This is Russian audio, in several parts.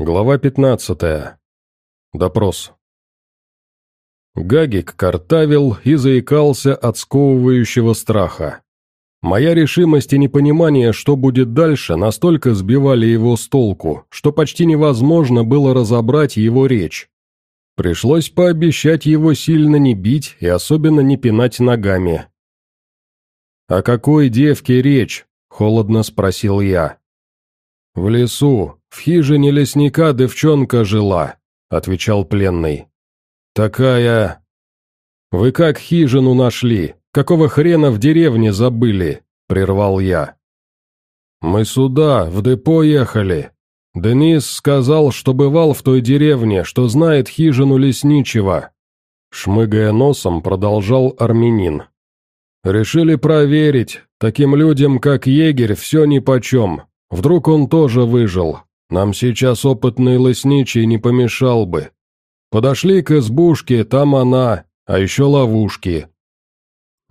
Глава 15. Допрос. Гагик картавил и заикался от сковывающего страха. Моя решимость и непонимание, что будет дальше, настолько сбивали его с толку, что почти невозможно было разобрать его речь. Пришлось пообещать его сильно не бить и особенно не пинать ногами. «О какой девке речь?» – холодно спросил я. «В лесу, в хижине лесника девчонка жила», — отвечал пленный. «Такая...» «Вы как хижину нашли? Какого хрена в деревне забыли?» — прервал я. «Мы сюда, в депо ехали. Денис сказал, что бывал в той деревне, что знает хижину лесничего». Шмыгая носом, продолжал армянин. «Решили проверить. Таким людям, как егерь, все нипочем. Вдруг он тоже выжил. Нам сейчас опытный лесничий не помешал бы. Подошли к избушке, там она, а еще ловушки».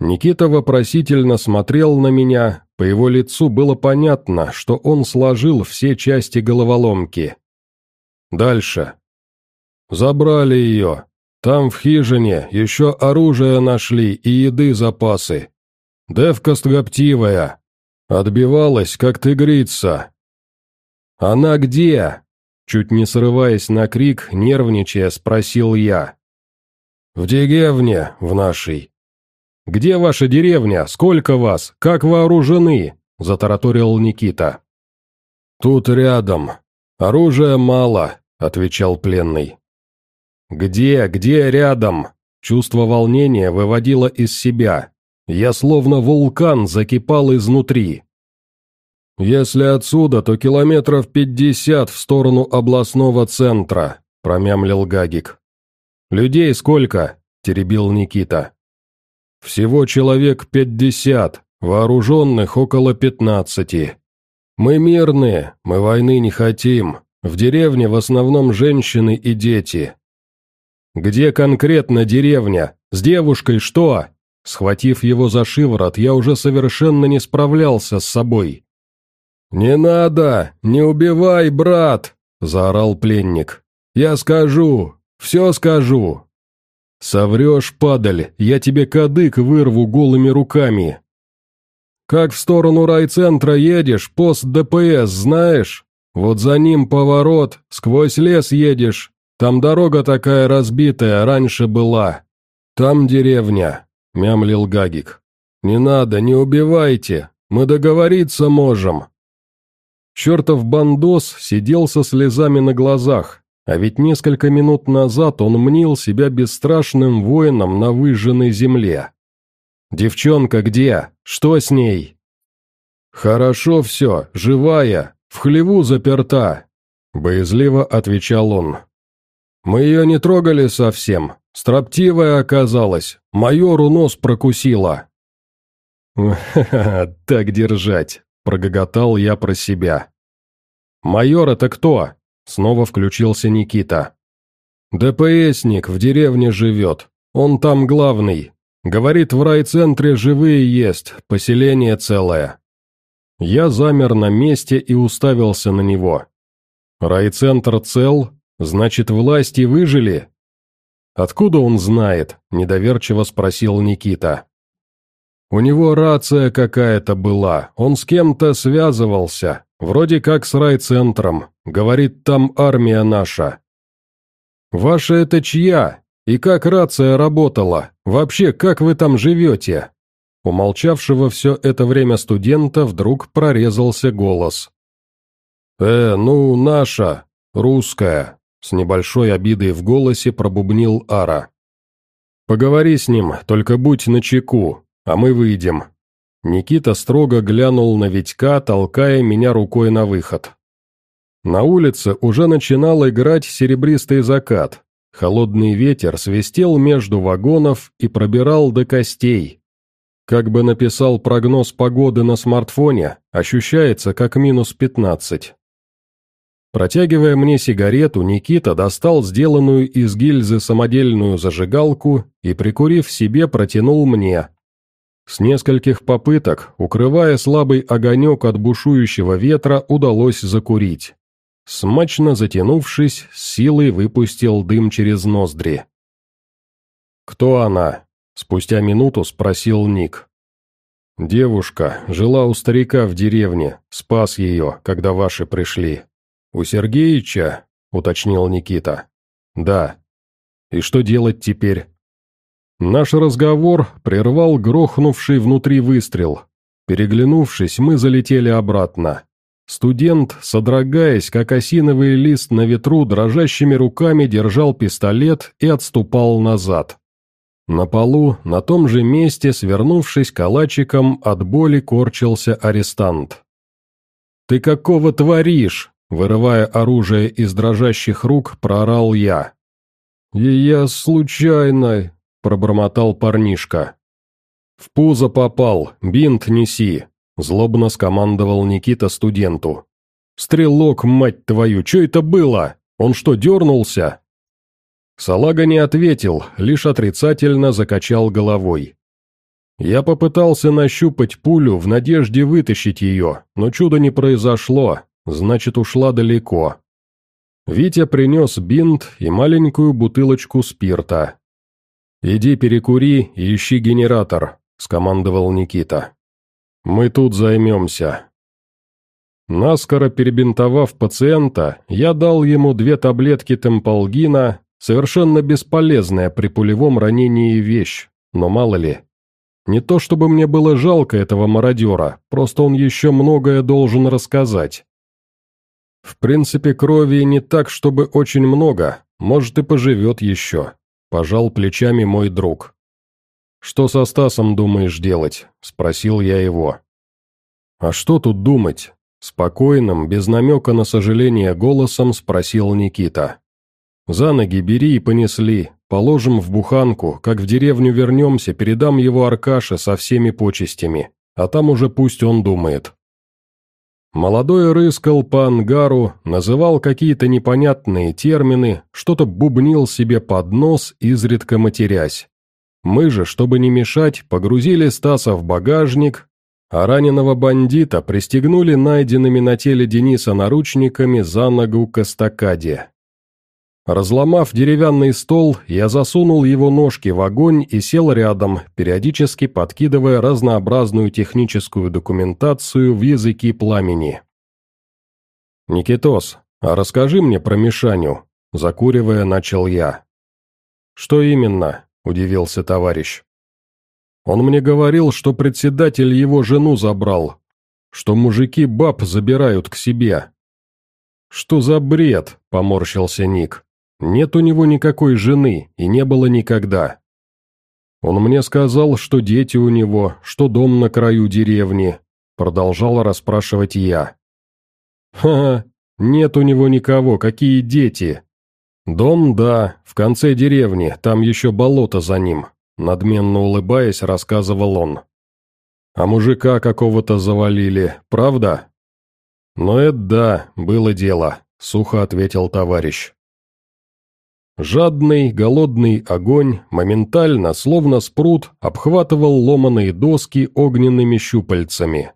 Никита вопросительно смотрел на меня, по его лицу было понятно, что он сложил все части головоломки. Дальше. Забрали ее. Там в хижине еще оружие нашли и еды запасы. Девка строптивая, Отбивалась, как тигрица. «Она где?» Чуть не срываясь на крик, нервничая, спросил я. «В деревне, в нашей». «Где ваша деревня? Сколько вас? Как вооружены?» – затараторил Никита. «Тут рядом. Оружия мало», – отвечал пленный. «Где, где рядом?» Чувство волнения выводило из себя. Я словно вулкан закипал изнутри. «Если отсюда, то километров пятьдесят в сторону областного центра», – промямлил Гагик. «Людей сколько?» – теребил Никита. «Всего человек пятьдесят, вооруженных около пятнадцати. Мы мирные, мы войны не хотим, в деревне в основном женщины и дети». «Где конкретно деревня? С девушкой что?» Схватив его за шиворот, я уже совершенно не справлялся с собой. «Не надо! Не убивай, брат!» – заорал пленник. «Я скажу! Все скажу!» «Соврешь, падаль, я тебе кадык вырву голыми руками!» «Как в сторону райцентра едешь, пост ДПС, знаешь? Вот за ним поворот, сквозь лес едешь, там дорога такая разбитая, раньше была. Там деревня, — мямлил Гагик. «Не надо, не убивайте, мы договориться можем». Чертов бандос сидел со слезами на глазах, а ведь несколько минут назад он мнил себя бесстрашным воином на выжженной земле. «Девчонка где? Что с ней?» «Хорошо все, живая, в хлеву заперта», — боязливо отвечал он. «Мы ее не трогали совсем, Строптивая оказалась, майору нос прокусила. «Ха-ха, так держать», — прогоготал я про себя. «Майор это кто?» — снова включился Никита. «ДПСник в деревне живет, он там главный. Говорит, в райцентре живые есть, поселение целое». Я замер на месте и уставился на него. «Райцентр цел? Значит, власти выжили?» «Откуда он знает?» – недоверчиво спросил Никита. «У него рация какая-то была, он с кем-то связывался, вроде как с райцентром, говорит, там армия наша». «Ваша это чья? И как рация работала? Вообще, как вы там живете?» У молчавшего все это время студента вдруг прорезался голос. «Э, ну, наша, русская, с небольшой обидой в голосе пробубнил Ара. «Поговори с ним, только будь начеку, а мы выйдем». Никита строго глянул на Витька, толкая меня рукой на выход. На улице уже начинал играть серебристый закат. Холодный ветер свистел между вагонов и пробирал до костей. Как бы написал прогноз погоды на смартфоне, ощущается как минус пятнадцать. Протягивая мне сигарету, Никита достал сделанную из гильзы самодельную зажигалку и, прикурив себе, протянул мне. С нескольких попыток, укрывая слабый огонек от бушующего ветра, удалось закурить. смачно затянувшись, силой выпустил дым через ноздри. «Кто она?» — спустя минуту спросил Ник. «Девушка, жила у старика в деревне, спас ее, когда ваши пришли. У Сергеича?» — уточнил Никита. «Да. И что делать теперь?» Наш разговор прервал грохнувший внутри выстрел. Переглянувшись, мы залетели обратно. Студент, содрогаясь, как осиновый лист на ветру, дрожащими руками держал пистолет и отступал назад. На полу, на том же месте, свернувшись калачиком, от боли корчился арестант. «Ты какого творишь?» – вырывая оружие из дрожащих рук, проорал я. «И я случайно», – пробормотал парнишка. «В пузо попал, бинт неси», – злобно скомандовал Никита студенту. «Стрелок, мать твою, что это было? Он что, дернулся?» Салага не ответил, лишь отрицательно закачал головой. Я попытался нащупать пулю в надежде вытащить ее, но чуда не произошло, значит, ушла далеко. Витя принес бинт и маленькую бутылочку спирта. «Иди перекури и ищи генератор», — скомандовал Никита. «Мы тут займемся». Наскоро перебинтовав пациента, я дал ему две таблетки темполгина Совершенно бесполезная при пулевом ранении вещь, но мало ли. Не то чтобы мне было жалко этого мародера, просто он еще многое должен рассказать. В принципе, крови не так, чтобы очень много, может и поживет еще, пожал плечами мой друг. «Что со Стасом думаешь делать?» – спросил я его. «А что тут думать?» – спокойным, без намека на сожаление голосом спросил Никита. «За ноги бери и понесли. Положим в буханку, как в деревню вернемся, передам его Аркаше со всеми почестями, а там уже пусть он думает». Молодой рыскал по ангару, называл какие-то непонятные термины, что-то бубнил себе под нос, изредка матерясь. Мы же, чтобы не мешать, погрузили Стаса в багажник, а раненого бандита пристегнули найденными на теле Дениса наручниками за ногу к эстакаде. Разломав деревянный стол, я засунул его ножки в огонь и сел рядом, периодически подкидывая разнообразную техническую документацию в языки пламени. «Никитос, а расскажи мне про Мишаню», — закуривая, начал я. «Что именно?» — удивился товарищ. «Он мне говорил, что председатель его жену забрал, что мужики баб забирают к себе». «Что за бред?» — поморщился Ник. Нет у него никакой жены, и не было никогда. Он мне сказал, что дети у него, что дом на краю деревни. Продолжала расспрашивать я. «Ха-ха, нет у него никого, какие дети?» «Дом, да, в конце деревни, там еще болото за ним», надменно улыбаясь, рассказывал он. «А мужика какого-то завалили, правда?» «Ну это да, было дело», — сухо ответил товарищ. Жадный, голодный огонь моментально, словно спрут, обхватывал ломаные доски огненными щупальцами.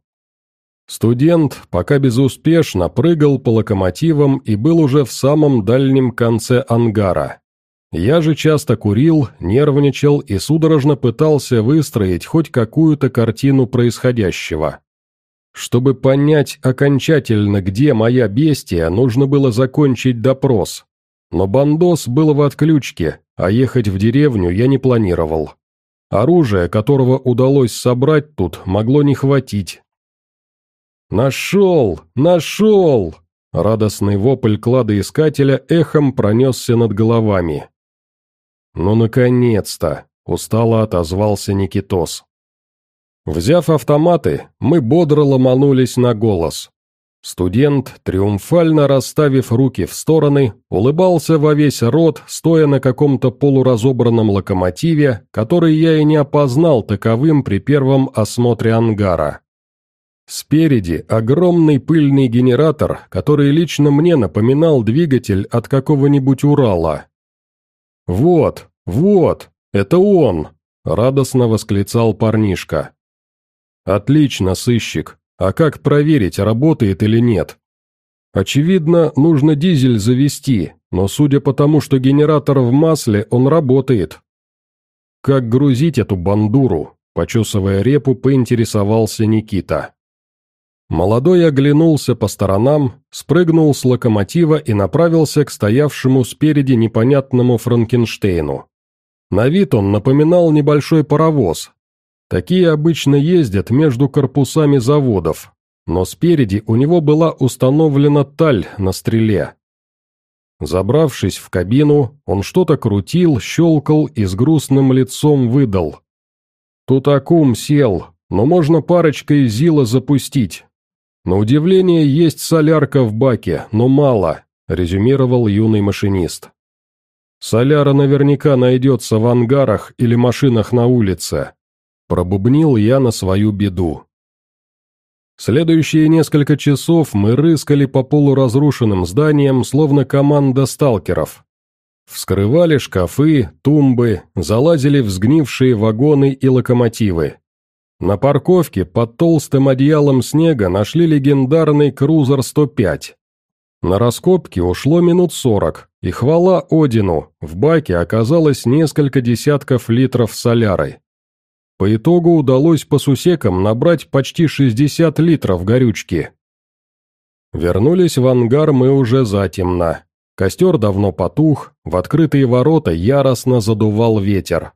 Студент пока безуспешно прыгал по локомотивам и был уже в самом дальнем конце ангара. Я же часто курил, нервничал и судорожно пытался выстроить хоть какую-то картину происходящего. Чтобы понять окончательно, где моя бестия, нужно было закончить допрос, но бандос был в отключке, а ехать в деревню я не планировал. Оружие, которого удалось собрать тут, могло не хватить. «Нашел! Нашел!» Радостный вопль кладоискателя эхом пронесся над головами. «Ну, наконец-то!» — устало отозвался Никитос. Взяв автоматы, мы бодро ломанулись на голос. Студент, триумфально расставив руки в стороны, улыбался во весь рот, стоя на каком-то полуразобранном локомотиве, который я и не опознал таковым при первом осмотре ангара. Спереди огромный пыльный генератор, который лично мне напоминал двигатель от какого-нибудь Урала. «Вот, вот, это он!» – радостно восклицал парнишка. «Отлично, сыщик, а как проверить, работает или нет? Очевидно, нужно дизель завести, но судя по тому, что генератор в масле, он работает. Как грузить эту бандуру? Почесывая репу, поинтересовался Никита. Молодой оглянулся по сторонам, спрыгнул с локомотива и направился к стоявшему спереди непонятному Франкенштейну. На вид он напоминал небольшой паровоз. Такие обычно ездят между корпусами заводов, но спереди у него была установлена таль на стреле. Забравшись в кабину, он что-то крутил, щелкал и с грустным лицом выдал. «Тут акум сел, но можно парочкой зила запустить. На удивление есть солярка в баке, но мало», — резюмировал юный машинист. «Соляра наверняка найдется в ангарах или машинах на улице», — пробубнил я на свою беду. Следующие несколько часов мы рыскали по полуразрушенным зданиям, словно команда сталкеров. Вскрывали шкафы, тумбы, залазили в сгнившие вагоны и локомотивы. На парковке под толстым одеялом снега нашли легендарный «Крузер-105». На раскопки ушло минут сорок, и хвала Одину, в баке оказалось несколько десятков литров соляры. По итогу удалось по сусекам набрать почти 60 литров горючки. Вернулись в ангар мы уже затемно. Костер давно потух, в открытые ворота яростно задувал ветер.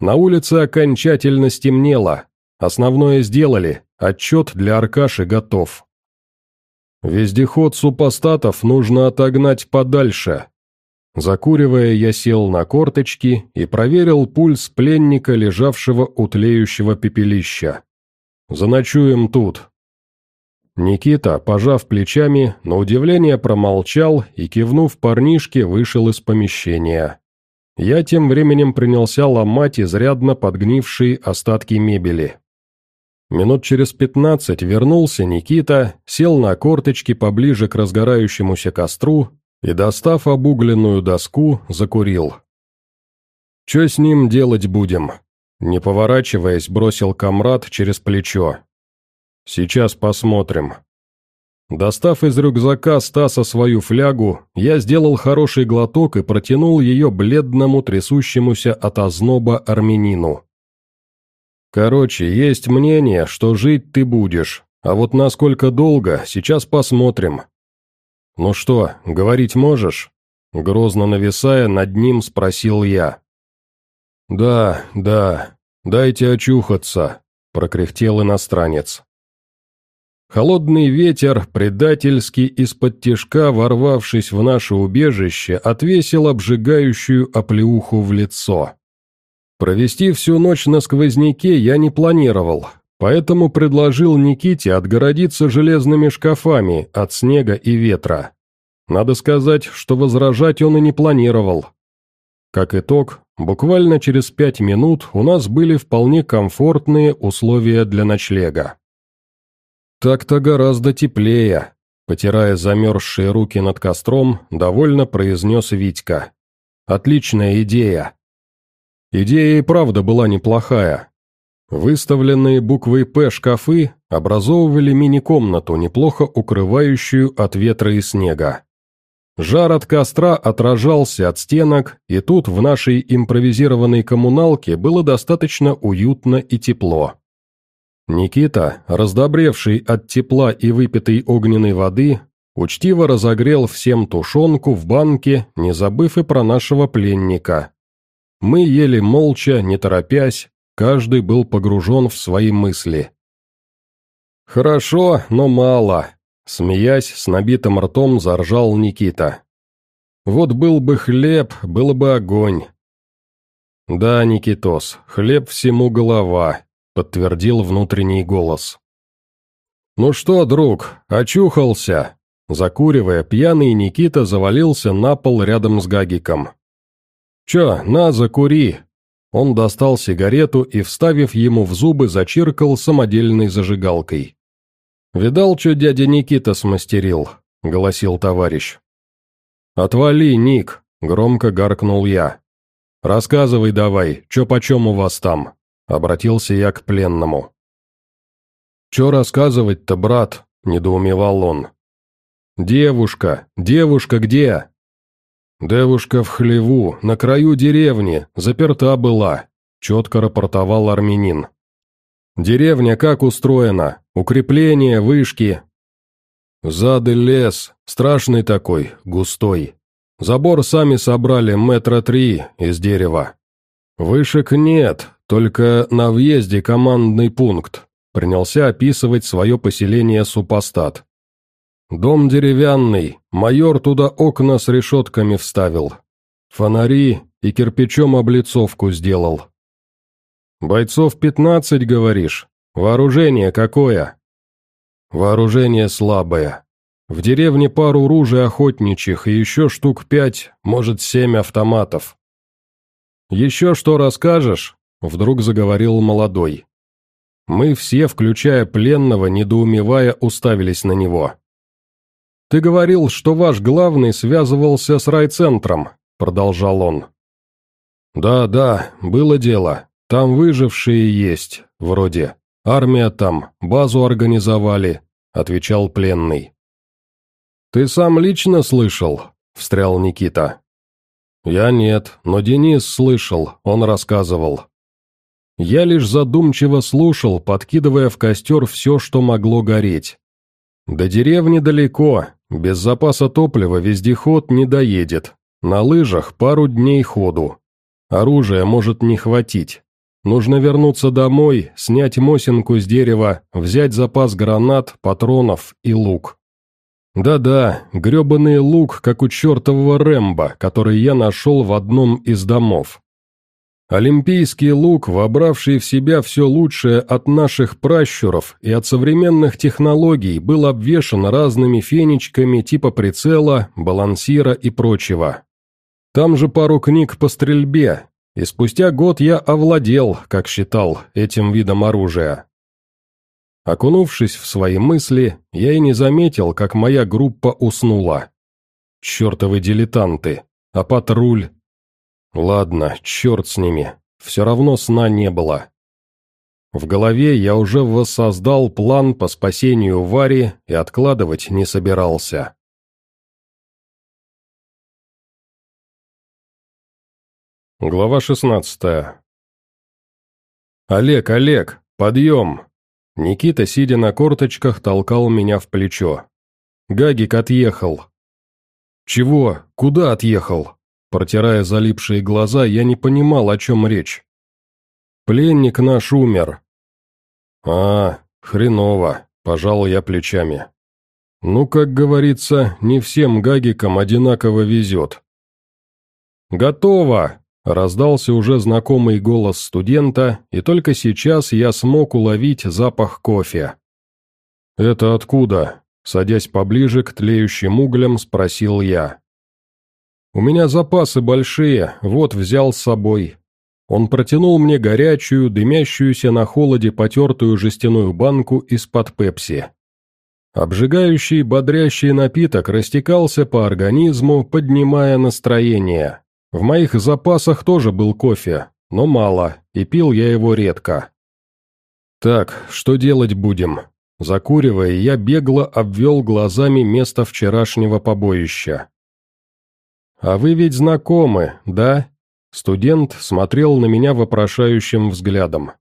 На улице окончательно стемнело. Основное сделали, отчет для Аркаши готов. Вездеход супостатов нужно отогнать подальше. Закуривая, я сел на корточки и проверил пульс пленника, лежавшего у тлеющего пепелища. «Заночуем тут». Никита, пожав плечами, на удивление промолчал и, кивнув парнишке, вышел из помещения. Я тем временем принялся ломать изрядно подгнившие остатки мебели. Минут через пятнадцать вернулся Никита, сел на корточки поближе к разгорающемуся костру и, достав обугленную доску, закурил. «Че с ним делать будем?» Не поворачиваясь, бросил комрад через плечо. «Сейчас посмотрим». Достав из рюкзака Стаса свою флягу, я сделал хороший глоток и протянул ее бледному, трясущемуся от озноба армянину. Короче, есть мнение, что жить ты будешь, а вот насколько долго, сейчас посмотрим. Ну что, говорить можешь? Грозно нависая над ним, спросил я. Да, да, дайте очухаться, прокряхтел иностранец. Холодный ветер, предательски из-под тишка, ворвавшись в наше убежище, отвесил обжигающую оплеуху в лицо. Провести всю ночь на сквозняке я не планировал, поэтому предложил Никите отгородиться железными шкафами от снега и ветра. Надо сказать, что возражать он и не планировал. Как итог, буквально через пять минут у нас были вполне комфортные условия для ночлега. «Так-то гораздо теплее», — потирая замерзшие руки над костром, довольно произнес Витька. «Отличная идея. Идея и правда была неплохая. Выставленные буквой «П» шкафы образовывали мини-комнату, неплохо укрывающую от ветра и снега. Жар от костра отражался от стенок, и тут в нашей импровизированной коммуналке было достаточно уютно и тепло. Никита, раздобревший от тепла и выпитой огненной воды, учтиво разогрел всем тушенку в банке, не забыв и про нашего пленника, мы ели молча, не торопясь, каждый был погружен в свои мысли. «Хорошо, но мало», — смеясь, с набитым ртом заржал Никита. «Вот был бы хлеб, было бы огонь». «Да, Никитос, хлеб всему голова», — подтвердил внутренний голос. «Ну что, друг, очухался?» Закуривая, пьяный Никита завалился на пол рядом с Гагиком. «Чё, на, закури!» Он достал сигарету и, вставив ему в зубы, зачиркал самодельной зажигалкой. «Видал, что дядя Никита смастерил?» — голосил товарищ. «Отвали, Ник!» — громко гаркнул я. «Рассказывай давай, чё почем у вас там?» — обратился я к пленному. «Чё рассказывать-то, брат?» — недоумевал он. Девушка! Девушка где?» «Девушка в хлеву, на краю деревни, заперта была», — четко рапортовал армянин. «Деревня как устроена? Укрепления, вышки?» «Зады лес, страшный такой, густой. Забор сами собрали метра три из дерева. Вышек нет, только на въезде командный пункт», — принялся описывать свое поселение супостат. «Дом деревянный, майор туда окна с решетками вставил. Фонари и кирпичом облицовку сделал. Бойцов пятнадцать, говоришь? Вооружение какое?» «Вооружение слабое. В деревне пару ружей охотничьих и еще штук пять, может, семь автоматов». «Еще что расскажешь?» — вдруг заговорил молодой. Мы все, включая пленного, недоумевая, уставились на него. «Ты говорил, что ваш главный связывался с райцентром», — продолжал он. «Да, да, было дело. Там выжившие есть, вроде. Армия там, базу организовали», — отвечал пленный. «Ты сам лично слышал?» — встрял Никита. «Я нет, но Денис слышал, он рассказывал». Я лишь задумчиво слушал, подкидывая в костер все, что могло гореть. До деревни далеко, без запаса топлива вездеход не доедет. На лыжах пару дней ходу. Оружия может не хватить. Нужно вернуться домой, снять мосинку с дерева, взять запас гранат, патронов и лук. Да-да, гребаный лук, как у чертового Рэмбо, который я нашел в одном из домов. Олимпийский лук, вобравший в себя все лучшее от наших пращуров и от современных технологий, был обвешан разными фенечками типа прицела, балансира и прочего. Там же пару книг по стрельбе, и спустя год я овладел, как считал, этим видом оружия. Окунувшись в свои мысли, я и не заметил, как моя группа уснула. Чертовы дилетанты, а патруль, Ладно, черт с ними, все равно сна не было. В голове я уже воссоздал план по спасению Вари и откладывать не собирался. Глава шестнадцатая. «Олег, Олег, подъем!» Никита, сидя на корточках, толкал меня в плечо. Гагик отъехал. «Чего? Куда отъехал?» Протирая залипшие глаза, я не понимал, о чем речь. «Пленник наш умер». «А, хреново», – пожал я плечами. «Ну, как говорится, не всем гагикам одинаково везет». «Готово!» – раздался уже знакомый голос студента, и только сейчас я смог уловить запах кофе. «Это откуда?» – садясь поближе к тлеющим углям, спросил я. «У меня запасы большие, вот взял с собой». Он протянул мне горячую, дымящуюся на холоде потертую жестяную банку из-под пепси. Обжигающий, бодрящий напиток растекался по организму, поднимая настроение. В моих запасах тоже был кофе, но мало, и пил я его редко. «Так, что делать будем?» Закуривая, я бегло обвел глазами место вчерашнего побоища. «А вы ведь знакомы, да?» Студент смотрел на меня вопрошающим взглядом.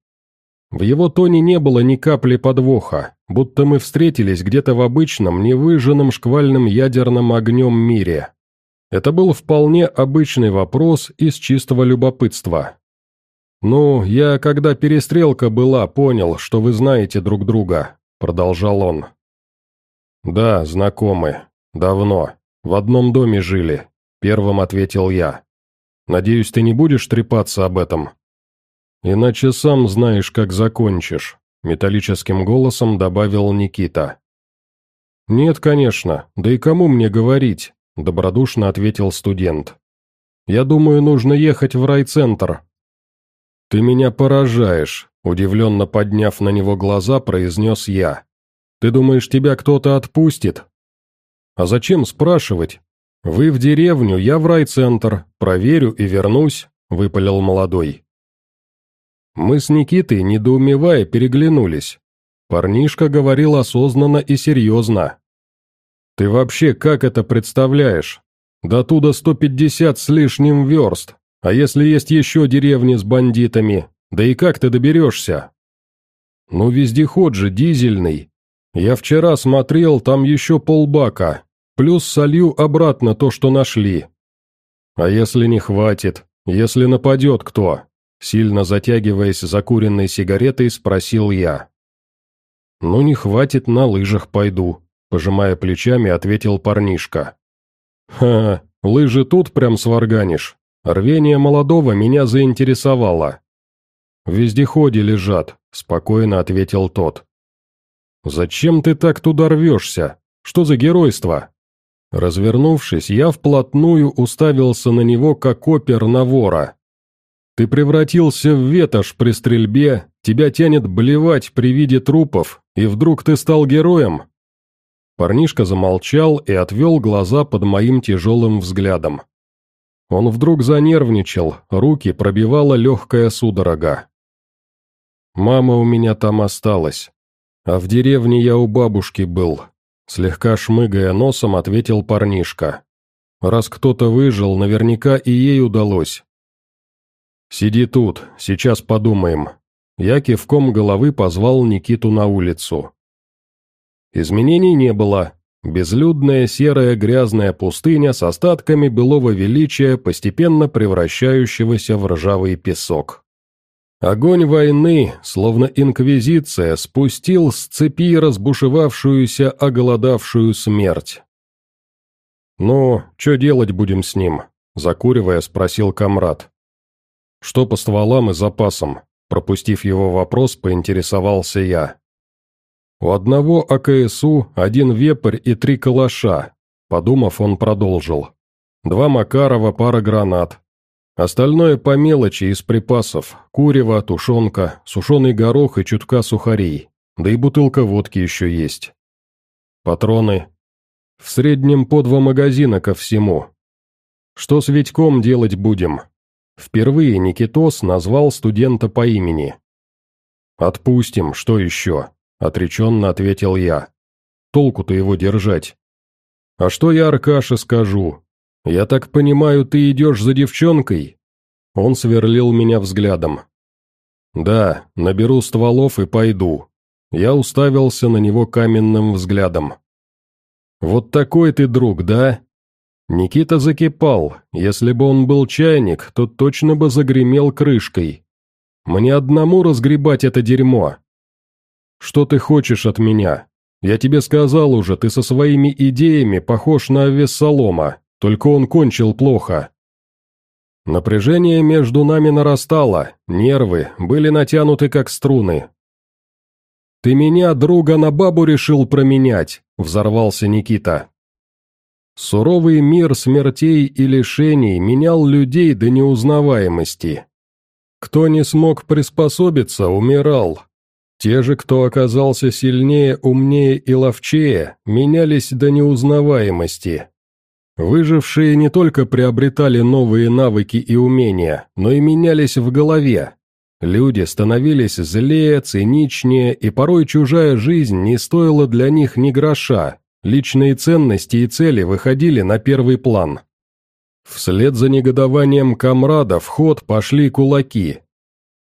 В его тоне не было ни капли подвоха, будто мы встретились где-то в обычном, невыжженном шквальным ядерным огнем мире. Это был вполне обычный вопрос из чистого любопытства. «Ну, я, когда перестрелка была, понял, что вы знаете друг друга», — продолжал он. «Да, знакомы. Давно. В одном доме жили. Первым ответил я. «Надеюсь, ты не будешь трепаться об этом?» «Иначе сам знаешь, как закончишь», — металлическим голосом добавил Никита. «Нет, конечно, да и кому мне говорить?» — добродушно ответил студент. «Я думаю, нужно ехать в райцентр». «Ты меня поражаешь», — удивленно подняв на него глаза, произнес я. «Ты думаешь, тебя кто-то отпустит?» «А зачем спрашивать? «Вы в деревню, я в райцентр, проверю и вернусь», — выпалил молодой. Мы с Никитой, недоумевая, переглянулись. Парнишка говорил осознанно и серьезно. Ты вообще как это представляешь? До туда 150 с лишним верст, а если есть еще деревни с бандитами, да и как ты доберешься? Ну, вездеход же дизельный. Я вчера смотрел, там еще полбака, плюс солью обратно то, что нашли. А если не хватит? Если нападет кто? Сильно затягиваясь закуренной сигаретой, спросил я. «Ну, не хватит, на лыжах пойду», — пожимая плечами, ответил парнишка. «Ха, лыжи тут прям сварганишь. Рвение молодого меня заинтересовало». «В вездеходе лежат», — спокойно ответил тот. «Зачем ты так туда рвешься? Что за геройство?» Развернувшись, я вплотную уставился на него, как опер на вора. «Ты превратился в ветошь при стрельбе, тебя тянет блевать при виде трупов, и вдруг ты стал героем?» Парнишка замолчал и отвел глаза под моим тяжелым взглядом. Он вдруг занервничал, руки пробивала легкая судорога. «Мама у меня там осталась, а в деревне я у бабушки был», слегка шмыгая носом, ответил парнишка. «Раз кто-то выжил, наверняка и ей удалось». «Сиди тут, сейчас подумаем». Я кивком головы позвал Никиту на улицу. Изменений не было. Безлюдная серая грязная пустыня с остатками былого величия, постепенно превращающегося в ржавый песок. Огонь войны, словно инквизиция, спустил с цепи разбушевавшуюся, оголодавшую смерть. «Ну, что делать будем с ним?» – закуривая, спросил комрад. «Что по стволам и запасам?» Пропустив его вопрос, поинтересовался я. У одного АКСУ один вепрь и три калаша. Подумав, он продолжил. Два Макарова, пара гранат. Остальное по мелочи из припасов. Курево, тушенка, сушеный горох и чутка сухарей. Да и бутылка водки еще есть. Патроны. В среднем по два магазина ко всему. Что с Витьком делать будем? Впервые Никитос назвал студента по имени. «Отпустим, что еще?» Отреченно ответил я. Толку-то его держать. А что я Аркаше скажу? Я так понимаю, ты идешь за девчонкой? Он сверлил меня взглядом. Да, наберу стволов и пойду. Я уставился на него каменным взглядом. Вот такой ты друг, да? Никита закипал. Если бы он был чайник, то точно бы загремел крышкой. Мне одному разгребать это дерьмо. «Что ты хочешь от меня? Я тебе сказал уже, ты со своими идеями похож на Вессалома, только он кончил плохо». Напряжение между нами нарастало, нервы были натянуты как струны. «Ты меня, друга, на бабу решил променять», — взорвался Никита. Суровый мир смертей и лишений менял людей до неузнаваемости. Кто не смог приспособиться, умирал, те же, кто оказался сильнее, умнее и ловчее, менялись до неузнаваемости. Выжившие не только приобретали новые навыки и умения, но и менялись в голове. Люди становились злее, циничнее, и порой чужая жизнь не стоила для них ни гроша, личные ценности и цели выходили на первый план. Вслед за негодованием комрада в ход пошли кулаки,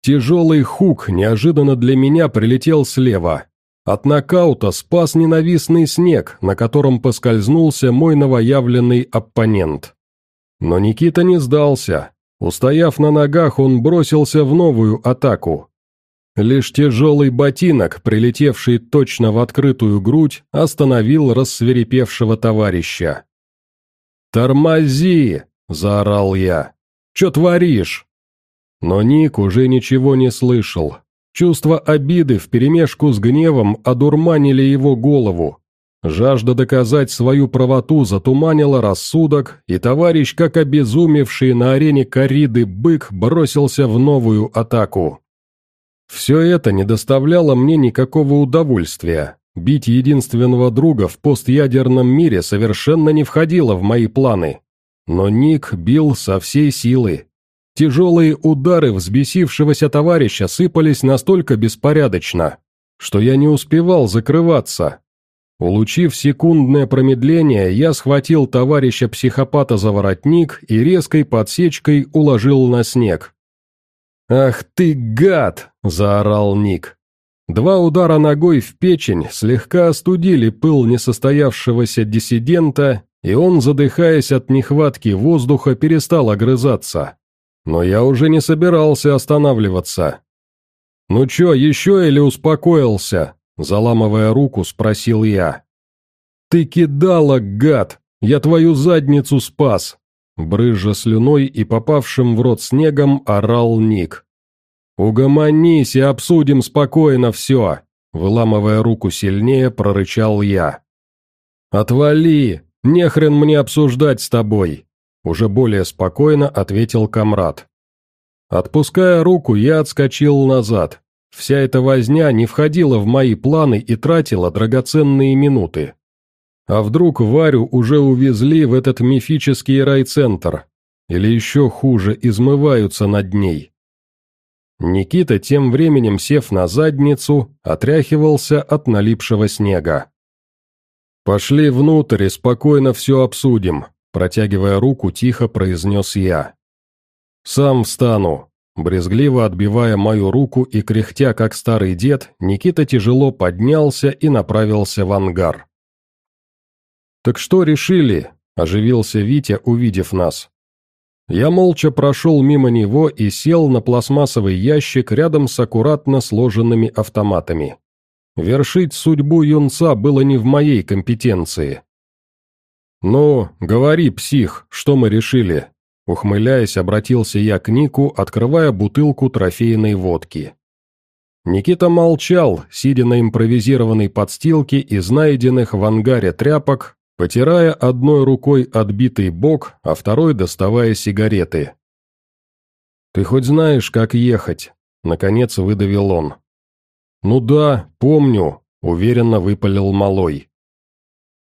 Тяжелый хук неожиданно для меня прилетел слева. От нокаута спас ненавистный снег, на котором поскользнулся мой новоявленный оппонент. Но Никита не сдался. Устояв на ногах, он бросился в новую атаку. Лишь тяжелый ботинок, прилетевший точно в открытую грудь, остановил рассверепевшего товарища. «Тормози!» – заорал я. «Че творишь?» Но Ник уже ничего не слышал. Чувство обиды вперемешку с гневом одурманили его голову. Жажда доказать свою правоту затуманила рассудок, и товарищ, как обезумевший на арене кориды бык, бросился в новую атаку. Все это не доставляло мне никакого удовольствия. Бить единственного друга в постъядерном мире совершенно не входило в мои планы. Но Ник бил со всей силы, Тяжелые удары взбесившегося товарища сыпались настолько беспорядочно, что я не успевал закрываться. Улучив секундное промедление, я схватил товарища-психопата за воротник и резкой подсечкой уложил на снег. «Ах ты, гад!» – заорал Ник. Два удара ногой в печень слегка остудили пыл несостоявшегося диссидента, и он, задыхаясь от нехватки воздуха, перестал огрызаться. Но я уже не собирался останавливаться. «Ну чё, еще или успокоился?» Заламывая руку, спросил я. «Ты кидала, гад! Я твою задницу спас!» Брызжа слюной и попавшим в рот снегом орал Ник. «Угомонись и обсудим спокойно все!» Выламывая руку сильнее, прорычал я. «Отвали! Нехрен мне обсуждать с тобой!» Уже более спокойно ответил комрад. Отпуская руку, я отскочил назад. Вся эта возня не входила в мои планы и тратила драгоценные минуты. А вдруг Варю уже увезли в этот мифический райцентр? Или еще хуже, измываются над ней? Никита, тем временем сев на задницу, отряхивался от налипшего снега. «Пошли внутрь и спокойно все обсудим», протягивая руку, тихо произнес я. «Сам встану, Брезгливо отбивая мою руку и кряхтя, как старый дед, Никита тяжело поднялся и направился в ангар. «Так что решили?» – оживился Витя, увидев нас. Я молча прошел мимо него и сел на пластмассовый ящик рядом с аккуратно сложенными автоматами. Вершить судьбу юнца было не в моей компетенции. «Ну, говори, псих, что мы решили?» Ухмыляясь, обратился я к Нику, открывая бутылку трофейной водки. Никита молчал, сидя на импровизированной подстилке из найденных в ангаре тряпок, потирая одной рукой отбитый бок, а второй доставая сигареты. «Ты хоть знаешь, как ехать?» — наконец выдавил он. «Ну да, помню», — уверенно выпалил малой.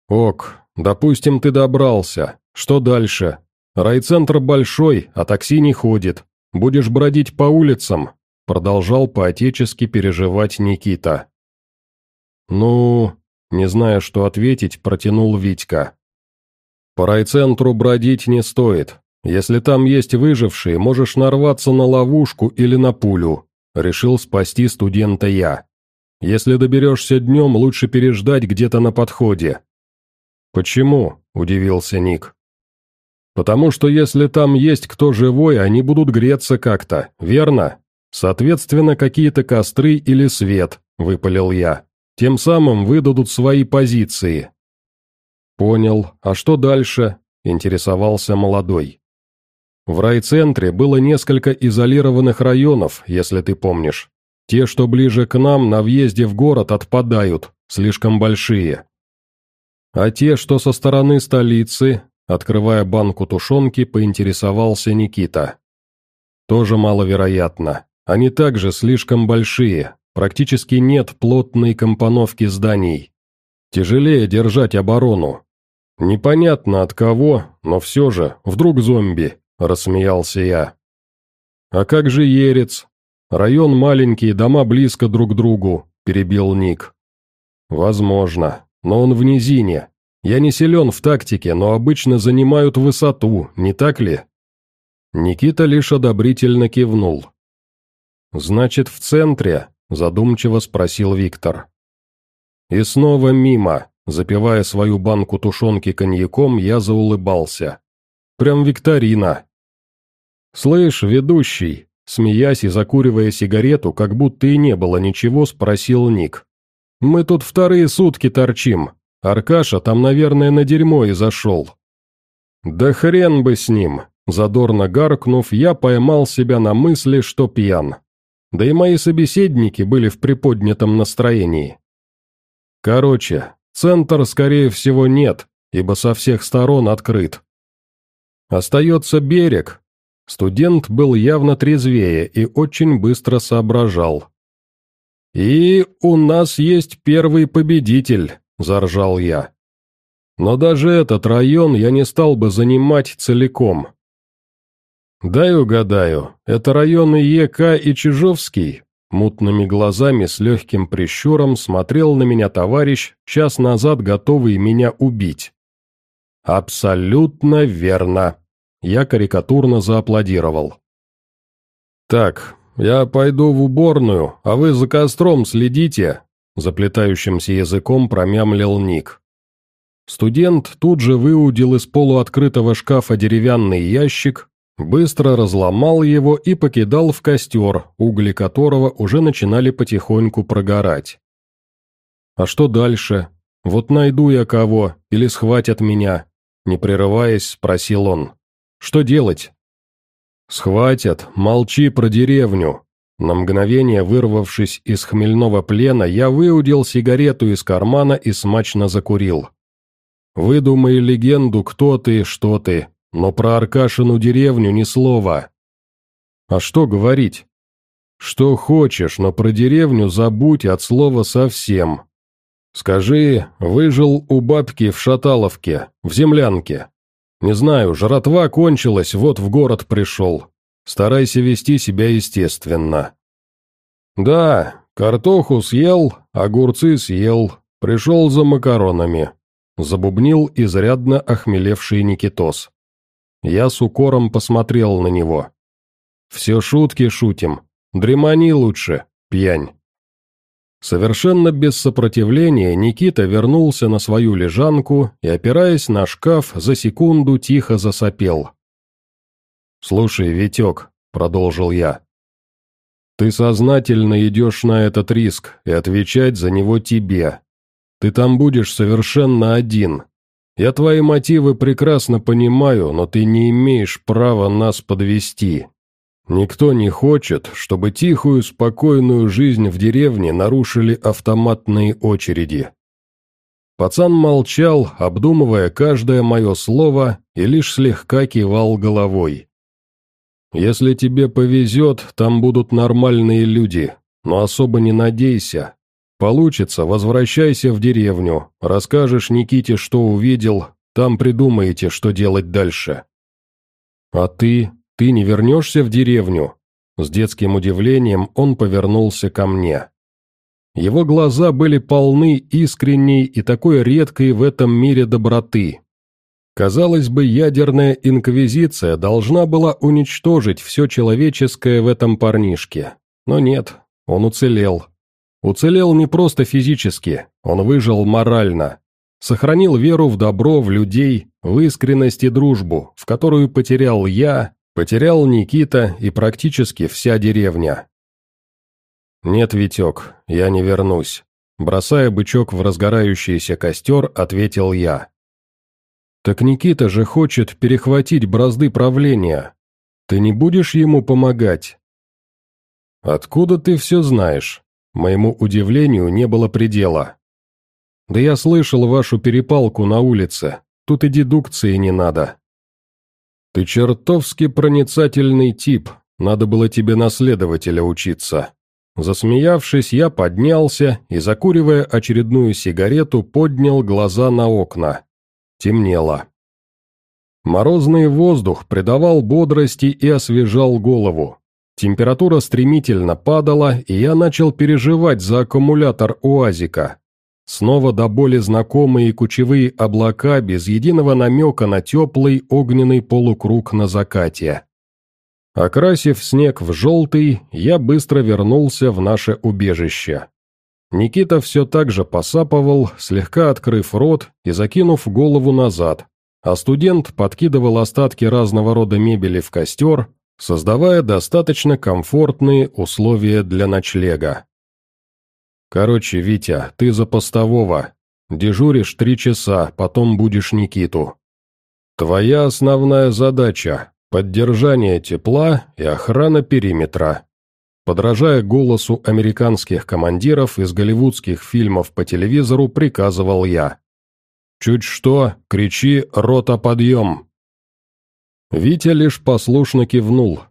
«Ок, допустим, ты добрался. Что дальше?» «Райцентр большой, а такси не ходит. Будешь бродить по улицам», — продолжал поотечески переживать Никита. «Ну...» — не зная, что ответить, протянул Витька. «По райцентру бродить не стоит. Если там есть выжившие, можешь нарваться на ловушку или на пулю», — решил спасти студента я. «Если доберешься днем, лучше переждать где-то на подходе». «Почему?» — удивился Ник. Потому что если там есть кто живой, они будут греться как-то, верно? Соответственно, какие-то костры или свет, выпалил я. Тем самым выдадут свои позиции. Понял. А что дальше? Интересовался молодой. В райцентре было несколько изолированных районов, если ты помнишь. Те, что ближе к нам, на въезде в город отпадают, слишком большие. А те, что со стороны столицы, Открывая банку тушенки, поинтересовался Никита. Тоже маловероятно. Они также слишком большие, практически нет плотной компоновки зданий. Тяжелее держать оборону. Непонятно от кого, но все же, вдруг зомби, рассмеялся я. А как же Ерец? Район маленький, дома близко друг к другу, перебил Ник. Возможно, но он в низине, я не силен в тактике, но обычно занимают высоту, не так ли?» Никита лишь одобрительно кивнул. «Значит, в центре?» – задумчиво спросил Виктор. И снова мимо, запивая свою банку тушенки коньяком, я заулыбался. Прям викторина. «Слышь, ведущий», смеясь и закуривая сигарету, как будто и не было ничего, спросил Ник. «Мы тут вторые сутки торчим, Аркаша там, наверное, на дерьмо и зашел. Да хрен бы с ним, задорно гаркнув, я поймал себя на мысли, что пьян. Да и мои собеседники были в приподнятом настроении. Короче, центр, скорее всего, нет, ибо со всех сторон открыт. Остается берег. Студент был явно трезвее и очень быстро соображал. И у нас есть первый победитель. – заржал я. «Но даже этот район я не стал бы занимать целиком». «Дай угадаю, это районы ЕК и Чижовский?» Мутными глазами с легким прищуром смотрел на меня товарищ, час назад готовый меня убить. «Абсолютно верно!» Я карикатурно зааплодировал. «Так, я пойду в уборную, а вы за костром следите», заплетающимся языком промямлил Ник. Студент тут же выудил из полуоткрытого шкафа деревянный ящик, быстро разломал его и покидал в костер, угли которого уже начинали потихоньку прогорать. «А что дальше? Вот найду я кого, или схватят меня?» Не прерываясь, спросил он. «Что делать?» «Схватят, молчи про деревню». На мгновение вырвавшись из хмельного плена, я выудил сигарету из кармана и смачно закурил. «Выдумай легенду, кто ты, что ты, но про Аркашину деревню ни слова». «А что говорить?» «Что хочешь, но про деревню забудь от слова совсем. Скажи, выжил у бабки в Шаталовке, в землянке. Не знаю, жратва кончилась, вот в город пришел. Старайся вести себя естественно. Да, картоху съел, огурцы съел, пришел за макаронами. Забубнил изрядно охмелевший Никитос. Я с укором посмотрел на него. Все шутки шутим. Дремани лучше, пьянь. Совершенно без сопротивления Никита вернулся на свою лежанку и, опираясь на шкаф, за секунду тихо засопел. «Слушай, Витек», — продолжил я, — «ты сознательно идешь на этот риск, и отвечать за него тебе. Ты там будешь совершенно один. Я твои мотивы прекрасно понимаю, но ты не имеешь права нас подвести. Никто не хочет, чтобы тихую, спокойную жизнь в деревне нарушили автоматные очереди. Пацан молчал, обдумывая каждое мое слово, и лишь слегка кивал головой. «Если тебе повезет, там будут нормальные люди, но особо не надейся. Получится, возвращайся в деревню, расскажешь Никите, что увидел, там придумаете, что делать дальше». «А ты?» «Ты не вернешься в деревню?» С детским удивлением он повернулся ко мне. Его глаза были полны искренней и такой редкой в этом мире доброты. Казалось бы, ядерная инквизиция должна была уничтожить все человеческое в этом парнишке. Но нет, он уцелел. Уцелел не просто физически, он выжил морально. Сохранил веру в добро, в людей, в искренность и дружбу, в которую потерял я, Потерял Никита и практически вся деревня. «Нет, Витек, я не вернусь», — бросая бычок в разгорающийся костер, ответил я. «Так Никита же хочет перехватить бразды правления. Ты не будешь ему помогать?» «Откуда ты все знаешь?» Моему удивлению не было предела. «Да я слышал вашу перепалку на улице. Тут и дедукции не надо. «Ты чертовски проницательный тип, надо было тебе наследователя учиться». Засмеявшись, я поднялся и, закуривая очередную сигарету, поднял глаза на окна. Темнело. Морозный воздух придавал бодрости и освежал голову. Температура стремительно падала, и я начал переживать за аккумулятор УАЗика. Снова до боли знакомые кучевые облака без единого намека на теплый огненный полукруг на закате. Окрасив снег в желтый, я быстро вернулся в наше убежище. Никита все так же посапывал, слегка открыв рот и закинув голову назад, а студент подкидывал остатки разного рода мебели в костер, создавая достаточно комфортные условия для ночлега. «Короче, Витя, ты за постового. Дежуришь три часа, потом будешь Никиту. Твоя основная задача – поддержание тепла и охрана периметра». Подражая голосу американских командиров из голливудских фильмов по телевизору, приказывал я. «Чуть что, кричи «Рота, подъем!»» Витя лишь послушно кивнул,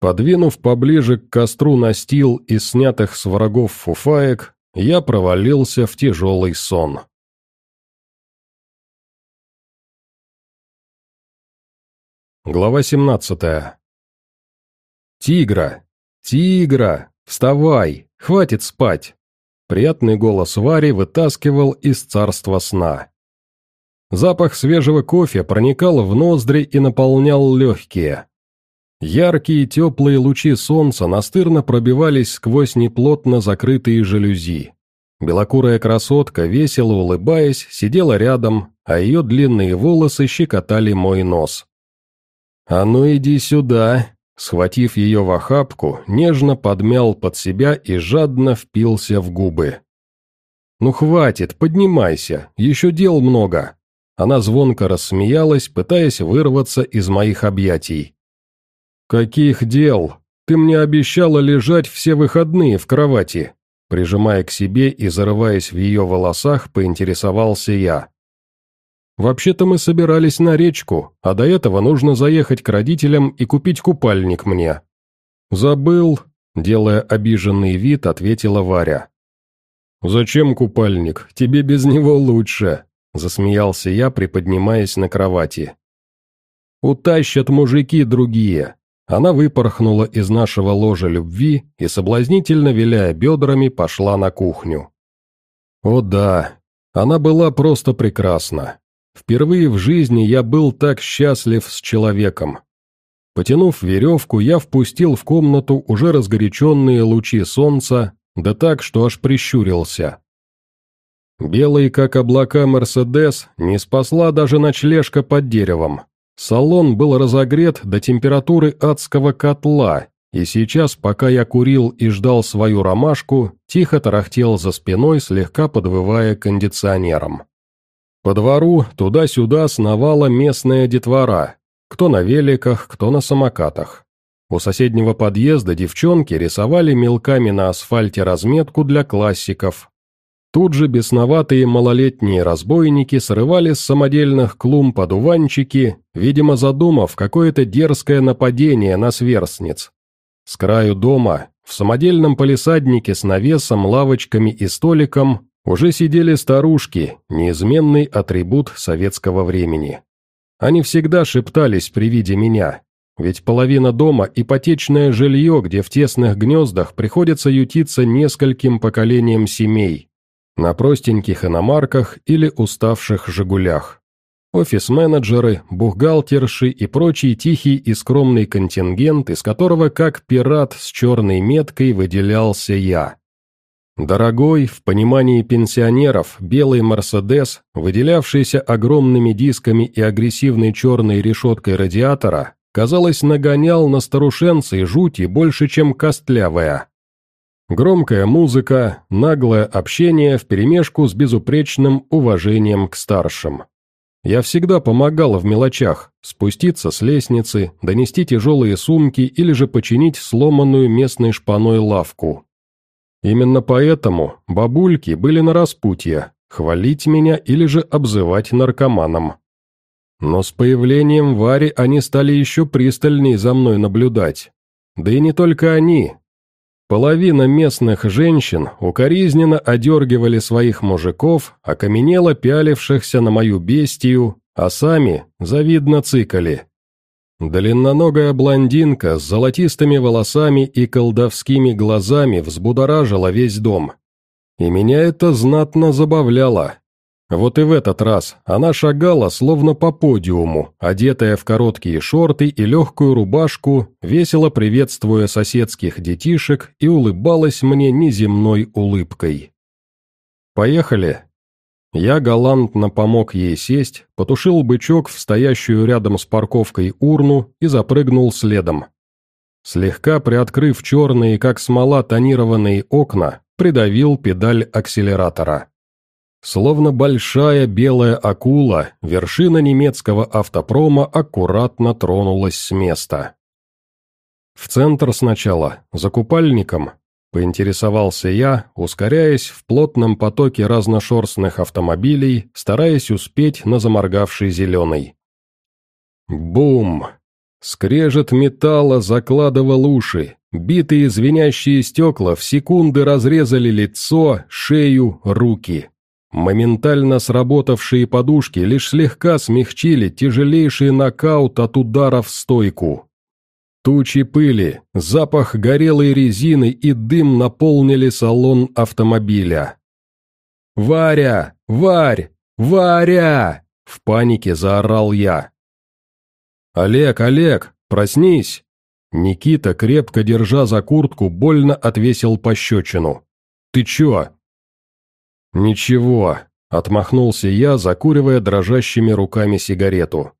Подвинув поближе к костру настил из снятых с врагов фуфаек, я провалился в тяжелый сон. Глава 17 «Тигра! Тигра!» Вставай, хватит спать!» Приятный голос Вари вытаскивал из царства сна. Запах свежего кофе проникал в ноздри и наполнял легкие. Яркие теплые лучи солнца настырно пробивались сквозь неплотно закрытые жалюзи. Белокурая красотка, весело улыбаясь, сидела рядом, а ее длинные волосы щекотали мой нос. «А ну иди сюда!» Схватив ее в охапку, нежно подмял под себя и жадно впился в губы. «Ну хватит, поднимайся, еще дел много!» Она звонко рассмеялась, пытаясь вырваться из моих объятий. «Каких дел? Ты мне обещала лежать все выходные в кровати!» Прижимая к себе и зарываясь в ее волосах, поинтересовался я. «Вообще-то мы собирались на речку, а до этого нужно заехать к родителям и купить купальник мне». «Забыл», — делая обиженный вид, ответила Варя. «Зачем купальник? Тебе без него лучше», — засмеялся я, приподнимаясь на кровати. «Утащат мужики другие». Она выпорхнула из нашего ложа любви и, соблазнительно виляя бедрами, пошла на кухню. О да, она была просто прекрасна. Впервые в жизни я был так счастлив с человеком. Потянув веревку, я впустил в комнату уже разгоряченные лучи солнца, да так, что аж прищурился. Белый, как облака, Мерседес не спасла даже ночлежка под деревом. Салон был разогрет до температуры адского котла, и сейчас, пока я курил и ждал свою ромашку, тихо тарахтел за спиной, слегка подвывая кондиционером. По двору туда-сюда сновала местная детвора, кто на великах, кто на самокатах. У соседнего подъезда девчонки рисовали мелками на асфальте разметку для классиков. Тут же бесноватые малолетние разбойники срывали с самодельных клумб одуванчики, видимо задумав какое-то дерзкое нападение на сверстниц. С краю дома, в самодельном полисаднике с навесом, лавочками и столиком, уже сидели старушки, неизменный атрибут советского времени. Они всегда шептались при виде меня, ведь половина дома – ипотечное жилье, где в тесных гнездах приходится ютиться нескольким поколениям семей, на простеньких иномарках или уставших «Жигулях». Офис-менеджеры, бухгалтерши и прочий тихий и скромный контингент, из которого как пират с черной меткой выделялся я. Дорогой, в понимании пенсионеров, белый «Мерседес», выделявшийся огромными дисками и агрессивной черной решеткой радиатора, казалось, нагонял на старушенцы жути больше, чем костлявая. Громкая музыка, наглое общение вперемешку с безупречным уважением к старшим. Я всегда помогал в мелочах, спуститься с лестницы, донести тяжелые сумки или же починить сломанную местной шпаной лавку, Именно поэтому бабульки были на распутье, хвалить меня или же обзывать наркоманом. Но с появлением Вари они стали еще пристальнее за мной наблюдать. Да и не только они. Половина местных женщин укоризненно одергивали своих мужиков, окаменело пялившихся на мою бестию, а сами завидно цикали. Длинноногая блондинка с золотистыми волосами и колдовскими глазами взбудоражила весь дом. И меня это знатно забавляло. Вот и в этот раз она шагала словно по подиуму, одетая в короткие шорты и легкую рубашку, весело приветствуя соседских детишек и улыбалась мне неземной улыбкой. «Поехали», я галантно помог ей сесть, потушил бычок в стоящую рядом с парковкой урну и запрыгнул следом. Слегка приоткрыв черные, как смола, тонированные окна, придавил педаль акселератора. Словно большая белая акула, вершина немецкого автопрома аккуратно тронулась с места. В центр сначала, за купальником, Поинтересовался я, ускоряясь в плотном потоке разношерстных автомобилей, стараясь успеть на заморгавший зеленый. Бум! Скрежет металла закладывал уши, битые звенящие стекла в секунды разрезали лицо, шею, руки. Моментально сработавшие подушки лишь слегка смягчили тяжелейший нокаут от удара в стойку. Тучи пыли, запах горелой резины и дым наполнили салон автомобиля. «Варя! Варь! Варя!» — в панике заорал я. «Олег, Олег, проснись!» Никита, крепко держа за куртку, больно отвесил пощечину. «Ты чё?» «Ничего», — отмахнулся я, закуривая дрожащими руками сигарету.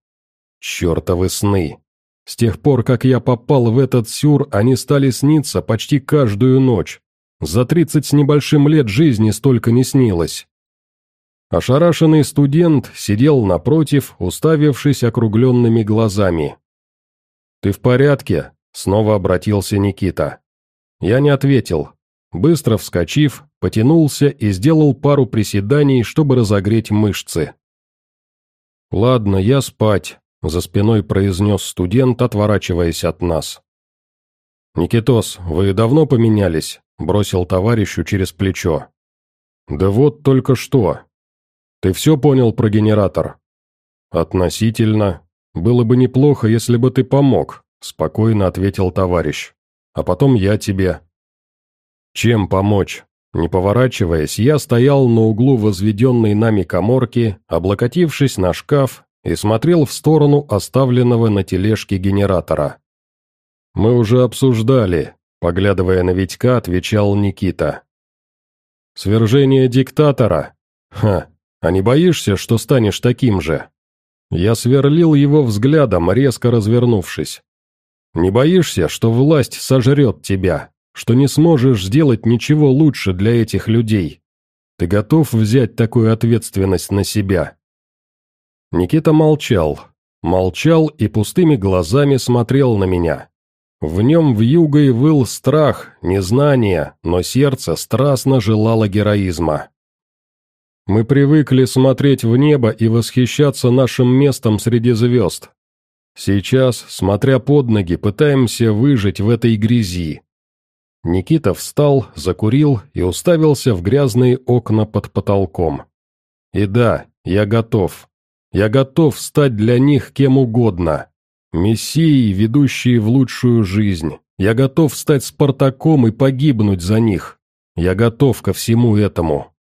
«Чёртовы сны! С тех пор, как я попал в этот сюр, они стали сниться почти каждую ночь. За тридцать с небольшим лет жизни столько не снилось». Ошарашенный студент сидел напротив, уставившись округленными глазами. «Ты в порядке?» — снова обратился Никита. Я не ответил. Быстро вскочив, потянулся и сделал пару приседаний, чтобы разогреть мышцы. «Ладно, я спать», — за спиной произнес студент, отворачиваясь от нас. «Никитос, вы давно поменялись?» — бросил товарищу через плечо. «Да вот только что. Ты все понял про генератор?» «Относительно. Было бы неплохо, если бы ты помог», — спокойно ответил товарищ. «А потом я тебе». «Чем помочь?» Не поворачиваясь, я стоял на углу возведенной нами коморки, облокотившись на шкаф и смотрел в сторону оставленного на тележке генератора. «Мы уже обсуждали», — поглядывая на Витька, отвечал Никита. «Свержение диктатора? Ха, а не боишься, что станешь таким же?» Я сверлил его взглядом, резко развернувшись. «Не боишься, что власть сожрет тебя, что не сможешь сделать ничего лучше для этих людей? Ты готов взять такую ответственность на себя?» Никита молчал. Молчал и пустыми глазами смотрел на меня. В нем вьюгой выл страх, незнание, но сердце страстно желало героизма. Мы привыкли смотреть в небо и восхищаться нашим местом среди звезд. Сейчас, смотря под ноги, пытаемся выжить в этой грязи. Никита встал, закурил и уставился в грязные окна под потолком. И да, я готов. Я готов стать для них кем угодно. Мессией, ведущей в лучшую жизнь. Я готов стать Спартаком и погибнуть за них. Я готов ко всему этому.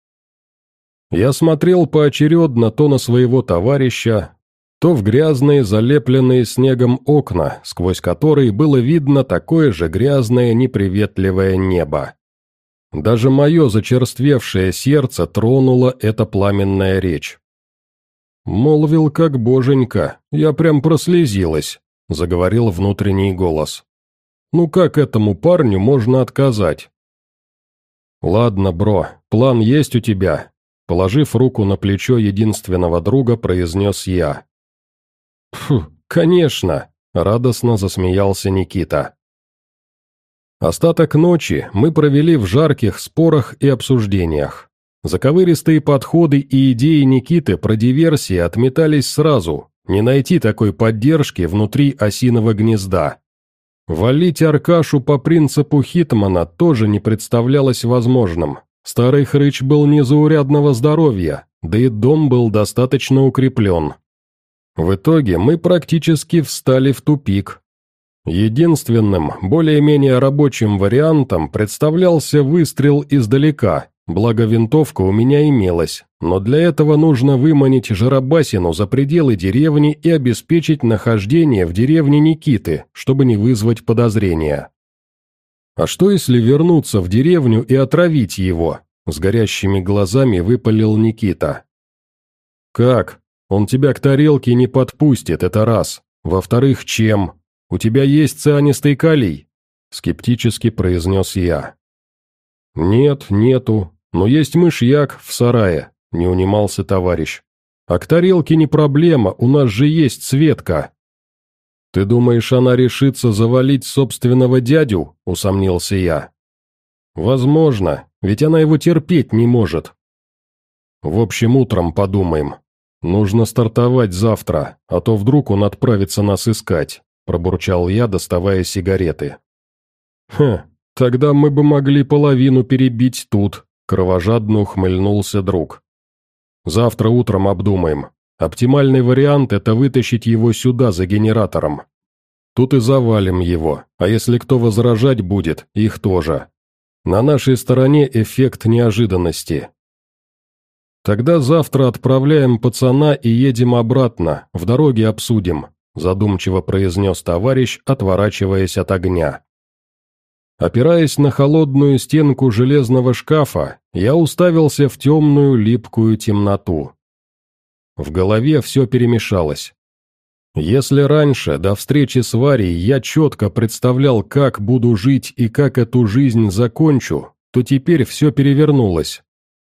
Я смотрел поочередно то на своего товарища, то в грязные, залепленные снегом окна, сквозь которые было видно такое же грязное, неприветливое небо. Даже мое зачерствевшее сердце тронула эта пламенная речь. «Молвил как боженька, я прям прослезилась», — заговорил внутренний голос. «Ну как этому парню можно отказать?» «Ладно, бро, план есть у тебя», — положив руку на плечо единственного друга, произнес я. «Фу, конечно», — радостно засмеялся Никита. Остаток ночи мы провели в жарких спорах и обсуждениях. Заковыристые подходы и идеи Никиты про диверсии отметались сразу, не найти такой поддержки внутри осиного гнезда. Валить Аркашу по принципу Хитмана тоже не представлялось возможным. Старый хрыч был незаурядного здоровья, да и дом был достаточно укреплен. В итоге мы практически встали в тупик. Единственным, более-менее рабочим вариантом представлялся выстрел издалека, Благо винтовка у меня имелась, но для этого нужно выманить Жарабасину за пределы деревни и обеспечить нахождение в деревне Никиты, чтобы не вызвать подозрения. А что если вернуться в деревню и отравить его? С горящими глазами выпалил Никита. Как? Он тебя к тарелке не подпустит, это раз. Во-вторых, чем? У тебя есть цианистый калий? Скептически произнес я. «Нет, нету, «Но есть мышьяк в сарае», — не унимался товарищ. «А к тарелке не проблема, у нас же есть Светка». «Ты думаешь, она решится завалить собственного дядю?» — усомнился я. «Возможно, ведь она его терпеть не может». «В общем, утром подумаем. Нужно стартовать завтра, а то вдруг он отправится нас искать», — пробурчал я, доставая сигареты. «Хм, тогда мы бы могли половину перебить тут», Кровожадно ухмыльнулся друг. «Завтра утром обдумаем. Оптимальный вариант – это вытащить его сюда за генератором». Тут и завалим его, а если кто возражать будет, их тоже. На нашей стороне эффект неожиданности. Тогда завтра отправляем пацана и едем обратно, в дороге обсудим, задумчиво произнес товарищ, отворачиваясь от огня. Опираясь на холодную стенку железного шкафа, я уставился в темную липкую темноту. В голове все перемешалось. Если раньше, до встречи с Варей, я четко представлял, как буду жить и как эту жизнь закончу, то теперь все перевернулось.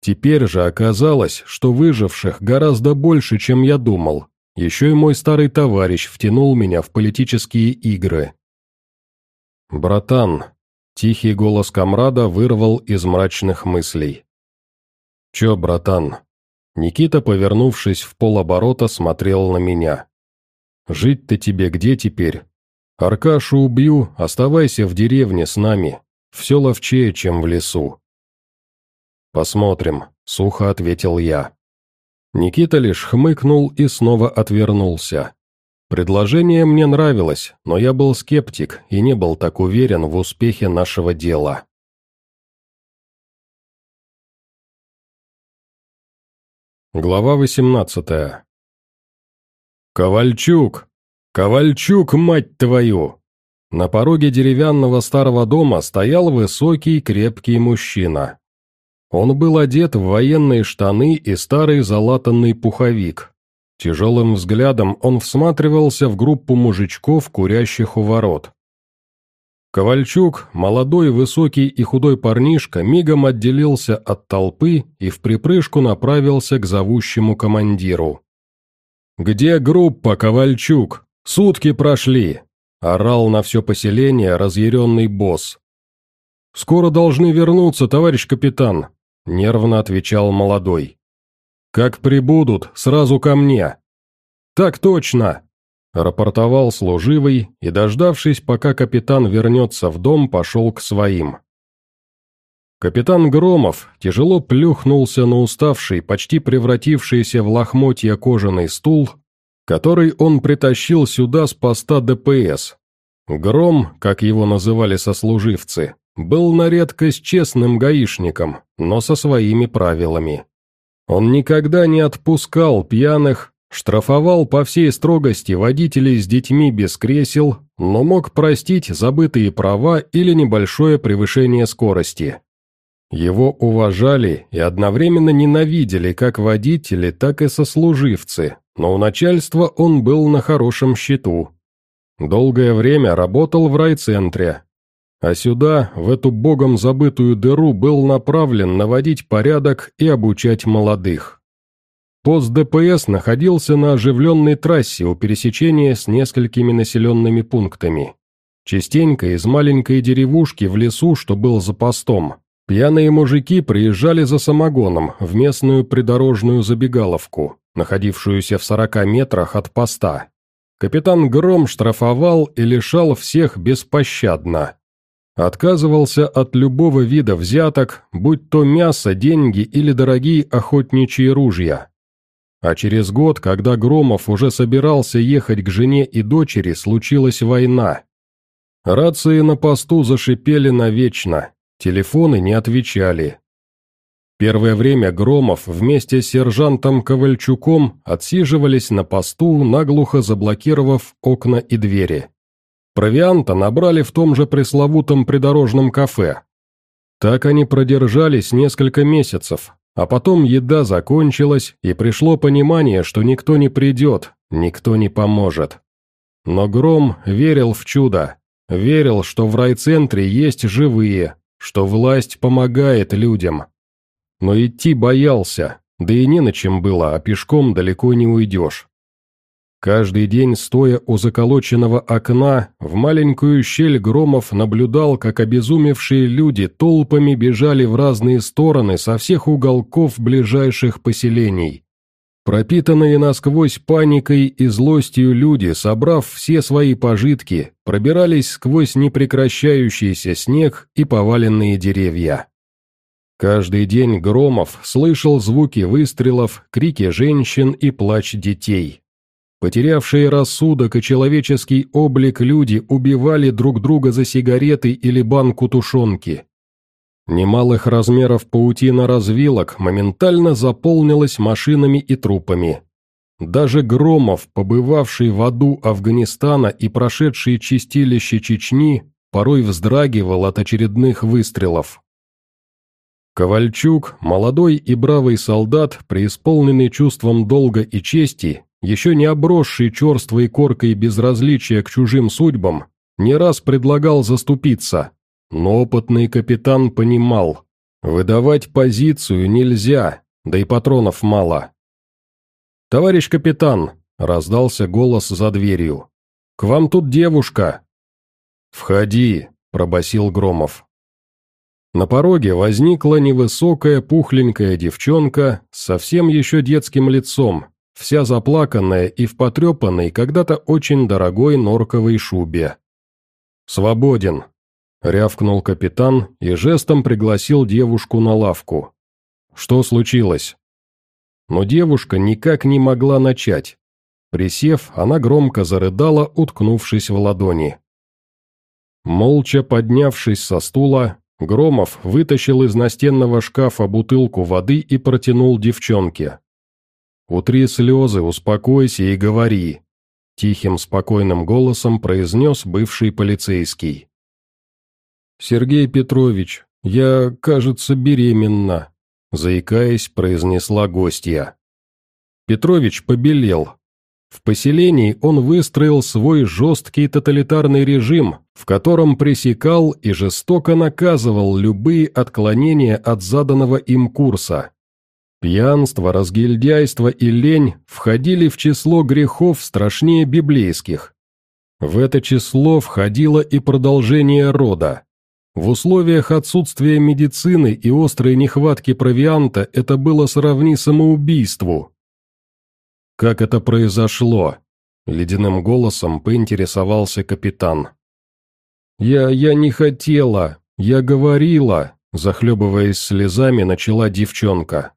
Теперь же оказалось, что выживших гораздо больше, чем я думал. Еще и мой старый товарищ втянул меня в политические игры. «Братан», — тихий голос комрада вырвал из мрачных мыслей. «Че, братан?» Никита, повернувшись в полоборота, смотрел на меня. Жить-то тебе где теперь? Аркашу убью, оставайся в деревне с нами. Все ловчее, чем в лесу». «Посмотрим», — сухо ответил я. Никита лишь хмыкнул и снова отвернулся. Предложение мне нравилось, но я был скептик и не был так уверен в успехе нашего дела. Глава восемнадцатая. «Ковальчук! Ковальчук, мать твою!» На пороге деревянного старого дома стоял высокий, крепкий мужчина. Он был одет в военные штаны и старый залатанный пуховик. Тяжелым взглядом он всматривался в группу мужичков, курящих у ворот. Ковальчук, молодой, высокий и худой парнишка, мигом отделился от толпы и в припрыжку направился к зовущему командиру. «Где группа, Ковальчук? Сутки прошли!» – орал на все поселение разъяренный босс. «Скоро должны вернуться, товарищ капитан», – нервно отвечал молодой. «Как прибудут, сразу ко мне». «Так точно!» – рапортовал служивый и, дождавшись, пока капитан вернется в дом, пошел к своим. Капитан Громов тяжело плюхнулся на уставший, почти превратившийся в лохмотья кожаный стул, который он притащил сюда с поста ДПС. Гром, как его называли сослуживцы, был на редкость честным гаишником, но со своими правилами. Он никогда не отпускал пьяных, штрафовал по всей строгости водителей с детьми без кресел, но мог простить забытые права или небольшое превышение скорости. Его уважали и одновременно ненавидели как водители, так и сослуживцы, но у начальства он был на хорошем счету. Долгое время работал в райцентре, а сюда, в эту богом забытую дыру, был направлен наводить порядок и обучать молодых. Пост ДПС находился на оживленной трассе у пересечения с несколькими населенными пунктами. Частенько из маленькой деревушки в лесу, что был за постом, Пьяные мужики приезжали за самогоном в местную придорожную забегаловку, находившуюся в сорока метрах от поста. Капитан Гром штрафовал и лишал всех беспощадно. Отказывался от любого вида взяток, будь то мясо, деньги или дорогие охотничьи ружья. А через год, когда Громов уже собирался ехать к жене и дочери, случилась война. Рации на посту зашипели навечно, Телефоны не отвечали. Первое время Громов вместе с сержантом Ковальчуком отсиживались на посту, наглухо заблокировав окна и двери. Провианта набрали в том же пресловутом придорожном кафе. Так они продержались несколько месяцев, а потом еда закончилась, и пришло понимание, что никто не придет, никто не поможет. Но Гром верил в чудо, верил, что в райцентре есть живые, что власть помогает людям. Но идти боялся, да и не на чем было, а пешком далеко не уйдешь. Каждый день, стоя у заколоченного окна, в маленькую щель Громов наблюдал, как обезумевшие люди толпами бежали в разные стороны со всех уголков ближайших поселений. Пропитанные насквозь паникой и злостью люди, собрав все свои пожитки, пробирались сквозь непрекращающийся снег и поваленные деревья. Каждый день Громов слышал звуки выстрелов, крики женщин и плач детей. Потерявшие рассудок и человеческий облик люди убивали друг друга за сигареты или банку тушенки. Немалых размеров паутина развилок моментально заполнилась машинами и трупами. Даже Громов, побывавший в аду Афганистана и прошедший чистилище Чечни, порой вздрагивал от очередных выстрелов. Ковальчук, молодой и бравый солдат, преисполненный чувством долга и чести, еще не обросший черствой коркой безразличия к чужим судьбам, не раз предлагал заступиться, но опытный капитан понимал, выдавать позицию нельзя, да и патронов мало. «Товарищ капитан», — раздался голос за дверью, — «к вам тут девушка». «Входи», — пробасил Громов. На пороге возникла невысокая пухленькая девчонка с совсем еще детским лицом, вся заплаканная и в потрепанной, когда-то очень дорогой норковой шубе. «Свободен», — рявкнул капитан и жестом пригласил девушку на лавку. «Что случилось?» Но девушка никак не могла начать. Присев, она громко зарыдала, уткнувшись в ладони. Молча поднявшись со стула, Громов вытащил из настенного шкафа бутылку воды и протянул девчонке. «Утри слезы, успокойся и говори», — тихим спокойным голосом произнес бывший полицейский. «Сергей Петрович, я, кажется, беременна», — заикаясь, произнесла гостья. Петрович побелел. В поселении он выстроил свой жесткий тоталитарный режим, в котором пресекал и жестоко наказывал любые отклонения от заданного им курса. Пьянство, разгильдяйство и лень входили в число грехов страшнее библейских. В это число входило и продолжение рода. В условиях отсутствия медицины и острой нехватки провианта это было сравни самоубийству. «Как это произошло?» — ледяным голосом поинтересовался капитан. «Я... я не хотела, я говорила», — захлебываясь слезами, начала девчонка.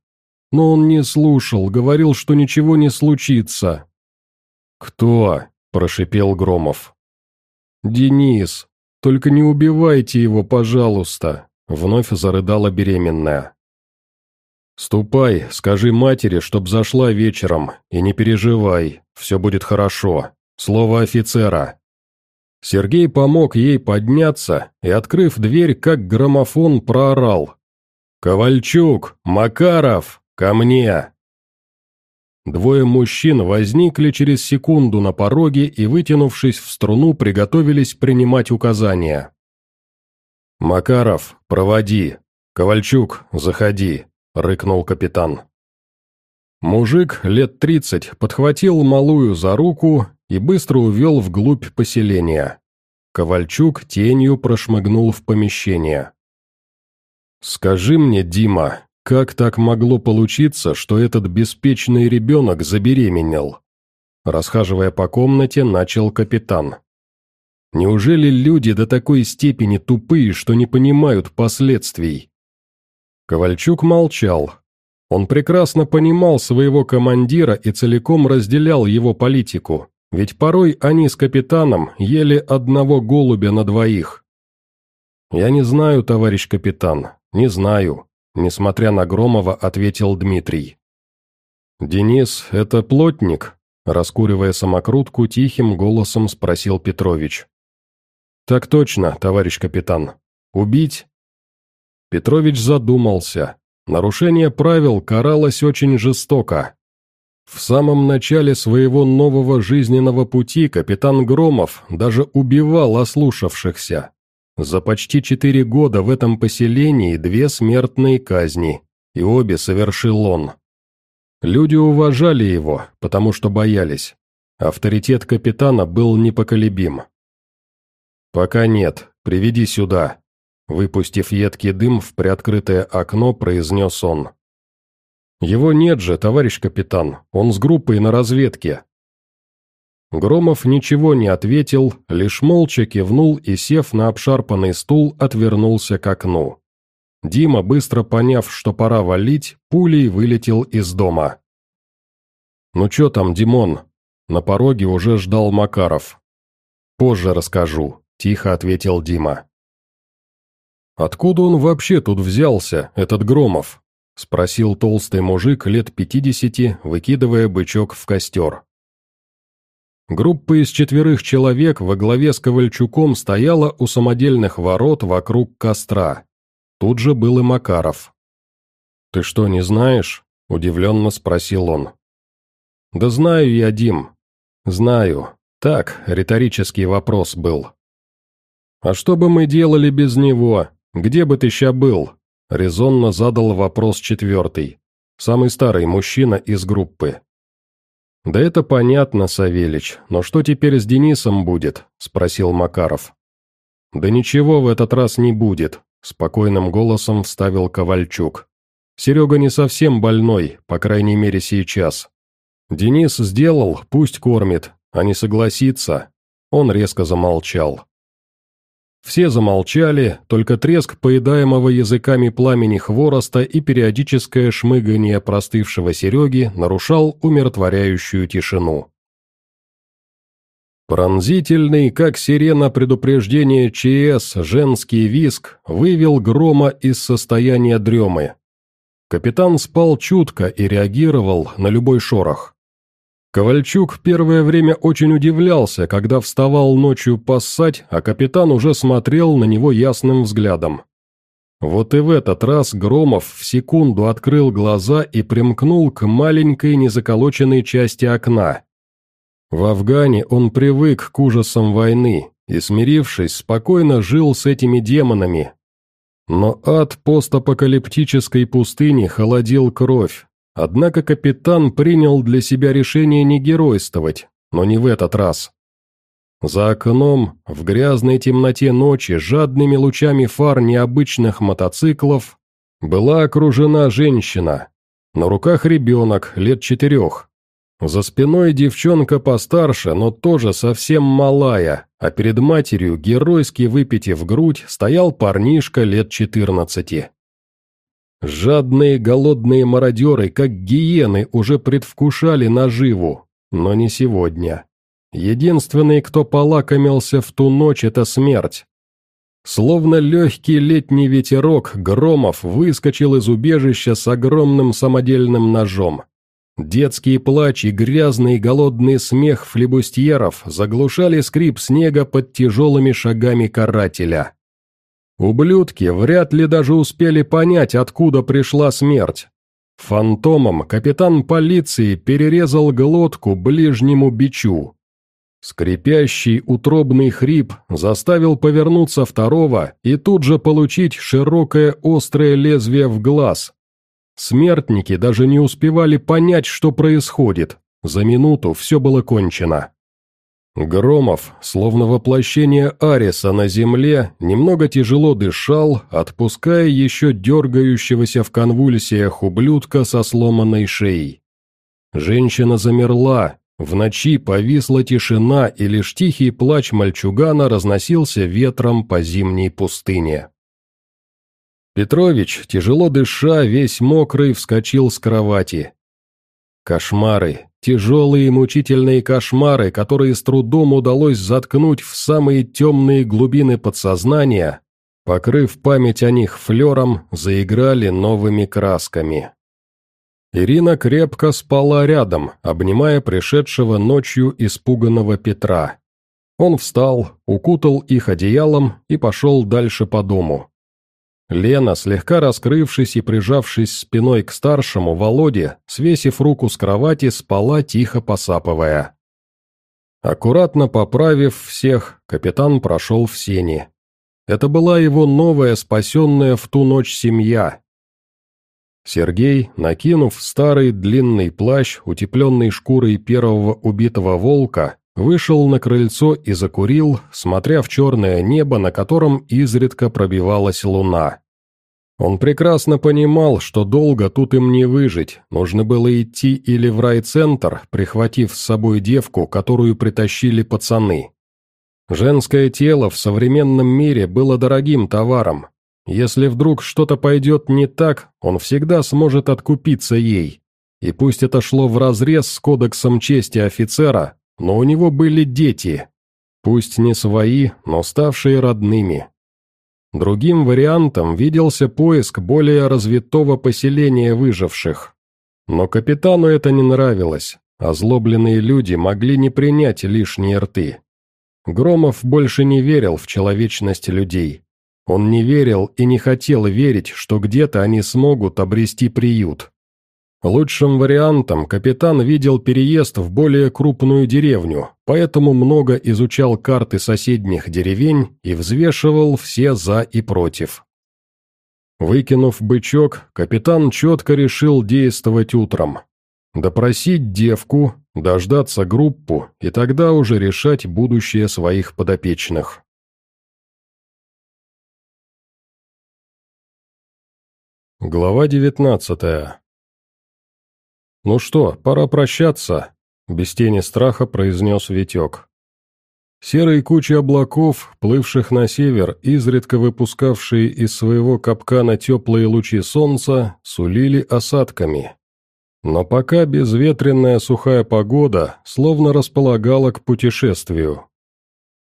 Но он не слушал, говорил, что ничего не случится. «Кто?» – прошипел Громов. «Денис, только не убивайте его, пожалуйста», – вновь зарыдала беременная. «Ступай, скажи матери, чтоб зашла вечером, и не переживай, все будет хорошо. Слово офицера». Сергей помог ей подняться и, открыв дверь, как граммофон, проорал. «Ковальчук! Макаров!» «Ко мне!» Двое мужчин возникли через секунду на пороге и, вытянувшись в струну, приготовились принимать указания. «Макаров, проводи! Ковальчук, заходи!» — рыкнул капитан. Мужик лет тридцать подхватил малую за руку и быстро увел вглубь поселения. Ковальчук тенью прошмыгнул в помещение. «Скажи мне, Дима, как так могло получиться, что этот беспечный ребенок забеременел? Расхаживая по комнате, начал капитан. Неужели люди до такой степени тупые, что не понимают последствий? Ковальчук молчал. Он прекрасно понимал своего командира и целиком разделял его политику, ведь порой они с капитаном ели одного голубя на двоих. «Я не знаю, товарищ капитан, не знаю», Несмотря на Громова, ответил Дмитрий. «Денис, это плотник?» Раскуривая самокрутку, тихим голосом спросил Петрович. «Так точно, товарищ капитан. Убить?» Петрович задумался. Нарушение правил каралось очень жестоко. В самом начале своего нового жизненного пути капитан Громов даже убивал ослушавшихся. За почти четыре года в этом поселении две смертные казни, и обе совершил он. Люди уважали его, потому что боялись. Авторитет капитана был непоколебим. «Пока нет, приведи сюда», — выпустив едкий дым в приоткрытое окно, произнес он. «Его нет же, товарищ капитан, он с группой на разведке», Громов ничего не ответил, лишь молча кивнул и, сев на обшарпанный стул, отвернулся к окну. Дима, быстро поняв, что пора валить, пулей вылетел из дома. «Ну чё там, Димон?» На пороге уже ждал Макаров. «Позже расскажу», — тихо ответил Дима. «Откуда он вообще тут взялся, этот Громов?» — спросил толстый мужик лет пятидесяти, выкидывая бычок в костер. Группа из четверых человек во главе с Ковальчуком стояла у самодельных ворот вокруг костра. Тут же был и Макаров. «Ты что, не знаешь?» – удивленно спросил он. «Да знаю я, Дим. Знаю. Так, риторический вопрос был». «А что бы мы делали без него? Где бы ты ща был?» – резонно задал вопрос четвертый. Самый старый мужчина из группы. «Да это понятно, Савельич, но что теперь с Денисом будет?» – спросил Макаров. «Да ничего в этот раз не будет», – спокойным голосом вставил Ковальчук. «Серега не совсем больной, по крайней мере сейчас. Денис сделал, пусть кормит, а не согласится». Он резко замолчал. Все замолчали, только треск поедаемого языками пламени хвороста и периодическое шмыгание простывшего Сереги нарушал умиротворяющую тишину. Пронзительный, как сирена предупреждения ЧС, женский виск вывел грома из состояния дремы. Капитан спал чутко и реагировал на любой шорох. Ковальчук первое время очень удивлялся, когда вставал ночью поссать, а капитан уже смотрел на него ясным взглядом. Вот и в этот раз Громов в секунду открыл глаза и примкнул к маленькой незаколоченной части окна. В Афгане он привык к ужасам войны и, смирившись, спокойно жил с этими демонами. Но ад постапокалиптической пустыни холодил кровь, Однако капитан принял для себя решение не геройствовать, но не в этот раз. За окном, в грязной темноте ночи, жадными лучами фар необычных мотоциклов, была окружена женщина. На руках ребенок, лет четырех. За спиной девчонка постарше, но тоже совсем малая, а перед матерью, геройски выпитив грудь, стоял парнишка лет четырнадцати. Жадные голодные мародеры, как гиены, уже предвкушали наживу, но не сегодня. Единственный, кто полакомился в ту ночь, это смерть. Словно легкий летний ветерок, Громов выскочил из убежища с огромным самодельным ножом. Детский плач и грязный голодный смех флебустьеров заглушали скрип снега под тяжелыми шагами карателя. Ублюдки вряд ли даже успели понять, откуда пришла смерть. Фантомом капитан полиции перерезал глотку ближнему бичу. Скрипящий утробный хрип заставил повернуться второго и тут же получить широкое острое лезвие в глаз. Смертники даже не успевали понять, что происходит. За минуту все было кончено. Громов, словно воплощение Ариса на земле, немного тяжело дышал, отпуская еще дергающегося в конвульсиях ублюдка со сломанной шеей. Женщина замерла, в ночи повисла тишина, и лишь тихий плач мальчугана разносился ветром по зимней пустыне. Петрович, тяжело дыша, весь мокрый, вскочил с кровати. Кошмары, тяжелые и мучительные кошмары, которые с трудом удалось заткнуть в самые темные глубины подсознания, покрыв память о них флером, заиграли новыми красками. Ирина крепко спала рядом, обнимая пришедшего ночью испуганного Петра. Он встал, укутал их одеялом и пошел дальше по дому. Лена, слегка раскрывшись и прижавшись спиной к старшему, Володе, свесив руку с кровати, спала, тихо посапывая. Аккуратно поправив всех, капитан прошел в сени. Это была его новая, спасенная в ту ночь семья. Сергей, накинув старый длинный плащ, утепленный шкурой первого убитого волка, вышел на крыльцо и закурил, смотря в черное небо, на котором изредка пробивалась луна. Он прекрасно понимал, что долго тут им не выжить, нужно было идти или в райцентр, прихватив с собой девку, которую притащили пацаны. Женское тело в современном мире было дорогим товаром. Если вдруг что-то пойдет не так, он всегда сможет откупиться ей. И пусть это шло вразрез с кодексом чести офицера, но у него были дети. Пусть не свои, но ставшие родными. Другим вариантом виделся поиск более развитого поселения выживших. Но капитану это не нравилось, озлобленные люди могли не принять лишние рты. Громов больше не верил в человечность людей. Он не верил и не хотел верить, что где-то они смогут обрести приют. Лучшим вариантом капитан видел переезд в более крупную деревню, поэтому много изучал карты соседних деревень и взвешивал все «за» и «против». Выкинув бычок, капитан четко решил действовать утром. Допросить девку, дождаться группу и тогда уже решать будущее своих подопечных. Глава девятнадцатая. «Ну что, пора прощаться», — без тени страха произнес Витек. Серые кучи облаков, плывших на север, изредка выпускавшие из своего капкана теплые лучи солнца, сулили осадками. Но пока безветренная сухая погода словно располагала к путешествию.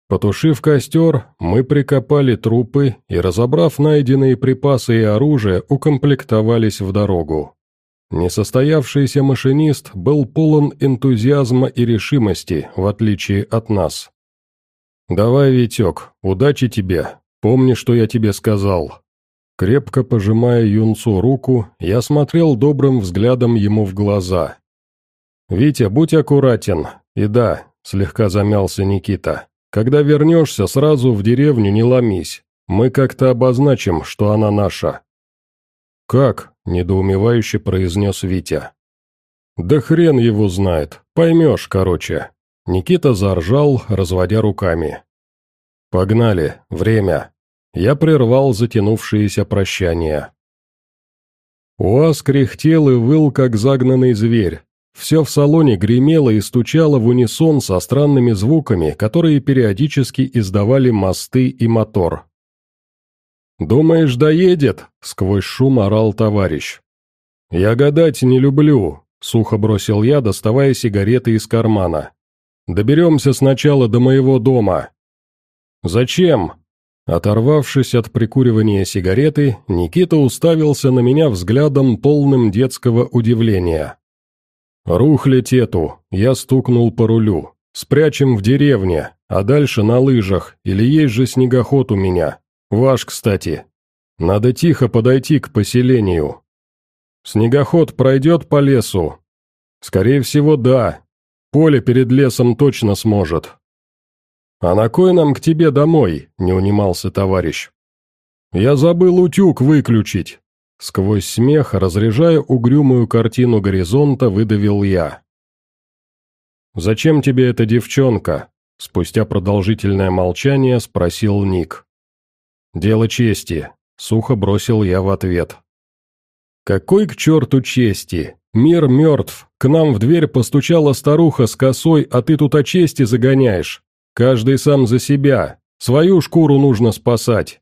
Потушив костер, мы прикопали трупы и, разобрав найденные припасы и оружие, укомплектовались в дорогу. Несостоявшийся машинист был полон энтузиазма и решимости, в отличие от нас. «Давай, Витек, удачи тебе. Помни, что я тебе сказал». Крепко пожимая юнцу руку, я смотрел добрым взглядом ему в глаза. «Витя, будь аккуратен. И да», — слегка замялся Никита, — «когда вернешься, сразу в деревню не ломись. Мы как-то обозначим, что она наша». «Как?» — недоумевающе произнес Витя. «Да хрен его знает. Поймешь, короче». Никита заржал, разводя руками. «Погнали, время». Я прервал затянувшееся прощание. УАЗ кряхтел и выл, как загнанный зверь. Все в салоне гремело и стучало в унисон со странными звуками, которые периодически издавали мосты и мотор. «Думаешь, доедет?» — сквозь шум орал товарищ. «Я гадать не люблю», — сухо бросил я, доставая сигареты из кармана. Доберемся сначала до моего дома». «Зачем?» Оторвавшись от прикуривания сигареты, Никита уставился на меня взглядом полным детского удивления. «Рухлить эту!» — я стукнул по рулю. «Спрячем в деревне, а дальше на лыжах, или есть же снегоход у меня. Ваш, кстати. Надо тихо подойти к поселению. Снегоход пройдет по лесу?» «Скорее всего, да, Поле перед лесом точно сможет». «А на кой нам к тебе домой?» — не унимался товарищ. «Я забыл утюг выключить». Сквозь смех, разряжая угрюмую картину горизонта, выдавил я. «Зачем тебе эта девчонка?» Спустя продолжительное молчание спросил Ник. «Дело чести», — сухо бросил я в ответ. «Какой к черту чести? Мир мертв. К нам в дверь постучала старуха с косой, а ты тут о чести загоняешь. Каждый сам за себя. Свою шкуру нужно спасать.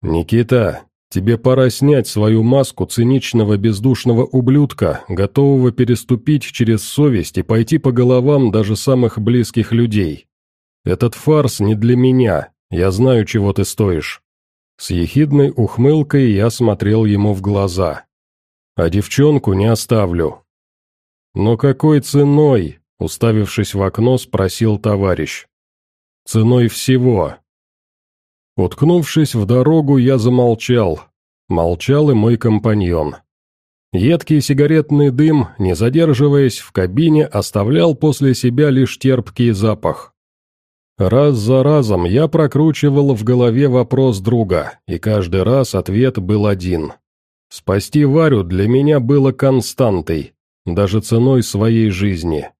Никита, тебе пора снять свою маску циничного бездушного ублюдка, готового переступить через совесть и пойти по головам даже самых близких людей. Этот фарс не для меня, я знаю, чего ты стоишь. С ехидной ухмылкой я смотрел ему в глаза. А девчонку не оставлю». «Но какой ценой?» — уставившись в окно, спросил товарищ. «Ценой всего». Уткнувшись в дорогу, я замолчал. Молчал и мой компаньон. Едкий сигаретный дым, не задерживаясь в кабине, оставлял после себя лишь терпкий запах. Раз за разом я прокручивал в голове вопрос друга, и каждый раз ответ был один. Спасти Варю для меня было константой, даже ценой своей жизни.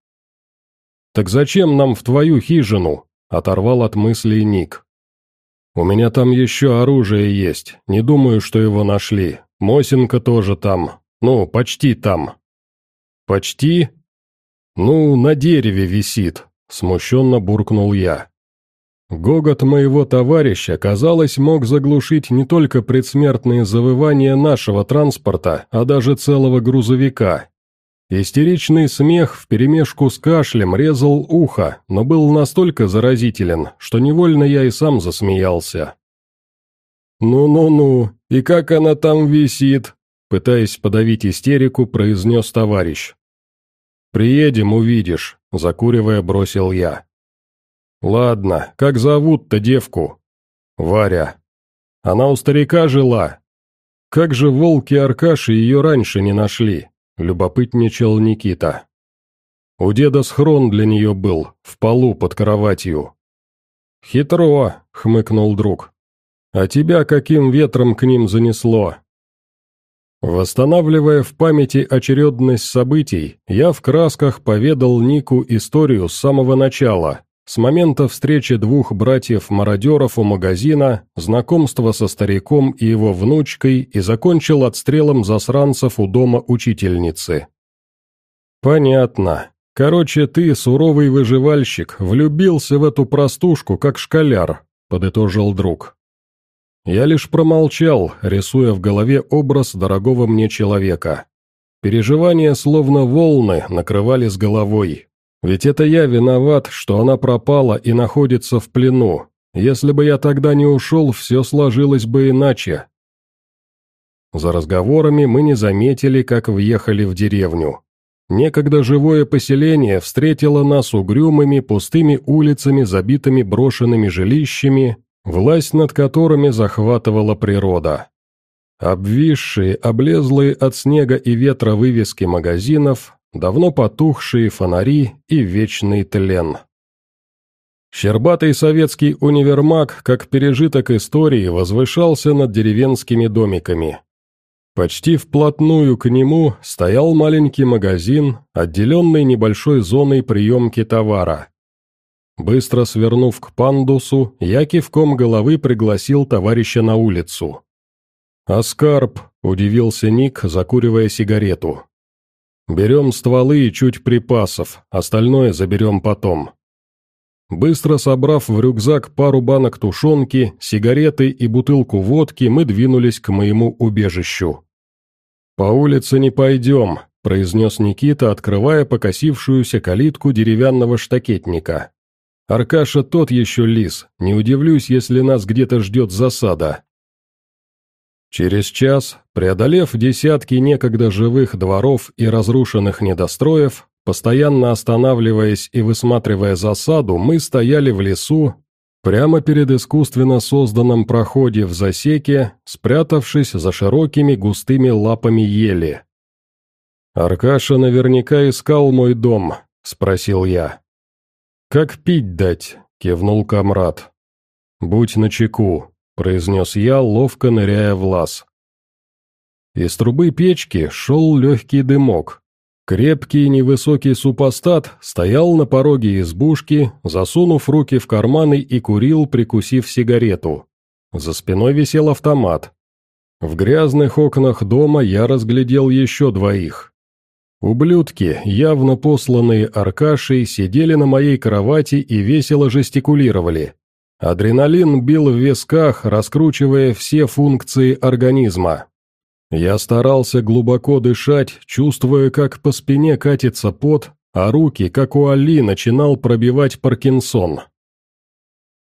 «Так зачем нам в твою хижину?» – оторвал от мыслей Ник. «У меня там еще оружие есть, не думаю, что его нашли. Мосинка тоже там, ну, почти там». «Почти?» «Ну, на дереве висит», – смущенно буркнул я. Гогот моего товарища, казалось, мог заглушить не только предсмертные завывания нашего транспорта, а даже целого грузовика. Истеричный смех вперемешку с кашлем резал ухо, но был настолько заразителен, что невольно я и сам засмеялся. «Ну-ну-ну, и как она там висит?» Пытаясь подавить истерику, произнес товарищ. «Приедем, увидишь», — закуривая, бросил я. «Ладно, как зовут-то девку?» «Варя». «Она у старика жила?» «Как же волки Аркаши ее раньше не нашли?» — любопытничал Никита. «У деда схрон для нее был, в полу под кроватью». «Хитро», — хмыкнул друг. «А тебя каким ветром к ним занесло?» Восстанавливая в памяти очередность событий, я в красках поведал Нику историю с самого начала, с момента встречи двух братьев-мародеров у магазина, знакомства со стариком и его внучкой и закончил отстрелом засранцев у дома учительницы. «Понятно. Короче, ты, суровый выживальщик, влюбился в эту простушку, как школяр», — подытожил друг. Я лишь промолчал, рисуя в голове образ дорогого мне человека. Переживания, словно волны, накрывали с головой, ведь это я виноват, что она пропала и находится в плену. Если бы я тогда не ушел, все сложилось бы иначе. За разговорами мы не заметили, как въехали в деревню. Некогда живое поселение встретило нас угрюмыми пустыми улицами, забитыми брошенными жилищами, власть над которыми захватывала природа. Обвисшие, облезлые от снега и ветра вывески магазинов, давно потухшие фонари и вечный тлен. Щербатый советский универмаг, как пережиток истории, возвышался над деревенскими домиками. Почти вплотную к нему стоял маленький магазин, отделенный небольшой зоной приемки товара. Быстро свернув к пандусу, я кивком головы пригласил товарища на улицу. «Аскарп», — удивился Ник, закуривая сигарету. Берем стволы и чуть припасов, остальное заберем потом. Быстро собрав в рюкзак пару банок тушенки, сигареты и бутылку водки, мы двинулись к моему убежищу. «По улице не пойдем», — произнес Никита, открывая покосившуюся калитку деревянного штакетника. «Аркаша тот еще лис, не удивлюсь, если нас где-то ждет засада». Через час, преодолев десятки некогда живых дворов и разрушенных недостроев, постоянно останавливаясь и высматривая засаду, мы стояли в лесу, прямо перед искусственно созданным проходе в засеке, спрятавшись за широкими густыми лапами ели. «Аркаша наверняка искал мой дом», — спросил я. «Как пить дать?» — кивнул комрад. «Будь начеку, произнес я, ловко ныряя в лаз. Из трубы печки шел легкий дымок. Крепкий невысокий супостат стоял на пороге избушки, засунув руки в карманы и курил, прикусив сигарету. За спиной висел автомат. В грязных окнах дома я разглядел еще двоих. Ублюдки, явно посланные Аркашей, сидели на моей кровати и весело жестикулировали. Адреналин бил в висках, раскручивая все функции организма. Я старался глубоко дышать, чувствуя, как по спине катится пот, а руки, как у Али, начинал пробивать Паркинсон.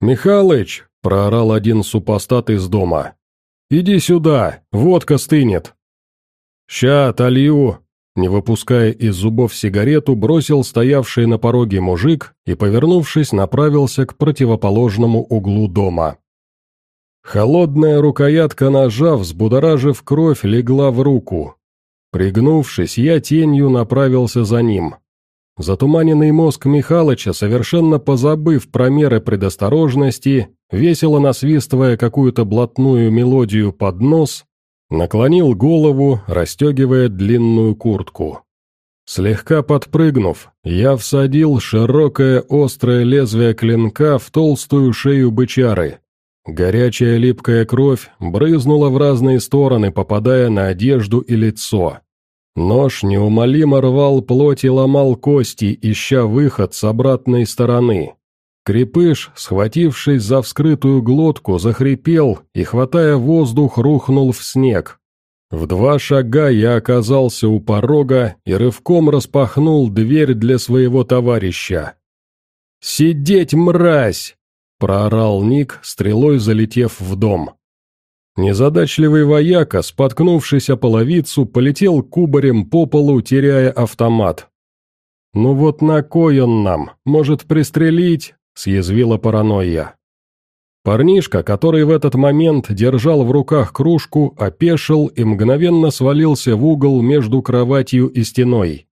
«Михалыч!» – проорал один супостат из дома. «Иди сюда, водка стынет!» «Ща, отолью!» Не выпуская из зубов сигарету, бросил стоявший на пороге мужик и, повернувшись, направился к противоположному углу дома. Холодная рукоятка ножа, взбудоражив кровь, легла в руку. Пригнувшись, я тенью направился за ним. Затуманенный мозг Михалыча, совершенно позабыв про меры предосторожности, весело насвистывая какую-то блатную мелодию под нос, Наклонил голову, расстегивая длинную куртку. Слегка подпрыгнув, я всадил широкое острое лезвие клинка в толстую шею бычары. Горячая липкая кровь брызнула в разные стороны, попадая на одежду и лицо. Нож неумолимо рвал плоть и ломал кости, ища выход с обратной стороны. Крепыш, схватившись за вскрытую глотку, захрипел и, хватая воздух, рухнул в снег. В два шага я оказался у порога и рывком распахнул дверь для своего товарища. «Сидеть, мразь!» — проорал Ник, стрелой залетев в дом. Незадачливый вояка, споткнувшись о половицу, полетел кубарем по полу, теряя автомат. «Ну вот на кой он нам? Может, пристрелить?» — съязвила паранойя. Парнишка, который в этот момент держал в руках кружку, опешил и мгновенно свалился в угол между кроватью и стеной.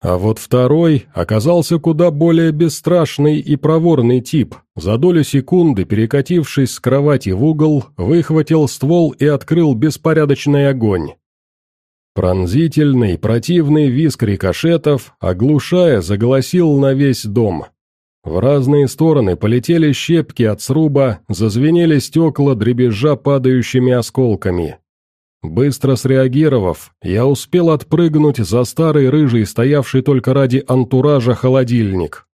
А вот второй оказался куда более бесстрашный и проворный тип. За долю секунды, перекатившись с кровати в угол, выхватил ствол и открыл беспорядочный огонь. Пронзительный, противный визг рикошетов, оглушая, заголосил на весь дом. В разные стороны полетели щепки от сруба, зазвенели стекла, дребезжа падающими осколками. Быстро среагировав, я успел отпрыгнуть за старый рыжий, стоявший только ради антуража холодильник.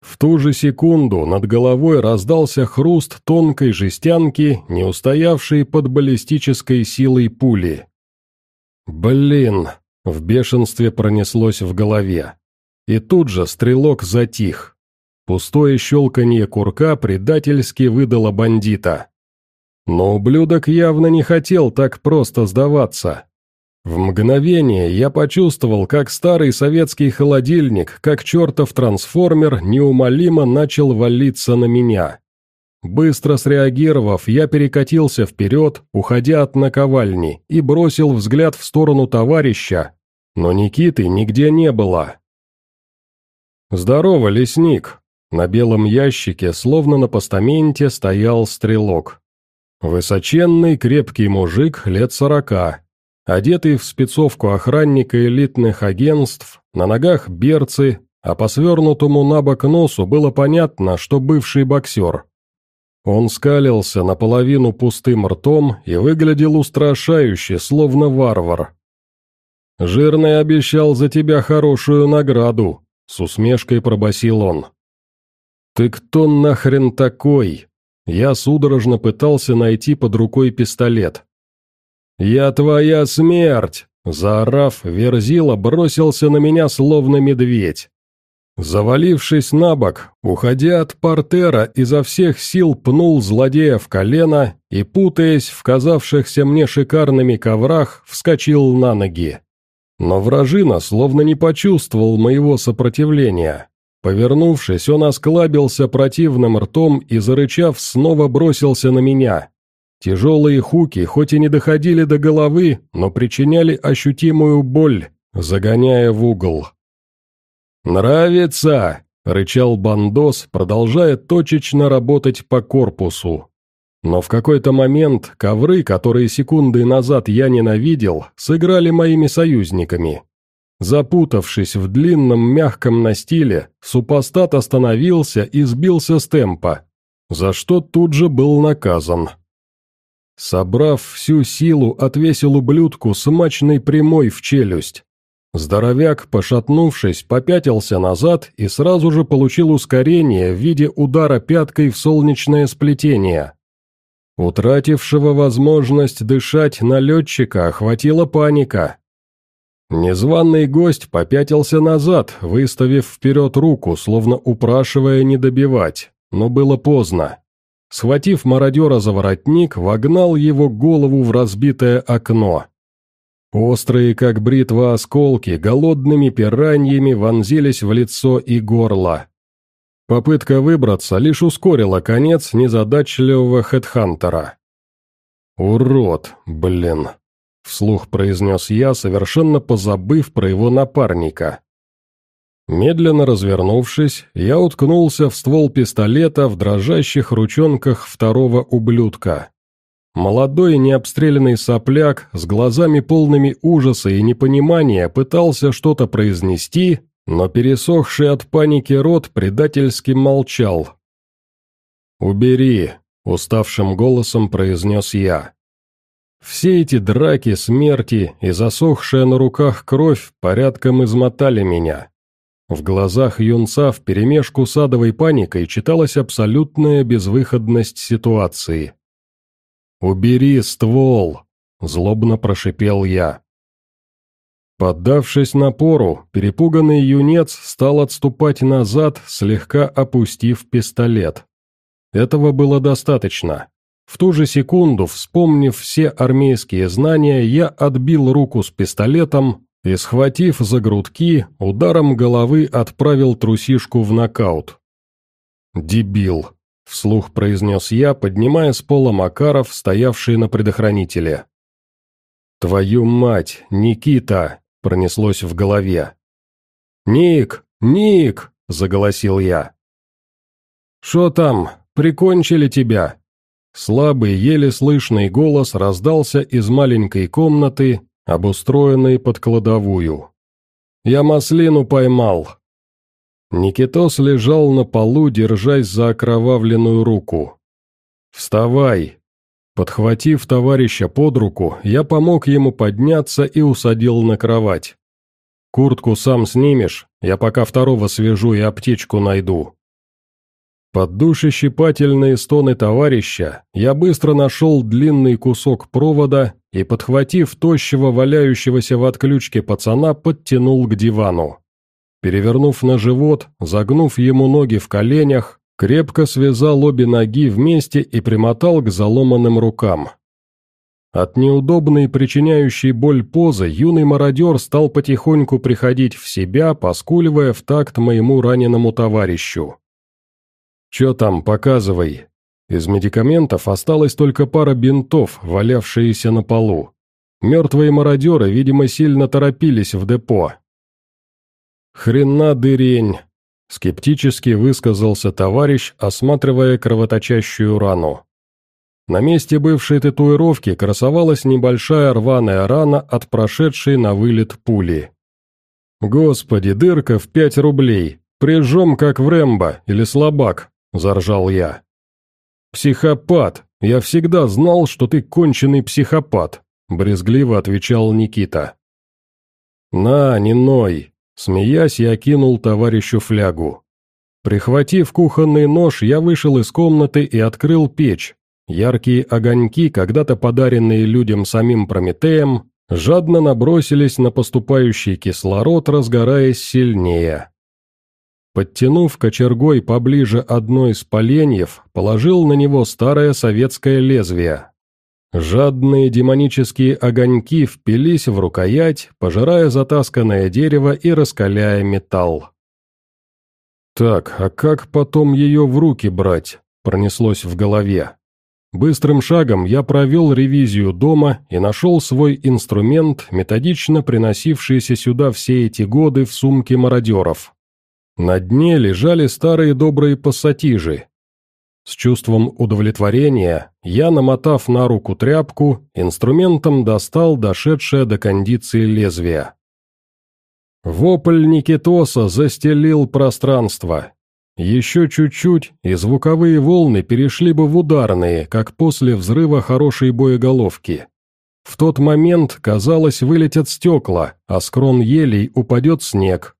В ту же секунду над головой раздался хруст тонкой жестянки, не устоявшей под баллистической силой пули. «Блин!» — в бешенстве пронеслось в голове. И тут же стрелок затих. Пустое щелканье курка предательски выдало бандита. Но ублюдок явно не хотел так просто сдаваться. В мгновение я почувствовал, как старый советский холодильник, как чертов трансформер, неумолимо начал валиться на меня. Быстро среагировав, я перекатился вперед, уходя от наковальни, и бросил взгляд в сторону товарища, но Никиты нигде не было. «Здорово, лесник!» На белом ящике, словно на постаменте, стоял стрелок. Высоченный, крепкий мужик лет сорока, одетый в спецовку охранника элитных агентств, на ногах берцы, а по свернутому на бок носу было понятно, что бывший боксер. Он скалился наполовину пустым ртом и выглядел устрашающе, словно варвар. «Жирный обещал за тебя хорошую награду», — с усмешкой пробасил он. «Ты кто нахрен такой?» Я судорожно пытался найти под рукой пистолет. «Я твоя смерть!» Заорав, Верзила бросился на меня словно медведь. Завалившись на бок, уходя от портера, изо всех сил пнул злодея в колено и, путаясь в казавшихся мне шикарными коврах, вскочил на ноги. Но вражина словно не почувствовал моего сопротивления. Повернувшись, он осклабился противным ртом и, зарычав, снова бросился на меня. Тяжелые хуки, хоть и не доходили до головы, но причиняли ощутимую боль, загоняя в угол. «Нравится!» — рычал бандос, продолжая точечно работать по корпусу. Но в какой-то момент ковры, которые секунды назад я ненавидел, сыграли моими союзниками. Запутавшись в длинном мягком настиле, супостат остановился и сбился с темпа, за что тут же был наказан. Собрав всю силу, отвесил ублюдку смачной прямой в челюсть. Здоровяк, пошатнувшись, попятился назад и сразу же получил ускорение в виде удара пяткой в солнечное сплетение. Утратившего возможность дышать налетчика охватила паника, Незваный гость попятился назад, выставив вперед руку, словно упрашивая не добивать, но было поздно. Схватив мародера за воротник, вогнал его голову в разбитое окно. Острые, как бритва осколки, голодными пираньями вонзились в лицо и горло. Попытка выбраться лишь ускорила конец незадачливого хедхантера. «Урод, блин!» Вслух произнес я, совершенно позабыв про его напарника. Медленно развернувшись, я уткнулся в ствол пистолета в дрожащих ручонках второго ублюдка. Молодой необстрелянный сопляк с глазами полными ужаса и непонимания пытался что-то произнести, но пересохший от паники рот предательски молчал. «Убери», — уставшим голосом произнес я. Все эти драки, смерти и засохшая на руках кровь порядком измотали меня. В глазах юнца вперемешку с адовой паникой читалась абсолютная безвыходность ситуации. «Убери ствол!» — злобно прошипел я. Поддавшись напору, перепуганный юнец стал отступать назад, слегка опустив пистолет. Этого было достаточно. В ту же секунду, вспомнив все армейские знания, я отбил руку с пистолетом и, схватив за грудки, ударом головы отправил трусишку в нокаут. «Дебил», — вслух произнес я, поднимая с пола Макаров, стоявший на предохранителе. «Твою мать, Никита!» — пронеслось в голове. «Ник! Ник!» — заголосил я. «Шо там? Прикончили тебя?» Слабый, еле слышный голос раздался из маленькой комнаты, обустроенной под кладовую. «Я маслину поймал!» Никитос лежал на полу, держась за окровавленную руку. «Вставай!» Подхватив товарища под руку, я помог ему подняться и усадил на кровать. «Куртку сам снимешь, я пока второго свяжу и аптечку найду». Под душещипательные стоны товарища я быстро нашел длинный кусок провода и, подхватив тощего валяющегося в отключке пацана, подтянул к дивану. Перевернув на живот, загнув ему ноги в коленях, крепко связал обе ноги вместе и примотал к заломанным рукам. От неудобной причиняющей боль позы юный мародер стал потихоньку приходить в себя, поскуливая в такт моему раненому товарищу. «Чё там, показывай?» Из медикаментов осталась только пара бинтов, валявшиеся на полу. Мертвые мародеры, видимо, сильно торопились в депо. «Хрена дырень!» — скептически высказался товарищ, осматривая кровоточащую рану. На месте бывшей татуировки красовалась небольшая рваная рана от прошедшей на вылет пули. «Господи, дырка в пять рублей! Прижжем, как в Рэмбо или слабак!» – заржал я. «Психопат! Я всегда знал, что ты конченый психопат!» – брезгливо отвечал Никита. «На, не ной!» Смеясь, я кинул товарищу флягу. Прихватив кухонный нож, я вышел из комнаты и открыл печь. Яркие огоньки, когда-то подаренные людям самим Прометеем, жадно набросились на поступающий кислород, разгораясь сильнее. Подтянув кочергой поближе одной из поленьев, положил на него старое советское лезвие. Жадные демонические огоньки впились в рукоять, пожирая затасканное дерево и раскаляя металл. «Так, а как потом ее в руки брать?» – пронеслось в голове. Быстрым шагом я провел ревизию дома и нашел свой инструмент, методично приносившийся сюда все эти годы в сумке мародеров. На дне лежали старые добрые пассатижи, с чувством удовлетворения я, намотав на руку тряпку, инструментом достал дошедшее до кондиции лезвие. Вопль Никитоса застелил пространство. Еще чуть-чуть, и звуковые волны перешли бы в ударные, как после взрыва хорошей боеголовки. В тот момент, казалось, вылетят стекла, а с крон елей упадет снег.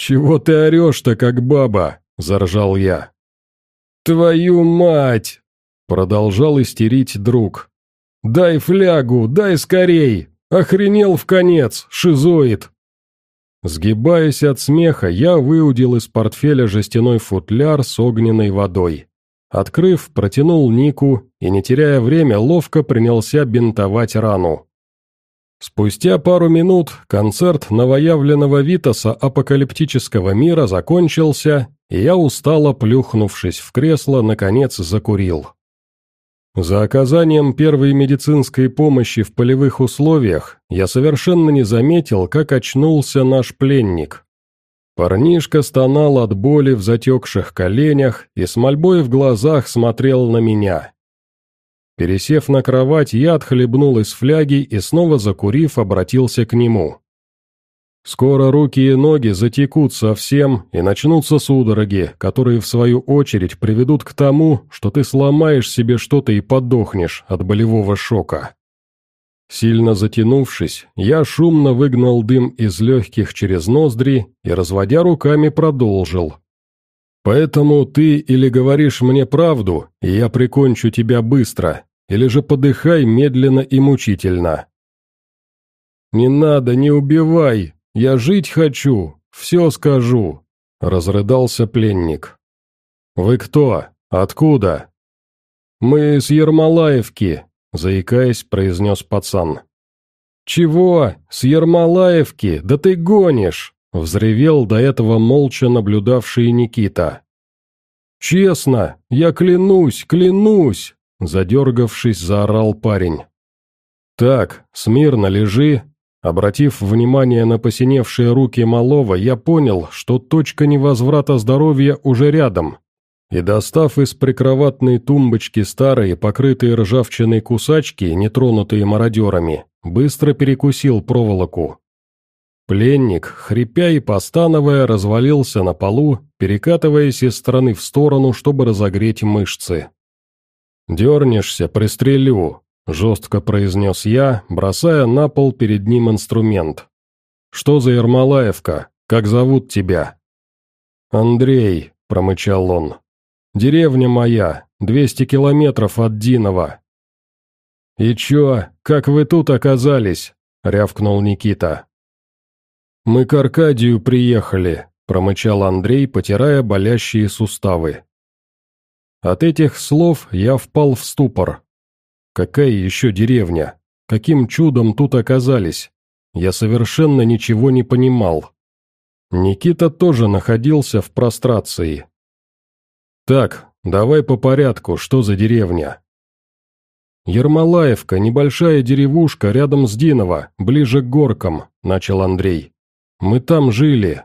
«Чего ты орешь-то, как баба?» – заржал я. «Твою мать!» — продолжал истерить друг. «Дай флягу, дай скорей! Охренел в конец, шизоид!» Сгибаясь от смеха, я выудил из портфеля жестяной футляр с огненной водой. Открыв, протянул Нику и, не теряя время, ловко принялся бинтовать рану. Спустя пару минут концерт новоявленного Витаса апокалиптического мира закончился, и я устало, плюхнувшись в кресло, наконец закурил. За оказанием первой медицинской помощи в полевых условиях я совершенно не заметил, как очнулся наш пленник. Парнишка стонал от боли в затекших коленях и с мольбой в глазах смотрел на меня. Пересев на кровать, я отхлебнул из фляги и снова закурив, обратился к нему. Скоро руки и ноги затекут совсем, и начнутся судороги, которые в свою очередь приведут к тому, что ты сломаешь себе что-то и подохнешь от болевого шока. Сильно затянувшись, я шумно выгнал дым из легких через ноздри и, разводя руками, продолжил. «Поэтому ты или говоришь мне правду, и я прикончу тебя быстро, или же подыхай медленно и мучительно». «Не надо, не убивай, я жить хочу, все скажу», — разрыдался пленник. «Вы кто? Откуда?» «Мы с Ермолаевки», — заикаясь, произнес пацан. «Чего? С Ермолаевки? Да ты гонишь!» — взревел до этого молча наблюдавший Никита. «Честно, я клянусь, клянусь!» — задергавшись, заорал парень. «Так, смирно лежи». Обратив внимание на посиневшие руки малого, я понял, что точка невозврата здоровья уже рядом, и, достав из прикроватной тумбочки старые, покрытые ржавчиной кусачки, нетронутые мародерами, быстро перекусил проволоку. Пленник, хрипя и постановая, развалился на полу, перекатываясь из стороны в сторону, чтобы разогреть мышцы. «Дернешься, пристрелю», — жестко произнес я, бросая на пол перед ним инструмент. «Что за Ермолаевка? Как зовут тебя?» «Андрей», — промычал он. «Деревня моя, двести километров от Динова». «И чё, как вы тут оказались?» — рявкнул Никита. «Мы к Аркадию приехали», — промычал Андрей, потирая болящие суставы. От этих слов я впал в ступор. Какая еще деревня? Каким чудом тут оказались? Я совершенно ничего не понимал. Никита тоже находился в прострации. «Так, давай по порядку, что за деревня?» «Ермолаевка, небольшая деревушка рядом с Диново, ближе к горкам», — начал Андрей. «Мы там жили».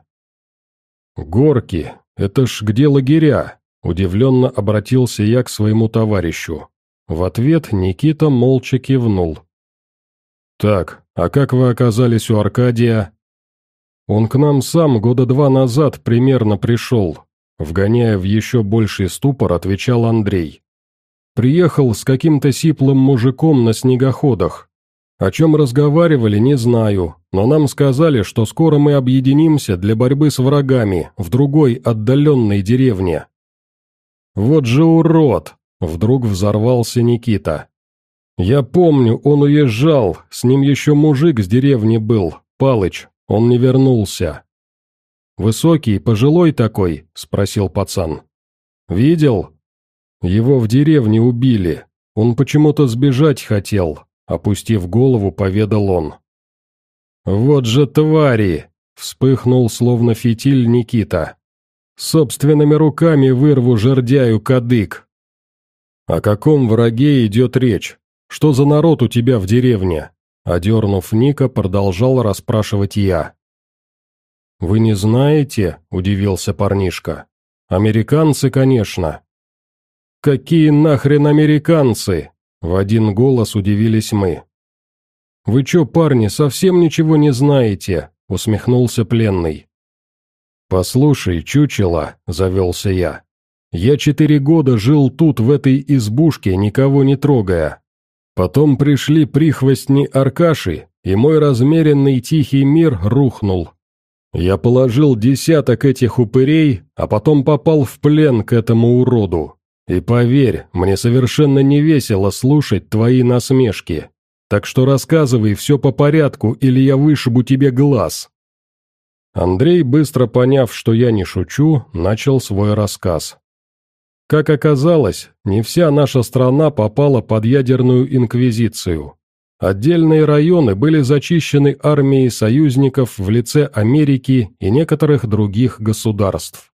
«Горки, это ж где лагеря?» — удивленно обратился я к своему товарищу. В ответ Никита молча кивнул. «Так, а как вы оказались у Аркадия?» «Он к нам сам года два назад примерно пришел», — вгоняя в еще больший ступор, отвечал Андрей. Приехал с каким-то сиплым мужиком на снегоходах. О чем разговаривали, не знаю, но нам сказали, что скоро мы объединимся для борьбы с врагами в другой отдаленной деревне. Вот же урод! Вдруг взорвался Никита. Я помню, он уезжал, с ним еще мужик с деревни был, Палыч, он не вернулся. «Высокий, пожилой такой?» – спросил пацан. «Видел?» Его в деревне убили. Он почему-то сбежать хотел, опустив голову, поведал он. «Вот же твари!» — вспыхнул словно фитиль Никита. «Собственными руками вырву жердяю кадык». «О каком враге идет речь? Что за народ у тебя в деревне?» Одернув Ника, продолжал расспрашивать я. «Вы не знаете?» – удивился парнишка. «Американцы, конечно. «Какие нахрен американцы?» — в один голос удивились мы. «Вы чё, парни, совсем ничего не знаете?» — усмехнулся пленный. «Послушай, чучело», — завелся я. «Я четыре года жил тут, в этой избушке, никого не трогая. Потом пришли прихвостни Аркаши, и мой размеренный тихий мир рухнул. Я положил десяток этих упырей, а потом попал в плен к этому уроду. И поверь, мне совершенно не весело слушать твои насмешки. Так что рассказывай все по порядку, или я вышибу тебе глаз». Андрей, быстро поняв, что я не шучу, начал свой рассказ. Как оказалось, не вся наша страна попала под ядерную инквизицию. Отдельные районы были зачищены армией союзников в лице Америки и некоторых других государств.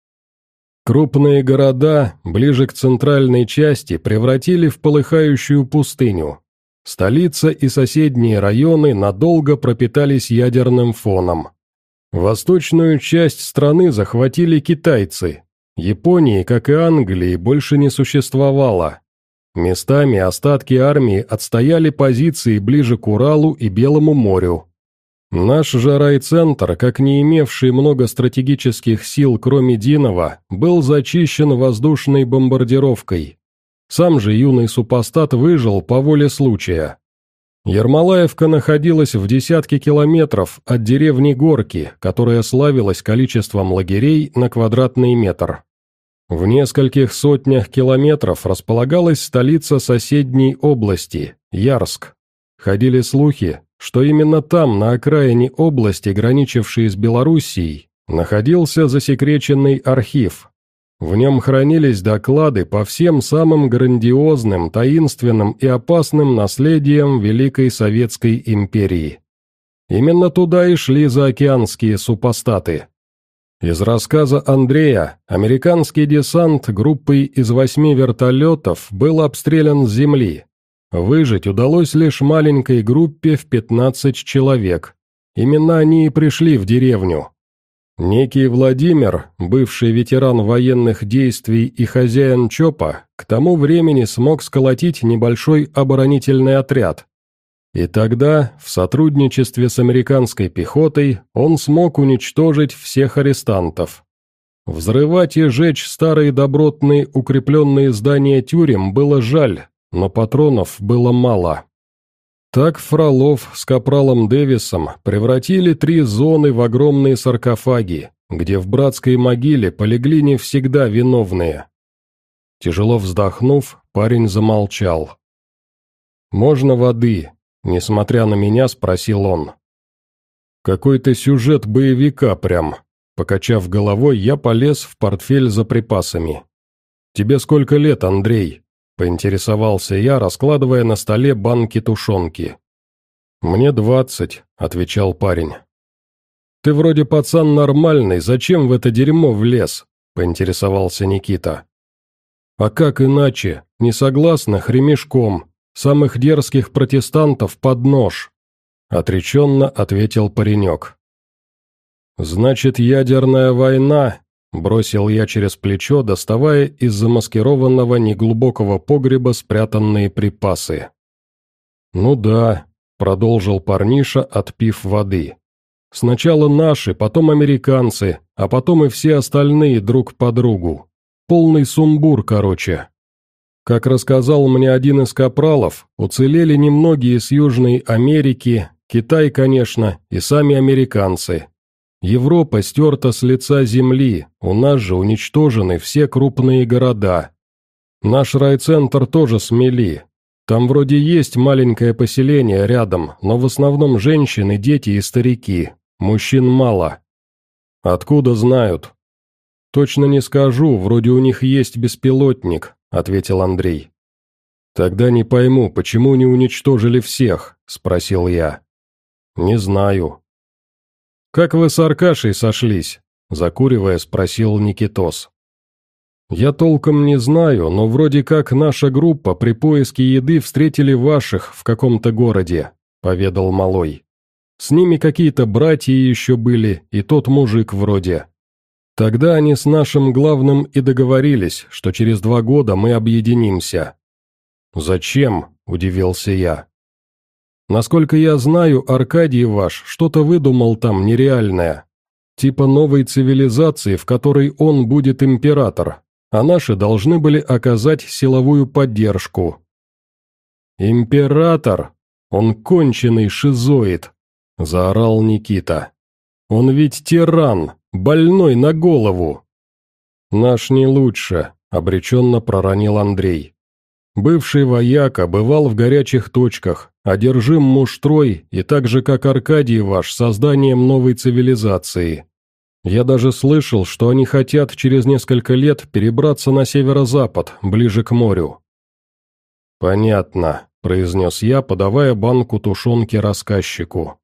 Крупные города, ближе к центральной части, превратили в полыхающую пустыню. Столица и соседние районы надолго пропитались ядерным фоном. Восточную часть страны захватили китайцы. Японии, как и Англии, больше не существовало. Местами остатки армии отстояли позиции ближе к Уралу и Белому морю. Наш же райцентр, как не имевший много стратегических сил, кроме Динова, был зачищен воздушной бомбардировкой. Сам же юный супостат выжил по воле случая. Ермолаевка находилась в десятке километров от деревни Горки, которая славилась количеством лагерей на квадратный метр. В нескольких сотнях километров располагалась столица соседней области – Ярск. Ходили слухи, что именно там, на окраине области, граничившей с Белоруссией, находился засекреченный архив. В нем хранились доклады по всем самым грандиозным, таинственным и опасным наследиям Великой Советской империи. Именно туда и шли заокеанские супостаты – из рассказа Андрея, американский десант группой из восьми вертолетов был обстрелян с земли. Выжить удалось лишь маленькой группе в 15 человек. Именно они и пришли в деревню. Некий Владимир, бывший ветеран военных действий и хозяин ЧОПа, к тому времени смог сколотить небольшой оборонительный отряд, и тогда, в сотрудничестве с американской пехотой, он смог уничтожить всех арестантов. Взрывать и жечь старые добротные укрепленные здания тюрем было жаль, но патронов было мало. Так Фролов с Капралом Дэвисом превратили три зоны в огромные саркофаги, где в братской могиле полегли не всегда виновные. Тяжело вздохнув, парень замолчал. «Можно воды?» Несмотря на меня, спросил он. «Какой-то сюжет боевика прям». Покачав головой, я полез в портфель за припасами. «Тебе сколько лет, Андрей?» – поинтересовался я, раскладывая на столе банки тушенки. «Мне двадцать», – отвечал парень. «Ты вроде пацан нормальный, зачем в это дерьмо влез?» – поинтересовался Никита. «А как иначе? Не согласна, хремешком. Самых дерзких протестантов под нож», — отреченно ответил паренек. «Значит, ядерная война», — бросил я через плечо, доставая из замаскированного неглубокого погреба спрятанные припасы. «Ну да», — продолжил парниша, отпив воды. «Сначала наши, потом американцы, а потом и все остальные друг по другу. Полный сумбур, короче». Как рассказал мне один из капралов, уцелели немногие с Южной Америки, Китай, конечно, и сами американцы. Европа стерта с лица земли, у нас же уничтожены все крупные города. Наш райцентр тоже смели. Там вроде есть маленькое поселение рядом, но в основном женщины, дети и старики. Мужчин мало. Откуда знают? Точно не скажу, вроде у них есть беспилотник, — ответил Андрей. «Тогда не пойму, почему не уничтожили всех?» — спросил я. «Не знаю». «Как вы с Аркашей сошлись?» — закуривая, спросил Никитос. «Я толком не знаю, но вроде как наша группа при поиске еды встретили ваших в каком-то городе», — поведал Малой. «С ними какие-то братья еще были, и тот мужик вроде». Тогда они с нашим главным и договорились, что через два года мы объединимся. «Зачем?» – удивился я. «Насколько я знаю, Аркадий ваш что-то выдумал там нереальное. Типа новой цивилизации, в которой он будет император, а наши должны были оказать силовую поддержку». «Император? Он конченый шизоид!» – заорал Никита. «Он ведь тиран, Больной на голову!» «Наш не лучше», — обреченно проронил Андрей. Бывший вояка бывал в горячих точках, одержим муштрой и так же, как Аркадий ваш, созданием новой цивилизации. Я даже слышал, что они хотят через несколько лет перебраться на северо-запад, ближе к морю. «Понятно», — произнес я, подавая банку тушенки рассказчику.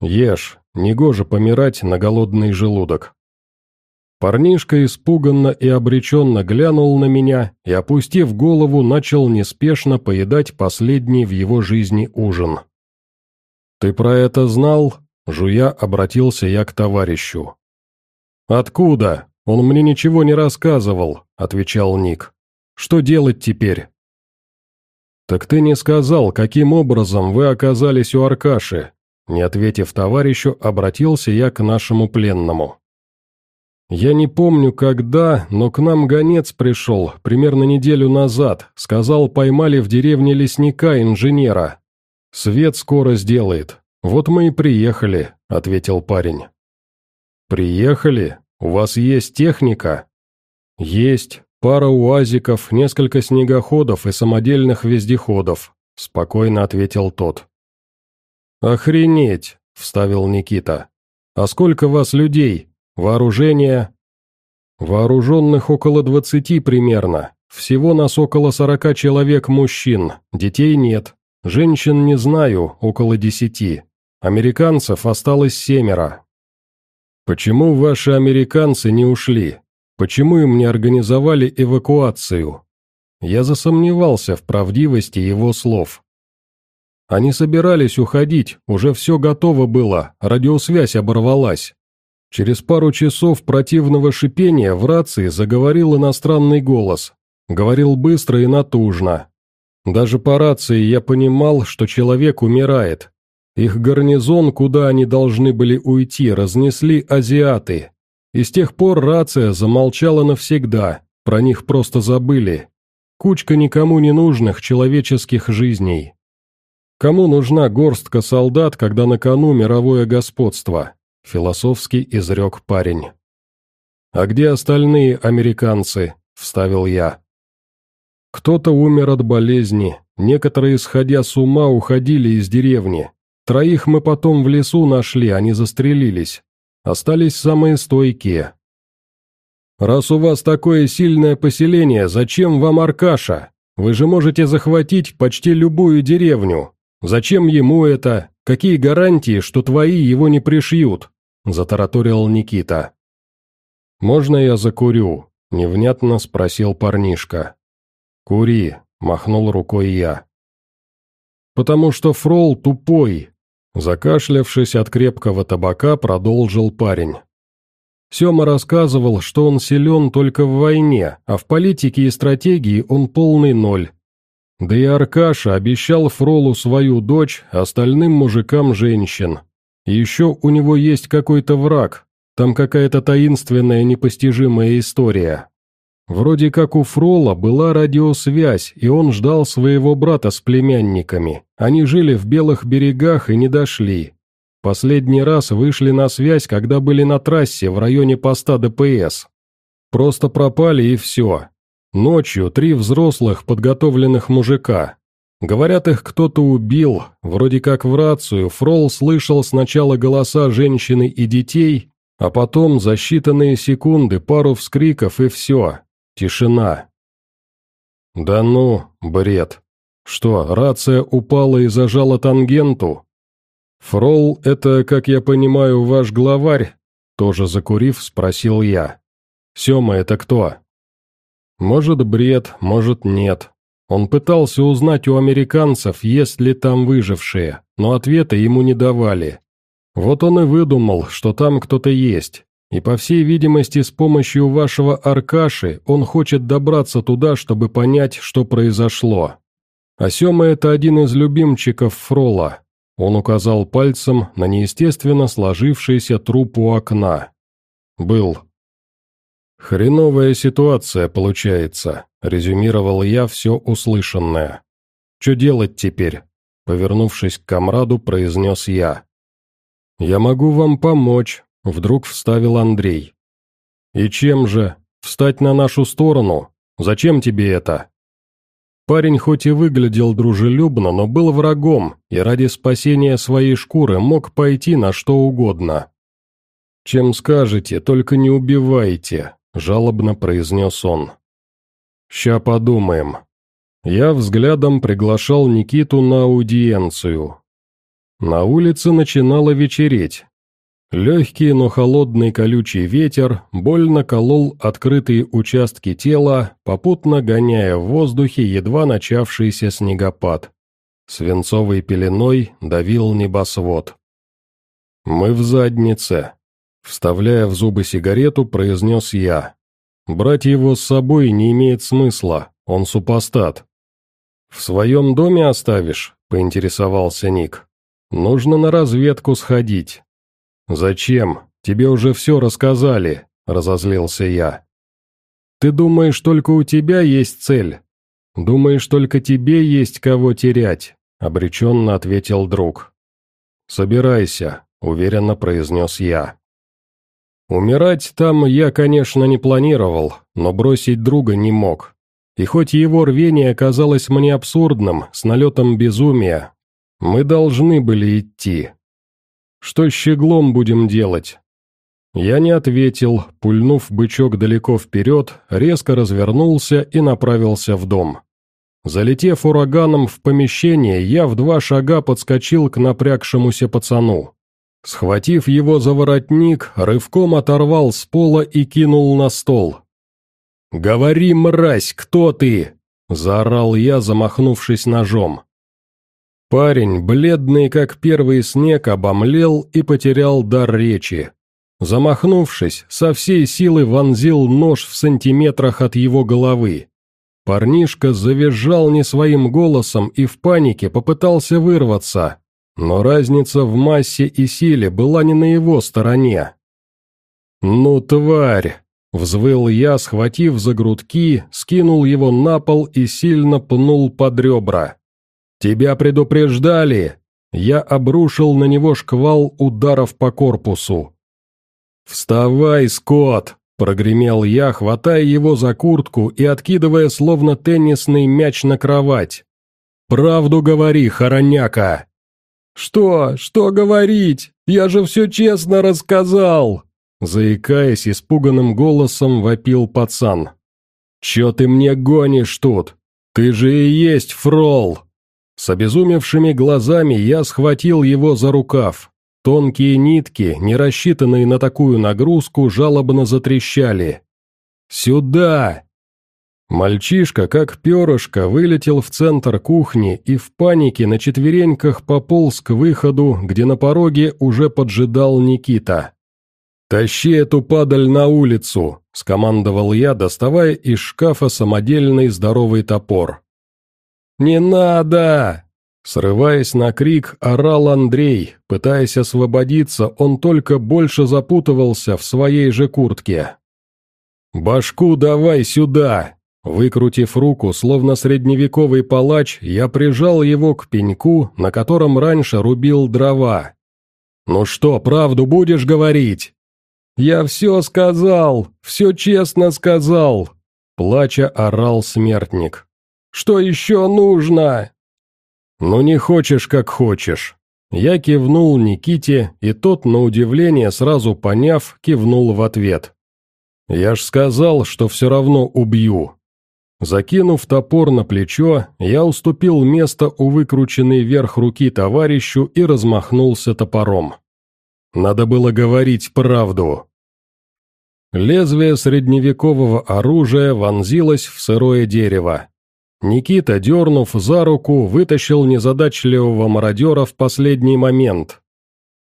«Ешь, негоже помирать на голодный желудок». Парнишка испуганно и обреченно глянул на меня и, опустив голову, начал неспешно поедать последний в его жизни ужин. «Ты про это знал?» — жуя обратился я к товарищу. «Откуда? Он мне ничего не рассказывал», — отвечал Ник. «Что делать теперь?» «Так ты не сказал, каким образом вы оказались у Аркаши», не ответив товарищу, обратился я к нашему пленному. «Я не помню, когда, но к нам гонец пришел, примерно неделю назад, сказал, поймали в деревне лесника инженера. Свет скоро сделает. Вот мы и приехали», — ответил парень. «Приехали? У вас есть техника?» «Есть. Пара уазиков, несколько снегоходов и самодельных вездеходов», — спокойно ответил тот. «Охренеть!» — вставил Никита. «А сколько вас людей? Вооружение?» «Вооруженных около двадцати примерно. Всего нас около сорока человек мужчин, детей нет. Женщин не знаю, около десяти. Американцев осталось семеро». «Почему ваши американцы не ушли? Почему им не организовали эвакуацию?» Я засомневался в правдивости его слов. Они собирались уходить, уже все готово было, радиосвязь оборвалась. Через пару часов противного шипения в рации заговорил иностранный голос. Говорил быстро и натужно. Даже по рации я понимал, что человек умирает. Их гарнизон, куда они должны были уйти, разнесли азиаты. И с тех пор рация замолчала навсегда, про них просто забыли. Кучка никому не нужных человеческих жизней. Кому нужна горстка солдат, когда на кону мировое господство? Философски изрек парень. «А где остальные американцы?» – вставил я. Кто-то умер от болезни, некоторые, сходя с ума, уходили из деревни. Троих мы потом в лесу нашли, они застрелились. Остались самые стойкие. «Раз у вас такое сильное поселение, зачем вам Аркаша? Вы же можете захватить почти любую деревню, Зачем ему это? Какие гарантии, что твои его не пришьют?» – затараторил Никита. «Можно я закурю?» – невнятно спросил парнишка. «Кури», – махнул рукой я. «Потому что Фрол тупой», – закашлявшись от крепкого табака, продолжил парень. Сема рассказывал, что он силен только в войне, а в политике и стратегии он полный ноль, да и Аркаша обещал Фролу свою дочь, остальным мужикам женщин. Еще у него есть какой-то враг, там какая-то таинственная непостижимая история. Вроде как у Фрола была радиосвязь, и он ждал своего брата с племянниками. Они жили в Белых берегах и не дошли. Последний раз вышли на связь, когда были на трассе в районе поста ДПС. Просто пропали и все. Ночью три взрослых подготовленных мужика. Говорят, их кто-то убил, вроде как в рацию, Фрол слышал сначала голоса женщины и детей, а потом за считанные секунды пару вскриков и все. Тишина. Да ну, бред. Что, рация упала и зажала тангенту? Фрол — это, как я понимаю, ваш главарь? Тоже закурив, спросил я. Сема — это кто? Может, бред, может, нет. Он пытался узнать у американцев, есть ли там выжившие, но ответа ему не давали. Вот он и выдумал, что там кто-то есть. И по всей видимости, с помощью вашего Аркаши он хочет добраться туда, чтобы понять, что произошло. А Сема – это один из любимчиков Фрола. Он указал пальцем на неестественно сложившийся труп у окна. Был. «Хреновая ситуация получается», — резюмировал я все услышанное. «Че делать теперь?» — повернувшись к комраду, произнес я. «Я могу вам помочь», — вдруг вставил Андрей. «И чем же? Встать на нашу сторону? Зачем тебе это?» Парень хоть и выглядел дружелюбно, но был врагом, и ради спасения своей шкуры мог пойти на что угодно. «Чем скажете, только не убивайте», — жалобно произнес он. «Ща подумаем». Я взглядом приглашал Никиту на аудиенцию. На улице начинало вечереть. Легкий, но холодный колючий ветер больно колол открытые участки тела, попутно гоняя в воздухе едва начавшийся снегопад. Свинцовой пеленой давил небосвод. «Мы в заднице», Вставляя в зубы сигарету, произнес я. «Брать его с собой не имеет смысла, он супостат». «В своем доме оставишь?» – поинтересовался Ник. «Нужно на разведку сходить». «Зачем? Тебе уже все рассказали», – разозлился я. «Ты думаешь, только у тебя есть цель? Думаешь, только тебе есть кого терять?» – обреченно ответил друг. «Собирайся», – уверенно произнес я. Умирать там я, конечно, не планировал, но бросить друга не мог. И хоть его рвение казалось мне абсурдным, с налетом безумия, мы должны были идти. Что щеглом будем делать? Я не ответил, пульнув бычок далеко вперед, резко развернулся и направился в дом. Залетев ураганом в помещение, я в два шага подскочил к напрягшемуся пацану. Схватив его за воротник, рывком оторвал с пола и кинул на стол. «Говори, мразь, кто ты?» – заорал я, замахнувшись ножом. Парень, бледный как первый снег, обомлел и потерял дар речи. Замахнувшись, со всей силы вонзил нож в сантиметрах от его головы. Парнишка завизжал не своим голосом и в панике попытался вырваться, но разница в массе и силе была не на его стороне. «Ну, тварь!» — взвыл я, схватив за грудки, скинул его на пол и сильно пнул под ребра. «Тебя предупреждали!» Я обрушил на него шквал ударов по корпусу. «Вставай, Скотт!» — прогремел я, хватая его за куртку и откидывая словно теннисный мяч на кровать. «Правду говори, хороняка!» «Что? Что говорить? Я же все честно рассказал!» Заикаясь, испуганным голосом вопил пацан. «Че ты мне гонишь тут? Ты же и есть фрол!» С обезумевшими глазами я схватил его за рукав. Тонкие нитки, не рассчитанные на такую нагрузку, жалобно затрещали. «Сюда!» Мальчишка, как перышко, вылетел в центр кухни и в панике на четвереньках пополз к выходу, где на пороге уже поджидал Никита. «Тащи эту падаль на улицу!» – скомандовал я, доставая из шкафа самодельный здоровый топор. «Не надо!» Срываясь на крик, орал Андрей. Пытаясь освободиться, он только больше запутывался в своей же куртке. «Башку давай сюда!» Выкрутив руку, словно средневековый палач, я прижал его к пеньку, на котором раньше рубил дрова. «Ну что, правду будешь говорить?» «Я все сказал, все честно сказал!» Плача орал смертник. Что еще нужно?» «Ну не хочешь, как хочешь». Я кивнул Никите, и тот, на удивление, сразу поняв, кивнул в ответ. «Я ж сказал, что все равно убью». Закинув топор на плечо, я уступил место у выкрученной вверх руки товарищу и размахнулся топором. Надо было говорить правду. Лезвие средневекового оружия вонзилось в сырое дерево. Никита, дернув за руку, вытащил незадачливого мародера в последний момент.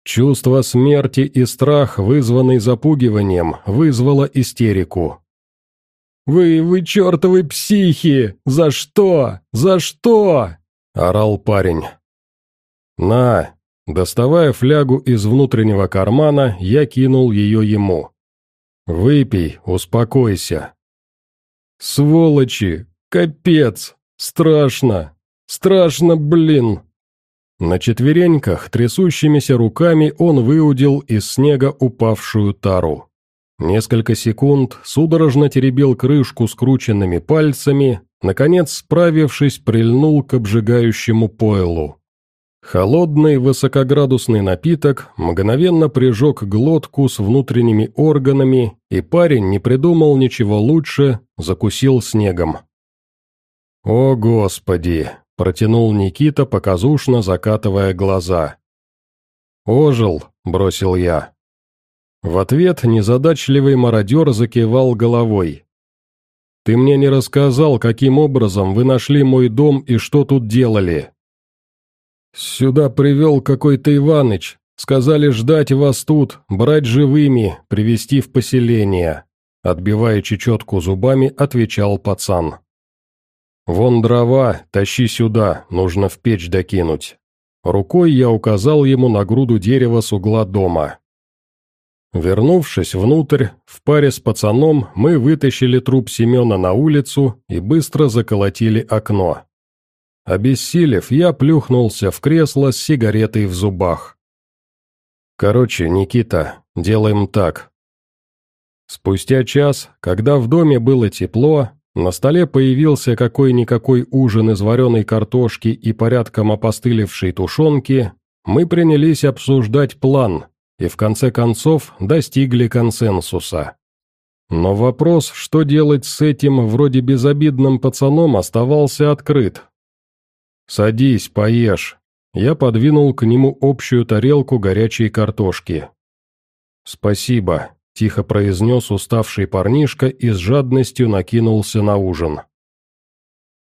Чувство смерти и страх, вызванный запугиванием, вызвало истерику. «Вы, вы чертовы психи! За что? За что?» – орал парень. «На!» Доставая флягу из внутреннего кармана, я кинул ее ему. «Выпей, успокойся». «Сволочи! Капец! Страшно! Страшно, блин!» На четвереньках, трясущимися руками, он выудил из снега упавшую тару. Несколько секунд судорожно теребил крышку скрученными пальцами, наконец, справившись, прильнул к обжигающему пойлу. Холодный высокоградусный напиток мгновенно прижег глотку с внутренними органами, и парень не придумал ничего лучше, закусил снегом. «О, Господи!» – протянул Никита, показушно закатывая глаза. «Ожил!» – бросил я. В ответ незадачливый мародер закивал головой. «Ты мне не рассказал, каким образом вы нашли мой дом и что тут делали?» «Сюда привел какой-то Иваныч. Сказали ждать вас тут, брать живыми, привести в поселение», отбивая чечетку зубами, отвечал пацан. «Вон дрова, тащи сюда, нужно в печь докинуть». Рукой я указал ему на груду дерева с угла дома. Вернувшись внутрь, в паре с пацаном мы вытащили труп Семена на улицу и быстро заколотили окно. Обессилев, я плюхнулся в кресло с сигаретой в зубах. «Короче, Никита, делаем так. Спустя час, когда в доме было тепло, на столе появился какой-никакой ужин из вареной картошки и порядком опостылевшей тушенки, мы принялись обсуждать план и в конце концов достигли консенсуса. Но вопрос, что делать с этим вроде безобидным пацаном, оставался открыт. «Садись, поешь». Я подвинул к нему общую тарелку горячей картошки. «Спасибо», — тихо произнес уставший парнишка и с жадностью накинулся на ужин.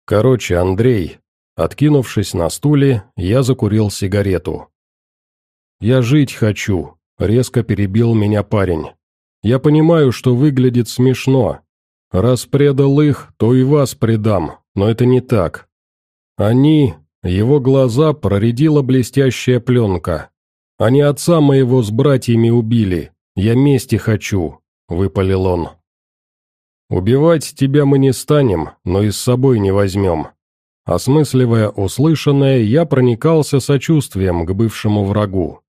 «Короче, Андрей», откинувшись на стуле, я закурил сигарету. «Я жить хочу», — резко перебил меня парень. «Я понимаю, что выглядит смешно. Раз предал их, то и вас предам, но это не так. Они...» Его глаза проредила блестящая пленка. «Они отца моего с братьями убили. Я мести хочу», — выпалил он. «Убивать тебя мы не станем, но и с собой не возьмем». Осмысливая услышанное, я проникался сочувствием к бывшему врагу.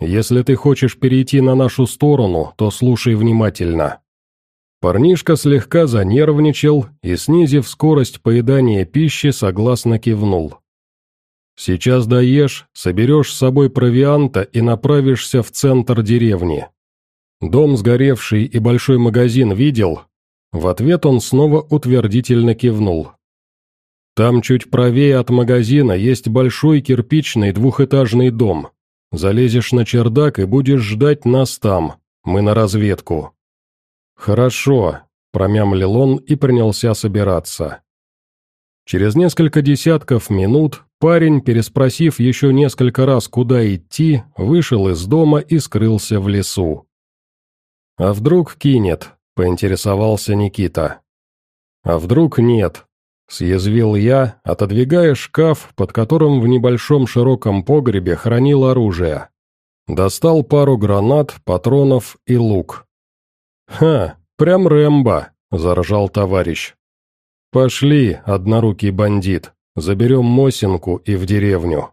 Если ты хочешь перейти на нашу сторону, то слушай внимательно». Парнишка слегка занервничал и, снизив скорость поедания пищи, согласно кивнул. «Сейчас доешь, соберешь с собой провианта и направишься в центр деревни. Дом сгоревший и большой магазин видел?» В ответ он снова утвердительно кивнул. «Там чуть правее от магазина есть большой кирпичный двухэтажный дом. Залезешь на чердак и будешь ждать нас там. Мы на разведку». «Хорошо», — промямлил он и принялся собираться. Через несколько десятков минут парень, переспросив еще несколько раз, куда идти, вышел из дома и скрылся в лесу. «А вдруг кинет?» — поинтересовался Никита. «А вдруг нет?» Съязвил я, отодвигая шкаф, под которым в небольшом широком погребе хранил оружие. Достал пару гранат, патронов и лук. «Ха, прям Рэмбо!» – заржал товарищ. «Пошли, однорукий бандит, заберем Мосинку и в деревню».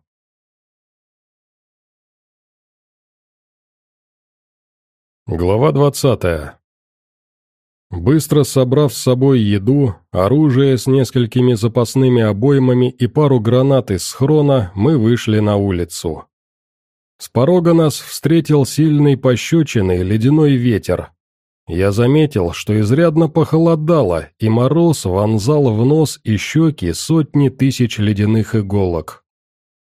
Глава двадцатая Быстро собрав с собой еду, оружие с несколькими запасными обоймами и пару гранат из схрона, мы вышли на улицу. С порога нас встретил сильный пощечиной ледяной ветер. Я заметил, что изрядно похолодало, и мороз вонзал в нос и щеки сотни тысяч ледяных иголок.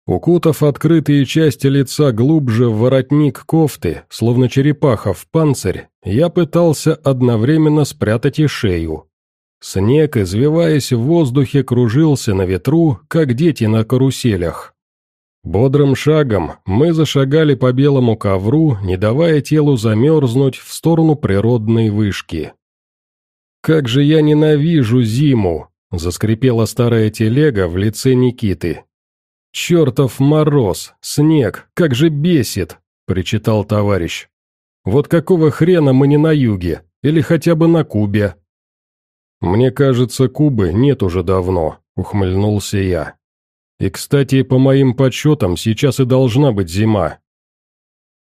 Укутав открытые части лица глубже в воротник кофты, словно черепаха в панцирь, я пытался одновременно спрятать и шею. Снег, извиваясь в воздухе, кружился на ветру, как дети на каруселях. Бодрым шагом мы зашагали по белому ковру, не давая телу замерзнуть в сторону природной вышки. «Как же я ненавижу зиму!» — заскрипела старая телега в лице Никиты. «Чертов мороз, снег, как же бесит!» — причитал товарищ. «Вот какого хрена мы не на юге, или хотя бы на Кубе?» «Мне кажется, Кубы нет уже давно», — ухмыльнулся я. «И, кстати, по моим подсчетам, сейчас и должна быть зима».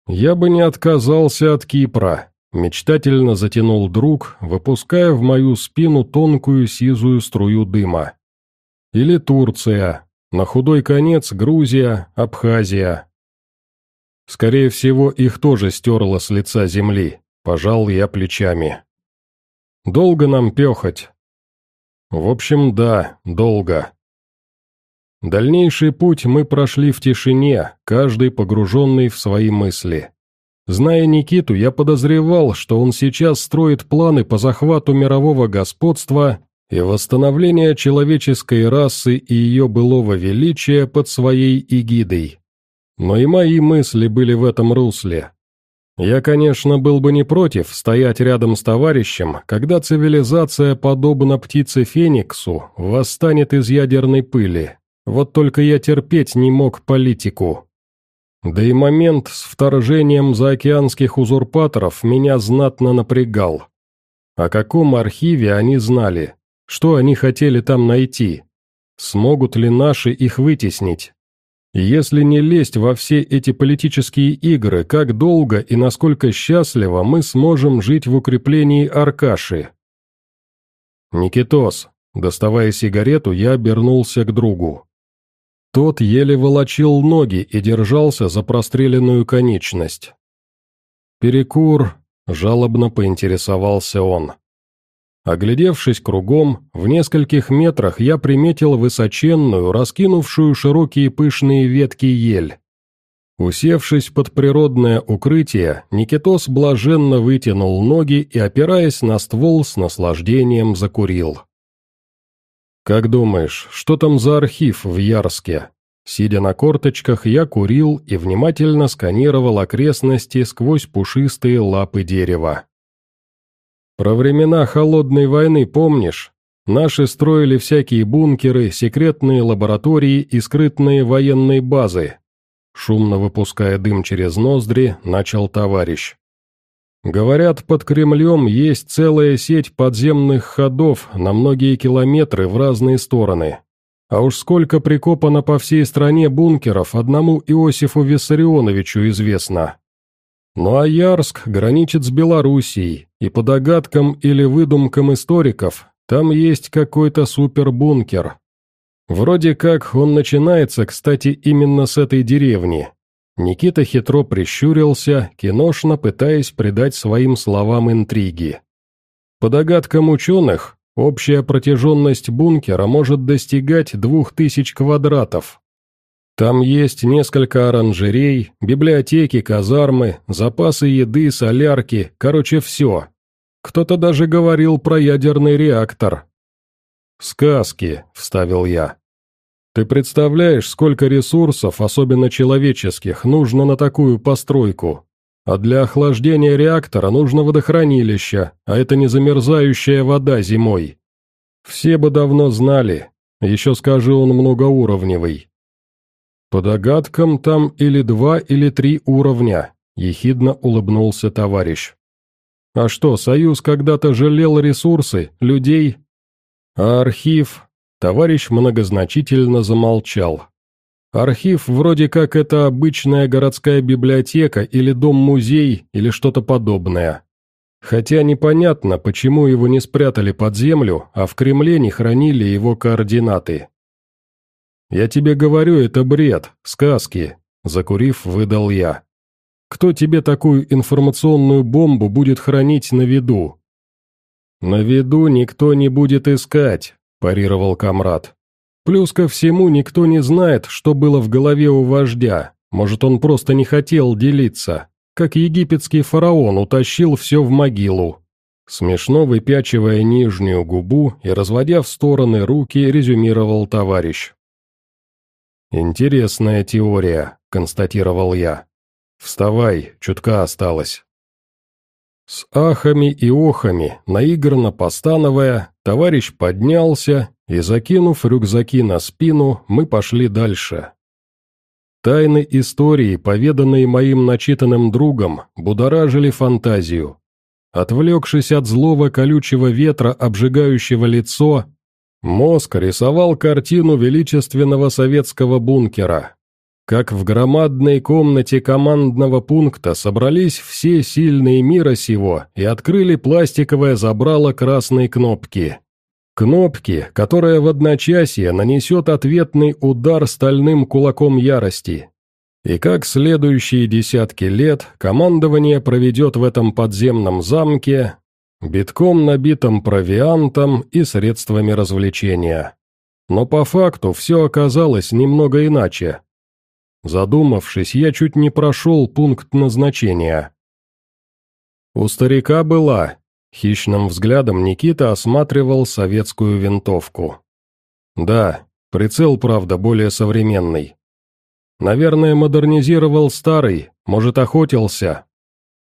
«Я бы не отказался от Кипра», — мечтательно затянул друг, выпуская в мою спину тонкую сизую струю дыма. «Или Турция, на худой конец Грузия, Абхазия. Скорее всего, их тоже стерло с лица земли, пожал я плечами. Долго нам пехать? В общем, да, долго. Дальнейший путь мы прошли в тишине, каждый погруженный в свои мысли. Зная Никиту, я подозревал, что он сейчас строит планы по захвату мирового господства и восстановление человеческой расы и ее былого величия под своей эгидой. Но и мои мысли были в этом русле. Я, конечно, был бы не против стоять рядом с товарищем, когда цивилизация, подобно птице Фениксу, восстанет из ядерной пыли. Вот только я терпеть не мог политику. Да и момент с вторжением заокеанских узурпаторов меня знатно напрягал. О каком архиве они знали, что они хотели там найти? Смогут ли наши их вытеснить? Если не лезть во все эти политические игры, как долго и насколько счастливо мы сможем жить в укреплении Аркаши? Никитос, доставая сигарету, я обернулся к другу. Тот еле волочил ноги и держался за простреленную конечность. «Перекур», — жалобно поинтересовался он. Оглядевшись кругом, в нескольких метрах я приметил высоченную, раскинувшую широкие пышные ветки ель. Усевшись под природное укрытие, Никитос блаженно вытянул ноги и, опираясь на ствол, с наслаждением закурил. «Как думаешь, что там за архив в Ярске?» Сидя на корточках, я курил и внимательно сканировал окрестности сквозь пушистые лапы дерева. Про времена холодной войны помнишь? Наши строили всякие бункеры, секретные лаборатории и скрытные военные базы. Шумно выпуская дым через ноздри, начал товарищ. Говорят, под Кремлем есть целая сеть подземных ходов на многие километры в разные стороны. А уж сколько прикопано по всей стране бункеров одному Иосифу Виссарионовичу известно. Ну а Ярск граничит с Белоруссией, и по догадкам или выдумкам историков, там есть какой-то супербункер. Вроде как он начинается, кстати, именно с этой деревни. Никита хитро прищурился, киношно пытаясь придать своим словам интриги. По догадкам ученых, общая протяженность бункера может достигать двух тысяч квадратов. Там есть несколько оранжерей, библиотеки, казармы, запасы еды, солярки, короче, все. Кто-то даже говорил про ядерный реактор. «Сказки», — вставил я. «Ты представляешь, сколько ресурсов, особенно человеческих, нужно на такую постройку? А для охлаждения реактора нужно водохранилище, а это не замерзающая вода зимой. Все бы давно знали. Еще скажу, он многоуровневый. «По догадкам, там или два, или три уровня», — ехидно улыбнулся товарищ. «А что, Союз когда-то жалел ресурсы, людей?» «А архив?» — товарищ многозначительно замолчал. «Архив вроде как это обычная городская библиотека или дом-музей или что-то подобное. Хотя непонятно, почему его не спрятали под землю, а в Кремле не хранили его координаты. «Я тебе говорю, это бред, сказки», — закурив, выдал я. «Кто тебе такую информационную бомбу будет хранить на виду?» «На виду никто не будет искать», — парировал комрад. «Плюс ко всему никто не знает, что было в голове у вождя. Может, он просто не хотел делиться, как египетский фараон утащил все в могилу». Смешно выпячивая нижнюю губу и разводя в стороны руки, резюмировал товарищ. «Интересная теория», — констатировал я. «Вставай, чутка осталось». С ахами и охами, наигранно постановая, товарищ поднялся, и, закинув рюкзаки на спину, мы пошли дальше. Тайны истории, поведанные моим начитанным другом, будоражили фантазию. Отвлекшись от злого колючего ветра, обжигающего лицо, Мозг рисовал картину величественного советского бункера. Как в громадной комнате командного пункта собрались все сильные мира сего и открыли пластиковое забрало красной кнопки. Кнопки, которая в одночасье нанесет ответный удар стальным кулаком ярости. И как следующие десятки лет командование проведет в этом подземном замке, битком набитым провиантом и средствами развлечения. Но по факту все оказалось немного иначе. Задумавшись, я чуть не прошел пункт назначения. У старика была. Хищным взглядом Никита осматривал советскую винтовку. Да, прицел, правда, более современный. Наверное, модернизировал старый, может, охотился.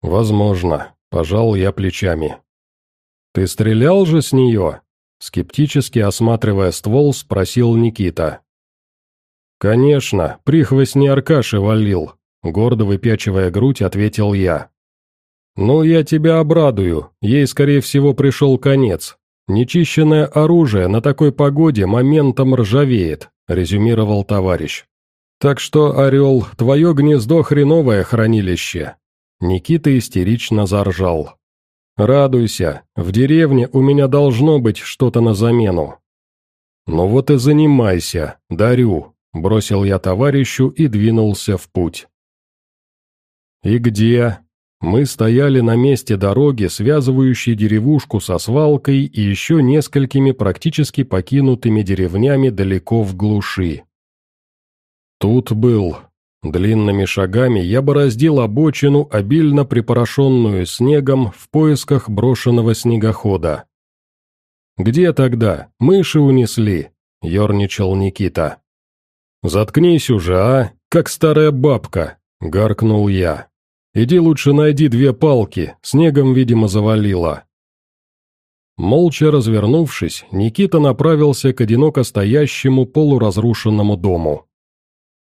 Возможно, пожал я плечами. «Ты стрелял же с нее?» Скептически осматривая ствол, спросил Никита. «Конечно, прихвостни Аркаши валил», — гордо выпячивая грудь, ответил я. «Ну, я тебя обрадую, ей, скорее всего, пришел конец. Нечищенное оружие на такой погоде моментом ржавеет», — резюмировал товарищ. Так что, Орел, твое гнездо хреновое хранилище. Никита истерично заржал. Радуйся, в деревне у меня должно быть что-то на замену. Ну вот и занимайся, дарю, бросил я товарищу и двинулся в путь. И где? Мы стояли на месте дороги, связывающей деревушку со свалкой и еще несколькими практически покинутыми деревнями далеко в глуши. Тут был. Длинными шагами я бороздил обочину, обильно припорошенную снегом, в поисках брошенного снегохода. «Где тогда? Мыши унесли», — ерничал Никита. «Заткнись уже, а, как старая бабка», — гаркнул я. «Иди лучше найди две палки, снегом, видимо, завалило». Молча развернувшись, Никита направился к одиноко стоящему полуразрушенному дому.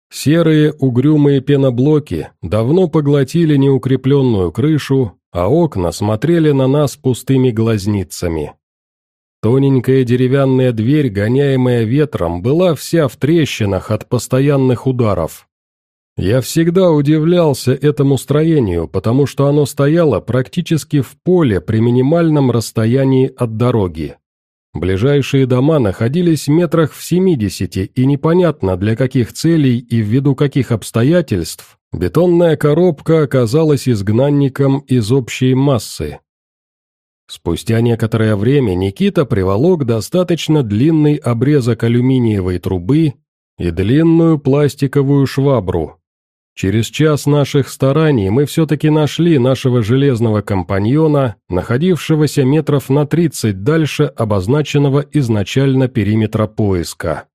Серые угрюмые пеноблоки давно поглотили неукрепленную крышу, а окна смотрели на нас пустыми глазницами. Тоненькая деревянная дверь, гоняемая ветром, была вся в трещинах от постоянных ударов. Я всегда удивлялся этому строению, потому что оно стояло практически в поле при минимальном расстоянии от дороги. Ближайшие дома находились метрах в 70, и непонятно для каких целей и ввиду каких обстоятельств бетонная коробка оказалась изгнанником из общей массы. Спустя некоторое время Никита приволок достаточно длинный обрезок алюминиевой трубы и длинную пластиковую швабру, Через час наших стараний мы все-таки нашли нашего железного компаньона, находившегося метров на тридцать дальше обозначенного изначально периметра поиска.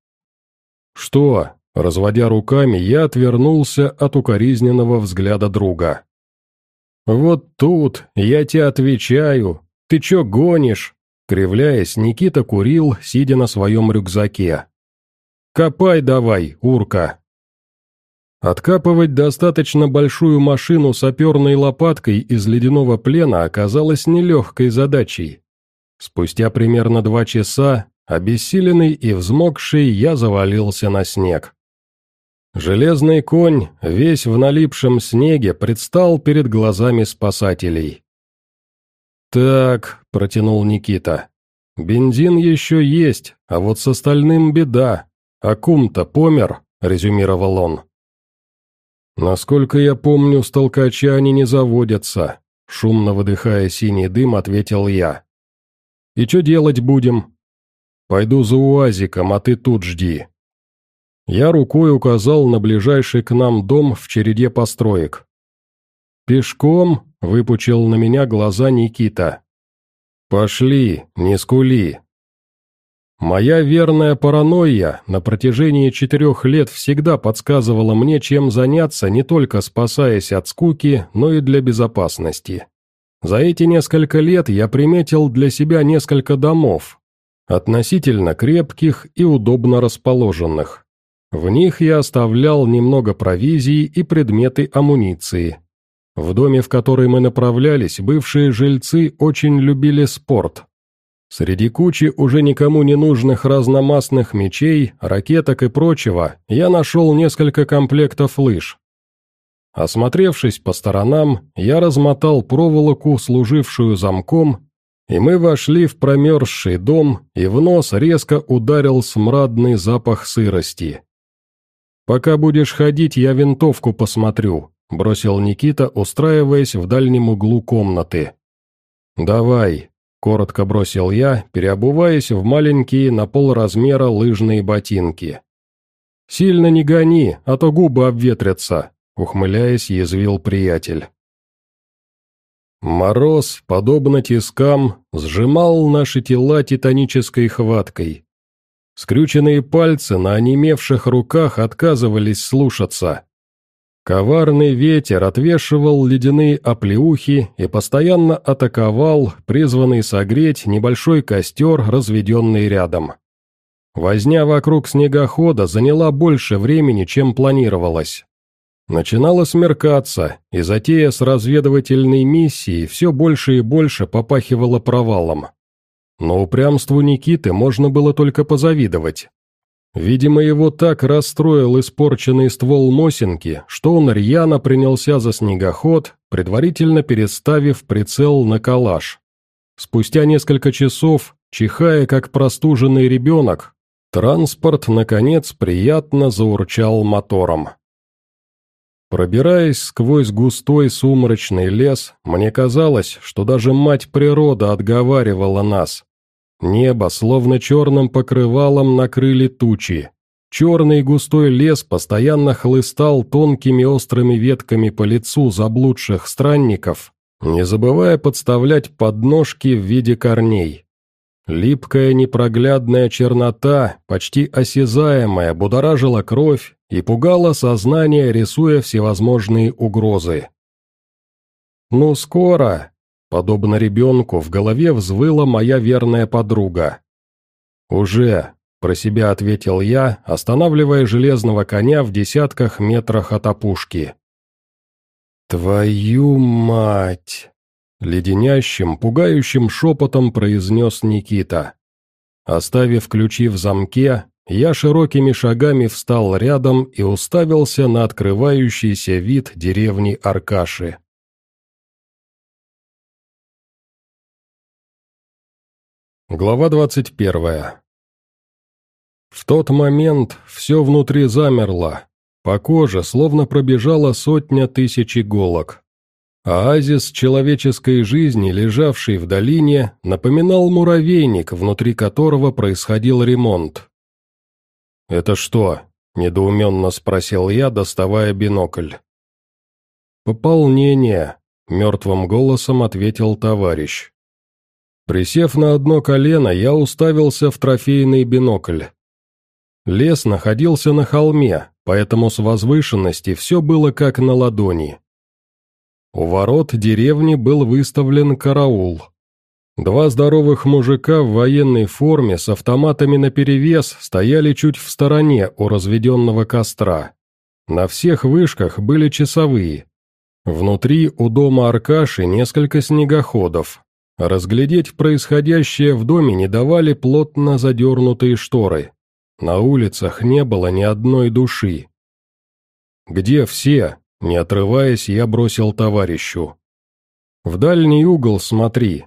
«Что?» – разводя руками, я отвернулся от укоризненного взгляда друга. «Вот тут, я тебе отвечаю. Ты че гонишь?» Кривляясь, Никита курил, сидя на своем рюкзаке. «Копай давай, урка!» Откапывать достаточно большую машину саперной лопаткой из ледяного плена оказалось нелегкой задачей. Спустя примерно два часа, обессиленный и взмокший, я завалился на снег. Железный конь, весь в налипшем снеге, предстал перед глазами спасателей. «Так», — протянул Никита, — «бензин еще есть, а вот с остальным беда. А кум-то помер», — резюмировал он. «Насколько я помню, с толкача они не заводятся», — шумно выдыхая синий дым, ответил я. «И что делать будем?» «Пойду за УАЗиком, а ты тут жди». Я рукой указал на ближайший к нам дом в череде построек. «Пешком?» — выпучил на меня глаза Никита. «Пошли, не скули, Моя верная паранойя на протяжении четырех лет всегда подсказывала мне, чем заняться, не только спасаясь от скуки, но и для безопасности. За эти несколько лет я приметил для себя несколько домов, относительно крепких и удобно расположенных. В них я оставлял немного провизии и предметы амуниции. В доме, в который мы направлялись, бывшие жильцы очень любили спорт, Среди кучи уже никому не нужных разномастных мечей, ракеток и прочего, я нашел несколько комплектов лыж. Осмотревшись по сторонам, я размотал проволоку, служившую замком, и мы вошли в промерзший дом, и в нос резко ударил смрадный запах сырости. «Пока будешь ходить, я винтовку посмотрю», — бросил Никита, устраиваясь в дальнем углу комнаты. «Давай», Коротко бросил я, переобуваясь в маленькие на полразмера лыжные ботинки. «Сильно не гони, а то губы обветрятся», — ухмыляясь, язвил приятель. Мороз, подобно тискам, сжимал наши тела титанической хваткой. Скрюченные пальцы на онемевших руках отказывались слушаться. Коварный ветер отвешивал ледяные оплеухи и постоянно атаковал, призванный согреть небольшой костер, разведенный рядом. Возня вокруг снегохода заняла больше времени, чем планировалось. Начинало смеркаться, и затея с разведывательной миссией все больше и больше попахивала провалом. Но упрямству Никиты можно было только позавидовать. Видимо, его так расстроил испорченный ствол Мосинки, что он рьяно принялся за снегоход, предварительно переставив прицел на калаш. Спустя несколько часов, чихая как простуженный ребенок, транспорт, наконец, приятно заурчал мотором. Пробираясь сквозь густой сумрачный лес, мне казалось, что даже мать природа отговаривала нас, Небо, словно черным покрывалом, накрыли тучи. Черный густой лес постоянно хлыстал тонкими острыми ветками по лицу заблудших странников, не забывая подставлять подножки в виде корней. Липкая непроглядная чернота, почти осязаемая, будоражила кровь и пугала сознание, рисуя всевозможные угрозы. «Ну, скоро!» Подобно ребенку, в голове взвыла моя верная подруга. «Уже», — про себя ответил я, останавливая железного коня в десятках метрах от опушки. «Твою мать!» — леденящим, пугающим шепотом произнес Никита. Оставив ключи в замке, я широкими шагами встал рядом и уставился на открывающийся вид деревни Аркаши. Глава 21. В тот момент все внутри замерло. По коже словно пробежала сотня тысяч иголок. Оазис человеческой жизни, лежавший в долине, напоминал муравейник, внутри которого происходил ремонт. «Это что?» – недоуменно спросил я, доставая бинокль. «Пополнение», – мертвым голосом ответил товарищ. Присев на одно колено, я уставился в трофейный бинокль. Лес находился на холме, поэтому с возвышенности все было как на ладони. У ворот деревни был выставлен караул. Два здоровых мужика в военной форме с автоматами наперевес стояли чуть в стороне у разведенного костра. На всех вышках были часовые. Внутри у дома Аркаши несколько снегоходов, Разглядеть происходящее в доме не давали плотно задернутые шторы. На улицах не было ни одной души. «Где все?» – не отрываясь, я бросил товарищу. «В дальний угол смотри».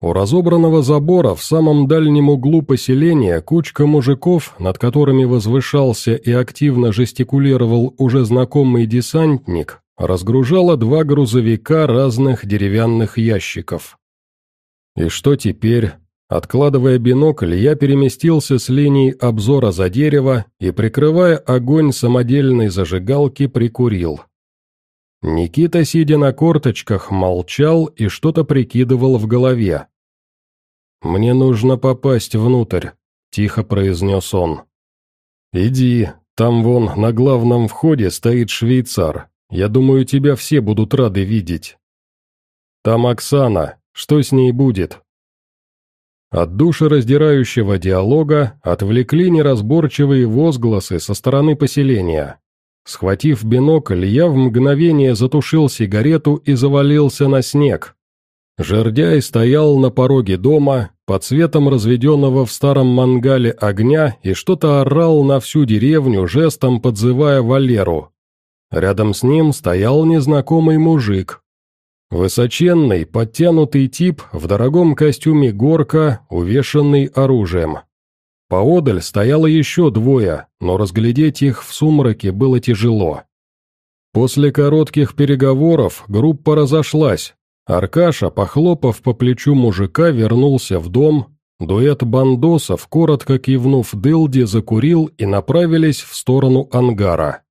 У разобранного забора в самом дальнем углу поселения кучка мужиков, над которыми возвышался и активно жестикулировал уже знакомый десантник, разгружала два грузовика разных деревянных ящиков. И что теперь? Откладывая бинокль, я переместился с линии обзора за дерево и, прикрывая огонь самодельной зажигалки, прикурил. Никита, сидя на корточках, молчал и что-то прикидывал в голове. «Мне нужно попасть внутрь», — тихо произнес он. «Иди, там вон на главном входе стоит швейцар, я думаю, тебя все будут рады видеть. Там Оксана, что с ней будет?» От душераздирающего диалога отвлекли неразборчивые возгласы со стороны поселения. Схватив бинокль, я в мгновение затушил сигарету и завалился на снег. Жердяй стоял на пороге дома, под светом разведенного в старом мангале огня и что-то орал на всю деревню, жестом подзывая Валеру. Рядом с ним стоял незнакомый мужик. Высоченный, подтянутый тип в дорогом костюме горка, увешанный оружием. Поодаль стояло еще двое, но разглядеть их в сумраке было тяжело. После коротких переговоров группа разошлась. Аркаша, похлопав по плечу мужика, вернулся в дом. Дуэт бандосов, коротко кивнув дылде, закурил и направились в сторону ангара.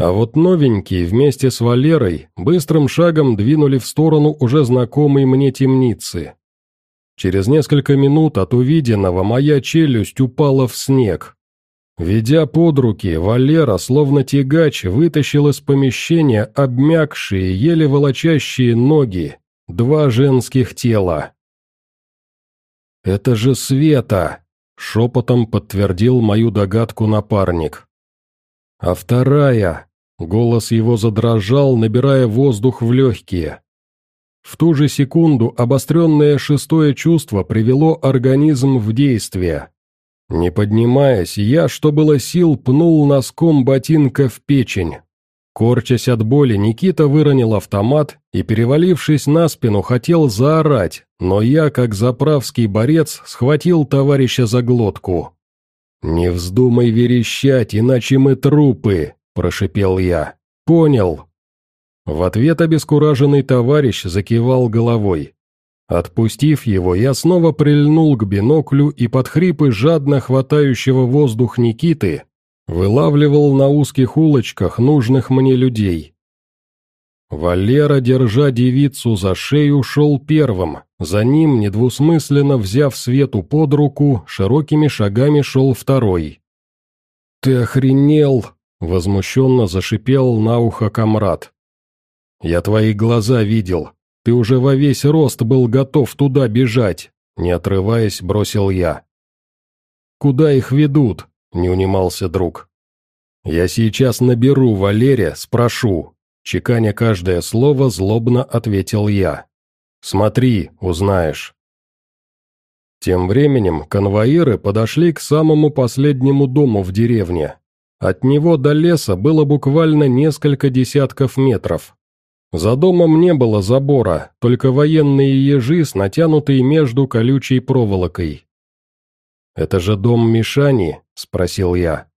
А вот новенькие вместе с Валерой быстрым шагом двинули в сторону уже знакомой мне темницы. Через несколько минут от увиденного моя челюсть упала в снег. Ведя под руки, Валера, словно тягач, вытащил из помещения обмякшие, еле волочащие ноги, два женских тела. «Это же Света!» — шепотом подтвердил мою догадку напарник. «А вторая?» Голос его задрожал, набирая воздух в легкие. В ту же секунду обостренное шестое чувство привело организм в действие. Не поднимаясь, я, что было сил, пнул носком ботинка в печень. Корчась от боли, Никита выронил автомат и, перевалившись на спину, хотел заорать, но я, как заправский борец, схватил товарища за глотку. «Не вздумай верещать, иначе мы трупы», – прошипел я. «Понял». В ответ обескураженный товарищ закивал головой. Отпустив его, я снова прильнул к биноклю и под хрипы жадно хватающего воздух Никиты вылавливал на узких улочках нужных мне людей. Валера, держа девицу за шею, шел первым, за ним, недвусмысленно взяв Свету под руку, широкими шагами шел второй. «Ты охренел!» — возмущенно зашипел на ухо комрад. «Я твои глаза видел. Ты уже во весь рост был готов туда бежать», — не отрываясь, бросил я. «Куда их ведут?» — не унимался друг. «Я сейчас наберу Валерия, спрошу», — чеканя каждое слово, злобно ответил я. «Смотри, узнаешь». Тем временем конвоиры подошли к самому последнему дому в деревне. От него до леса было буквально несколько десятков метров. За домом не было забора, только военные ежи с натянутой между колючей проволокой. «Это же дом Мишани?» – спросил я.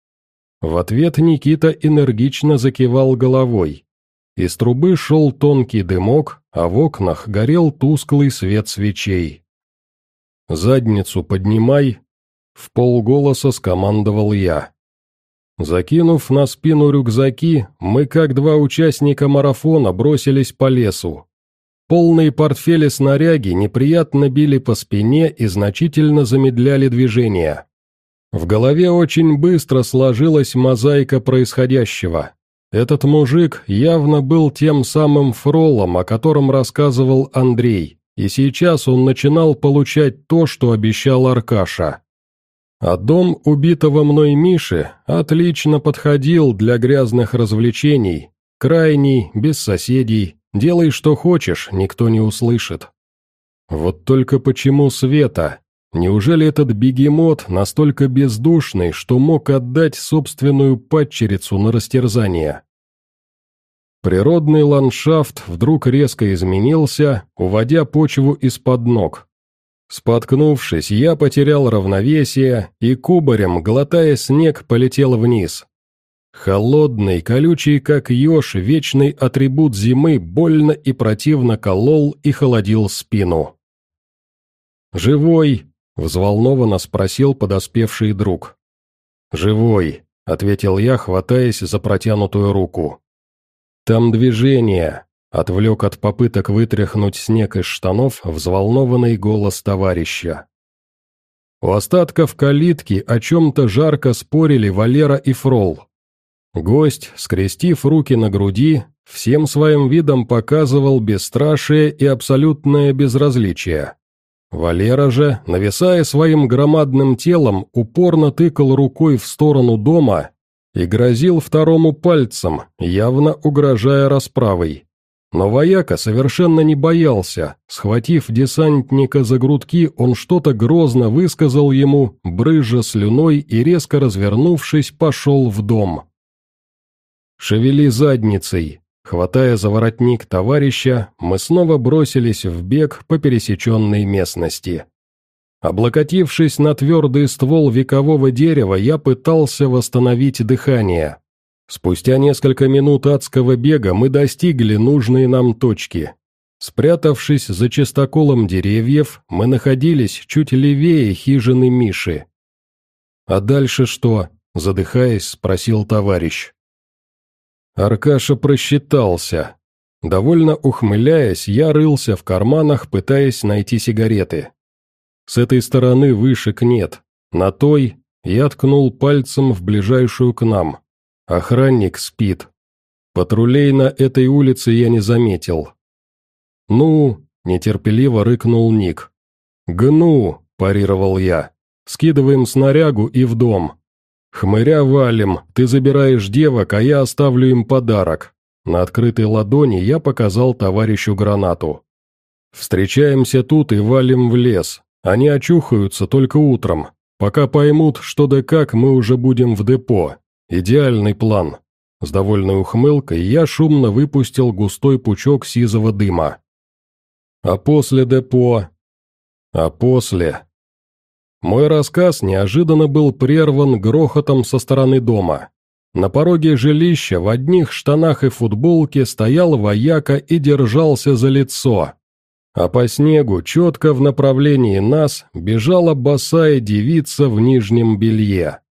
В ответ Никита энергично закивал головой. Из трубы шел тонкий дымок, а в окнах горел тусклый свет свечей. «Задницу поднимай!» — в полголоса скомандовал я. Закинув на спину рюкзаки, мы, как два участника марафона, бросились по лесу. Полные портфели снаряги неприятно били по спине и значительно замедляли движение. В голове очень быстро сложилась мозаика происходящего. Этот мужик явно был тем самым фролом, о котором рассказывал Андрей, и сейчас он начинал получать то, что обещал Аркаша. А дом убитого мной Миши отлично подходил для грязных развлечений, крайний, без соседей, делай что хочешь, никто не услышит. Вот только почему Света? Неужели этот бегемот настолько бездушный, что мог отдать собственную падчерицу на растерзание? Природный ландшафт вдруг резко изменился, уводя почву из-под ног. Споткнувшись, я потерял равновесие и кубарем, глотая снег, полетел вниз. Холодный, колючий, как еж, вечный атрибут зимы больно и противно колол и холодил спину. «Живой?» — взволнованно спросил подоспевший друг. «Живой», — ответил я, хватаясь за протянутую руку. «Там движение», — отвлек от попыток вытряхнуть снег из штанов взволнованный голос товарища. У остатков калитки о чем-то жарко спорили Валера и Фрол. Гость, скрестив руки на груди, всем своим видом показывал бесстрашие и абсолютное безразличие. Валера же, нависая своим громадным телом, упорно тыкал рукой в сторону дома и грозил второму пальцем, явно угрожая расправой. Но вояка совершенно не боялся. Схватив десантника за грудки, он что-то грозно высказал ему, брызжа слюной и, резко развернувшись, пошел в дом. «Шевели задницей», Хватая за воротник товарища, мы снова бросились в бег по пересеченной местности. Облокотившись на твердый ствол векового дерева, я пытался восстановить дыхание. Спустя несколько минут адского бега мы достигли нужной нам точки. Спрятавшись за чистоколом деревьев, мы находились чуть левее хижины Миши. «А дальше что?» – задыхаясь, спросил товарищ. Аркаша просчитался. Довольно ухмыляясь, я рылся в карманах, пытаясь найти сигареты. С этой стороны вышек нет, на той я ткнул пальцем в ближайшую к нам. Охранник спит. Патрулей на этой улице я не заметил. «Ну», — нетерпеливо рыкнул Ник. «Гну», — парировал я. «Скидываем снарягу и в дом. «Хмыря валим, ты забираешь девок, а я оставлю им подарок». На открытой ладони я показал товарищу гранату. «Встречаемся тут и валим в лес. Они очухаются только утром. Пока поймут, что да как, мы уже будем в депо. Идеальный план. С довольной ухмылкой я шумно выпустил густой пучок сизого дыма. А после депо... А после... Мой рассказ неожиданно был прерван грохотом со стороны дома. На пороге жилища в одних штанах и футболке стоял вояка и держался за лицо. А по снегу, четко в направлении нас, бежала босая девица в нижнем белье.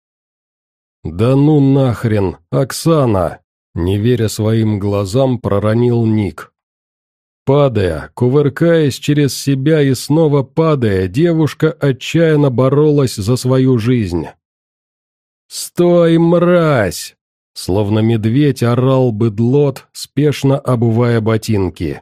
«Да ну нахрен, Оксана!» Не веря своим глазам, проронил Ник. Падая, кувыркаясь через себя и снова падая, девушка отчаянно боролась за свою жизнь. «Стой, мразь!» Словно медведь орал быдлот, спешно обувая ботинки.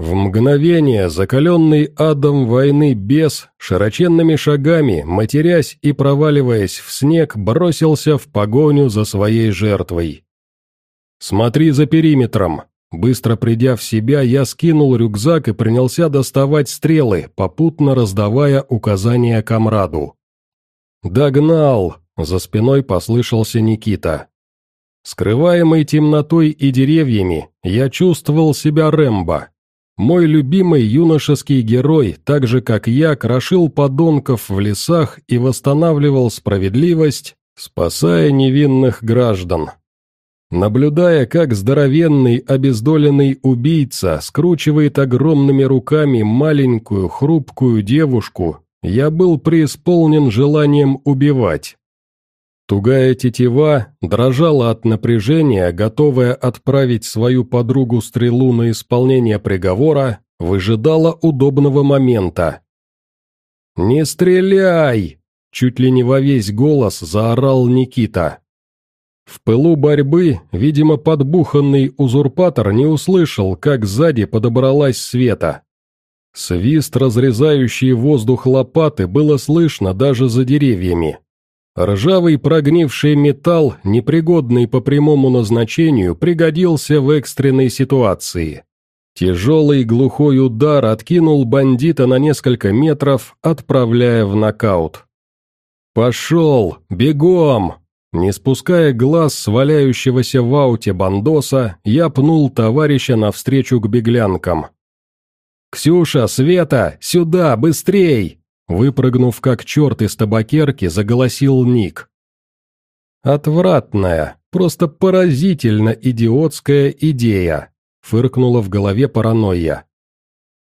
В мгновение закаленный адом войны бес, широченными шагами, матерясь и проваливаясь в снег, бросился в погоню за своей жертвой. «Смотри за периметром!» Быстро придя в себя, я скинул рюкзак и принялся доставать стрелы, попутно раздавая указания комраду. «Догнал!» — за спиной послышался Никита. Скрываемый темнотой и деревьями, я чувствовал себя Рэмбо, мой любимый юношеский герой, так же как я, крошил подонков в лесах и восстанавливал справедливость, спасая невинных граждан. Наблюдая, как здоровенный обездоленный убийца скручивает огромными руками маленькую хрупкую девушку, я был преисполнен желанием убивать. Тугая тетива дрожала от напряжения, готовая отправить свою подругу стрелу на исполнение приговора, выжидала удобного момента. «Не стреляй!» — чуть ли не во весь голос заорал Никита. В пылу борьбы, видимо, подбуханный узурпатор не услышал, как сзади подобралась света. Свист, разрезающий воздух лопаты, было слышно даже за деревьями. Ржавый прогнивший металл, непригодный по прямому назначению, пригодился в экстренной ситуации. Тяжелый глухой удар откинул бандита на несколько метров, отправляя в нокаут. «Пошел! Бегом!» Не спуская глаз с валяющегося в ауте бандоса, я пнул товарища навстречу к беглянкам. «Ксюша, Света, сюда, быстрей!» Выпрыгнув как черт из табакерки, заголосил Ник. «Отвратная, просто поразительно идиотская идея», фыркнула в голове паранойя.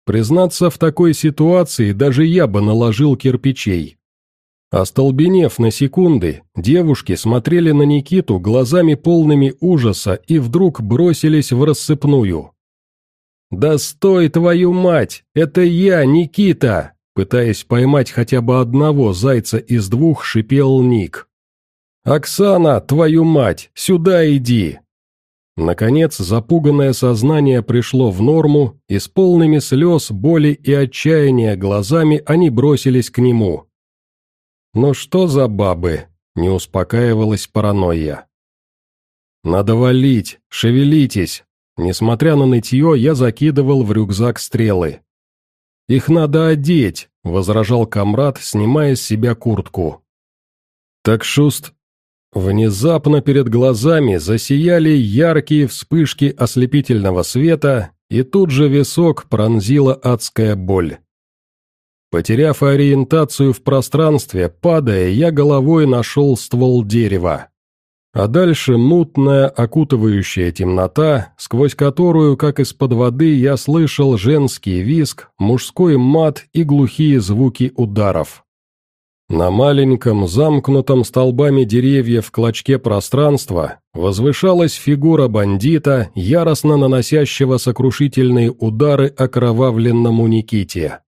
«Признаться, в такой ситуации даже я бы наложил кирпичей». Остолбенев на секунды, девушки смотрели на Никиту глазами полными ужаса и вдруг бросились в рассыпную. «Да стой, твою мать! Это я, Никита!» Пытаясь поймать хотя бы одного зайца из двух, шипел Ник. «Оксана, твою мать, сюда иди!» Наконец, запуганное сознание пришло в норму, и с полными слез, боли и отчаяния глазами они бросились к нему. «Ну что за бабы?» — не успокаивалась паранойя. «Надо валить, шевелитесь!» Несмотря на нытье, я закидывал в рюкзак стрелы. «Их надо одеть», — возражал комрад, снимая с себя куртку. «Так шуст...» Внезапно перед глазами засияли яркие вспышки ослепительного света, и тут же висок пронзила адская боль. Потеряв ориентацию в пространстве, падая, я головой нашел ствол дерева. А дальше мутная, окутывающая темнота, сквозь которую, как из-под воды, я слышал женский виск, мужской мат и глухие звуки ударов. На маленьком, замкнутом столбами деревьев клочке пространства возвышалась фигура бандита, яростно наносящего сокрушительные удары окровавленному Никите.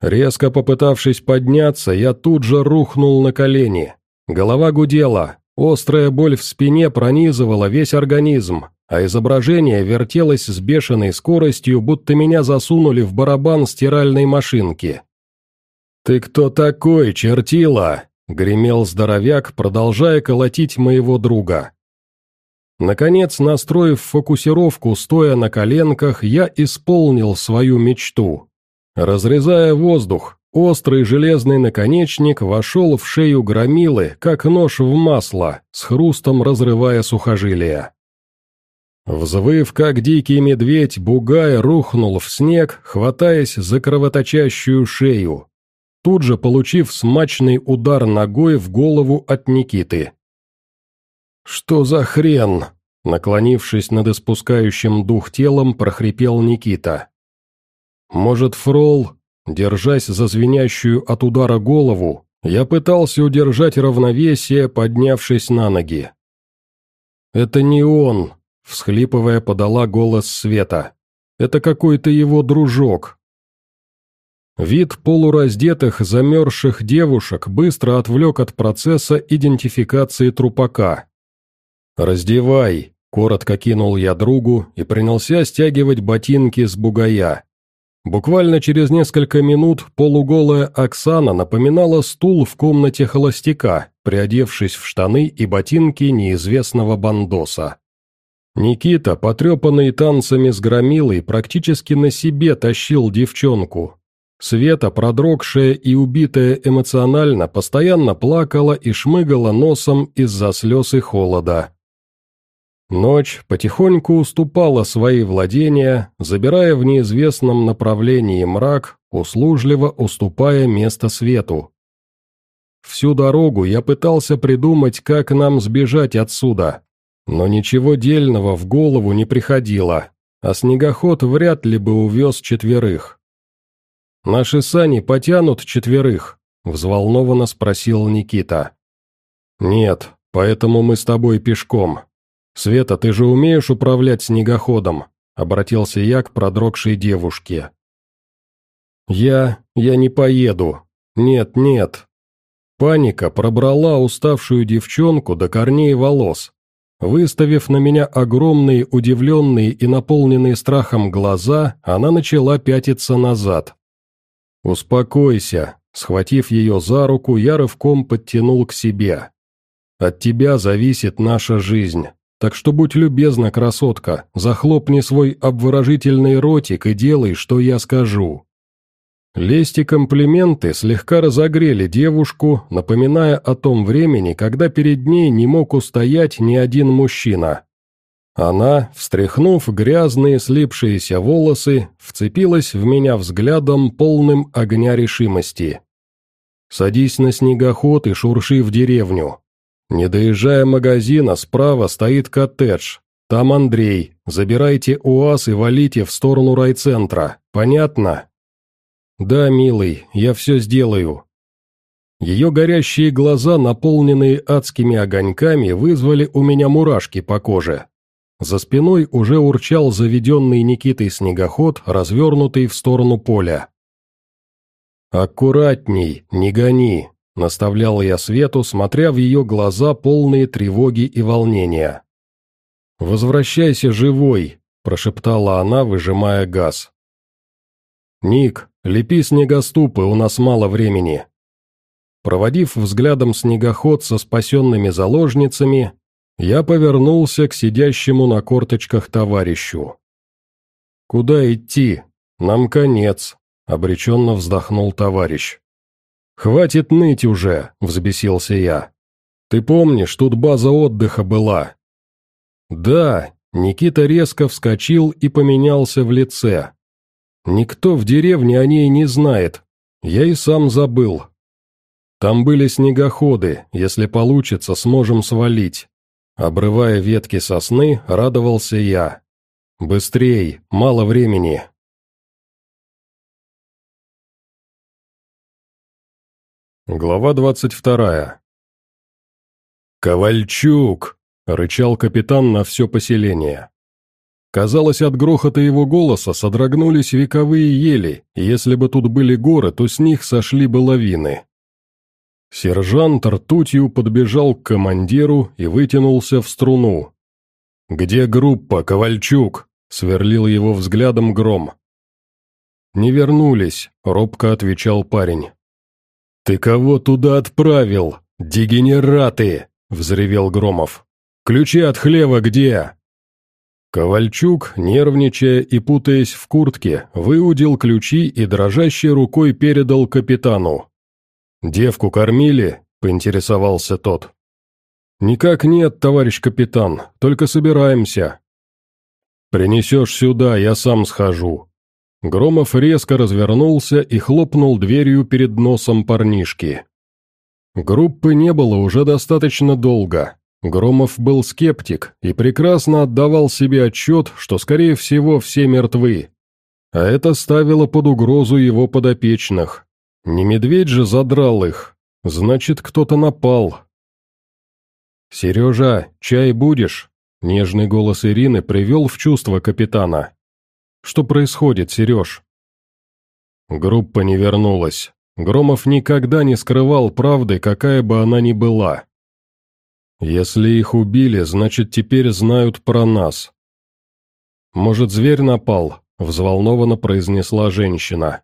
Резко попытавшись подняться, я тут же рухнул на колени. Голова гудела, Острая боль в спине пронизывала весь организм, а изображение вертелось с бешеной скоростью, будто меня засунули в барабан стиральной машинки. «Ты кто такой, чертила?» — гремел здоровяк, продолжая колотить моего друга. Наконец, настроив фокусировку, стоя на коленках, я исполнил свою мечту. Разрезая воздух, Острый железный наконечник вошел в шею громилы, как нож в масло, с хрустом разрывая сухожилия. Взвыв, как дикий медведь, Бугай рухнул в снег, хватаясь за кровоточащую шею, тут же получив смачный удар ногой в голову от Никиты. «Что за хрен?» Наклонившись над испускающим дух телом, прохрипел Никита. «Может, фрол?» Держась за звенящую от удара голову, я пытался удержать равновесие, поднявшись на ноги. «Это не он», — всхлипывая, подала голос Света. «Это какой-то его дружок». Вид полураздетых, замерзших девушек быстро отвлек от процесса идентификации трупака. «Раздевай», — коротко кинул я другу и принялся стягивать ботинки с бугая. Буквально через несколько минут полуголая Оксана напоминала стул в комнате холостяка, приодевшись в штаны и ботинки неизвестного бандоса. Никита, потрепанный танцами с громилой, практически на себе тащил девчонку. Света, продрогшая и убитая эмоционально, постоянно плакала и шмыгала носом из-за слез и холода. Ночь потихоньку уступала свои владения, забирая в неизвестном направлении мрак, услужливо уступая место свету. Всю дорогу я пытался придумать, как нам сбежать отсюда, но ничего дельного в голову не приходило, а снегоход вряд ли бы увез четверых. «Наши сани потянут четверых?» — взволнованно спросил Никита. «Нет, поэтому мы с тобой пешком», «Света, ты же умеешь управлять снегоходом?» — обратился я к продрогшей девушке. «Я... я не поеду. Нет, нет». Паника пробрала уставшую девчонку до корней волос. Выставив на меня огромные, удивленные и наполненные страхом глаза, она начала пятиться назад. «Успокойся», — схватив ее за руку, я рывком подтянул к себе. «От тебя зависит наша жизнь. Так что будь любезна, красотка, захлопни свой обворожительный ротик и делай, что я скажу». Лесть комплименты слегка разогрели девушку, напоминая о том времени, когда перед ней не мог устоять ни один мужчина. Она, встряхнув грязные слипшиеся волосы, вцепилась в меня взглядом, полным огня решимости. «Садись на снегоход и шурши в деревню. Не доезжая магазина, справа стоит коттедж. Там Андрей. Забирайте УАЗ и валите в сторону райцентра. Понятно? Да, милый, я все сделаю. Ее горящие глаза, наполненные адскими огоньками, вызвали у меня мурашки по коже. За спиной уже урчал заведенный Никитой снегоход, развернутый в сторону поля. «Аккуратней, не гони, Наставлял я Свету, смотря в ее глаза, полные тревоги и волнения. «Возвращайся живой», – прошептала она, выжимая газ. «Ник, лепи снегоступы, у нас мало времени». Проводив взглядом снегоход со спасенными заложницами, я повернулся к сидящему на корточках товарищу. «Куда идти? Нам конец», — обреченно вздохнул товарищ. «Хватит ныть уже», — взбесился я. «Ты помнишь, тут база отдыха была?» «Да», — Никита резко вскочил и поменялся в лице. «Никто в деревне о ней не знает. Я и сам забыл. Там были снегоходы, если получится, сможем свалить». Обрывая ветки сосны, радовался я. «Быстрей, мало времени». Глава двадцать вторая. «Ковальчук!» — рычал капитан на все поселение. Казалось, от грохота его голоса содрогнулись вековые ели, и если бы тут были горы, то с них сошли бы лавины. Сержант ртутью подбежал к командиру и вытянулся в струну. «Где группа, Ковальчук?» — сверлил его взглядом гром. «Не вернулись», — робко отвечал парень. «Ты кого туда отправил? Дегенераты!» — взревел Громов. «Ключи от хлева где?» Ковальчук, нервничая и путаясь в куртке, выудил ключи и дрожащей рукой передал капитану. «Девку кормили?» — поинтересовался тот. «Никак нет, товарищ капитан, только собираемся». «Принесешь сюда, я сам схожу». Громов резко развернулся и хлопнул дверью перед носом парнишки. Группы не было уже достаточно долго. Громов был скептик и прекрасно отдавал себе отчет, что, скорее всего, все мертвы. А это ставило под угрозу его подопечных. Не медведь же задрал их, значит, кто-то напал. «Сережа, чай будешь?» Нежный голос Ирины привел в чувство капитана. «Что происходит, Сереж?» Группа не вернулась. Громов никогда не скрывал правды, какая бы она ни была. Если их убили, значит, теперь знают про нас. Может, зверь напал, взволнованно произнесла женщина.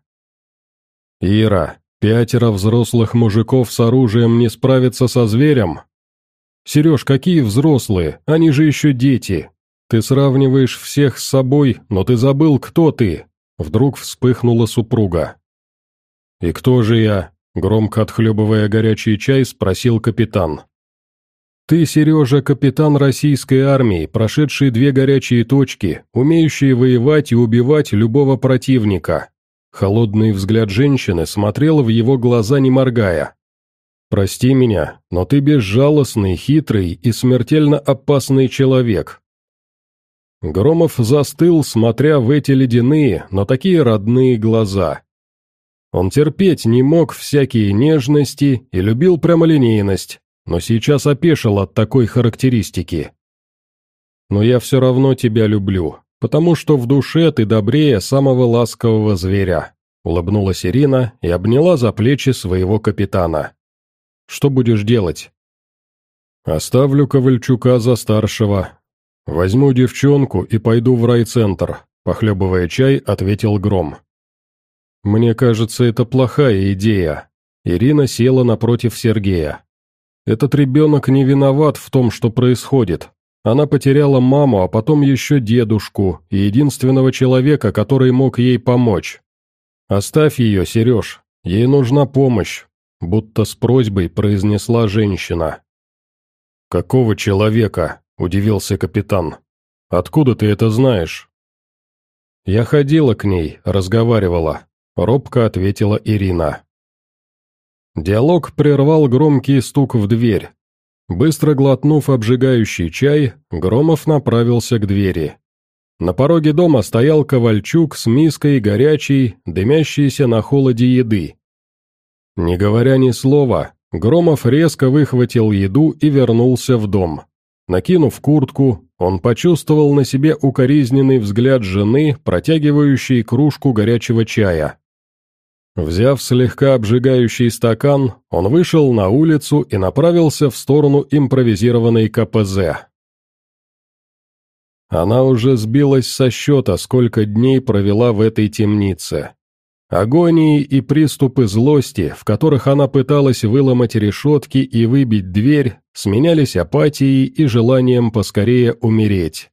Ира, пятеро взрослых мужиков с оружием не справятся со зверем? Сереж, какие взрослые, они же еще дети. Ты сравниваешь всех с собой, но ты забыл, кто ты. Вдруг вспыхнула супруга. «И кто же я?» — громко отхлебывая горячий чай, спросил капитан. «Ты, Сережа, капитан российской армии, прошедший две горячие точки, умеющий воевать и убивать любого противника». Холодный взгляд женщины смотрел в его глаза, не моргая. «Прости меня, но ты безжалостный, хитрый и смертельно опасный человек». Громов застыл, смотря в эти ледяные, но такие родные глаза. Он терпеть не мог всякие нежности и любил прямолинейность, но сейчас опешил от такой характеристики. Но я все равно тебя люблю, потому что в душе ты добрее самого ласкового зверя», улыбнулась Ирина и обняла за плечи своего капитана. «Что будешь делать?» «Оставлю Ковальчука за старшего. Возьму девчонку и пойду в райцентр», похлебывая чай, ответил Гром. «Мне кажется, это плохая идея». Ирина села напротив Сергея. Этот ребенок не виноват в том, что происходит. Она потеряла маму, а потом еще дедушку и единственного человека, который мог ей помочь. «Оставь ее, Сереж, ей нужна помощь», будто с просьбой произнесла женщина. «Какого человека?» – удивился капитан. «Откуда ты это знаешь?» «Я ходила к ней, разговаривала», – робко ответила Ирина. Диалог прервал громкий стук в дверь. Быстро глотнув обжигающий чай, Громов направился к двери. На пороге дома стоял Ковальчук с миской горячей, дымящейся на холоде еды. Не говоря ни слова, Громов резко выхватил еду и вернулся в дом. Накинув куртку, он почувствовал на себе укоризненный взгляд жены, протягивающей кружку горячего чая. Взяв слегка обжигающий стакан, он вышел на улицу и направился в сторону импровизированной КПЗ. Она уже сбилась со счета, сколько дней провела в этой темнице. Агонии и приступы злости, в которых она пыталась выломать решетки и выбить дверь, сменялись апатией и желанием поскорее умереть.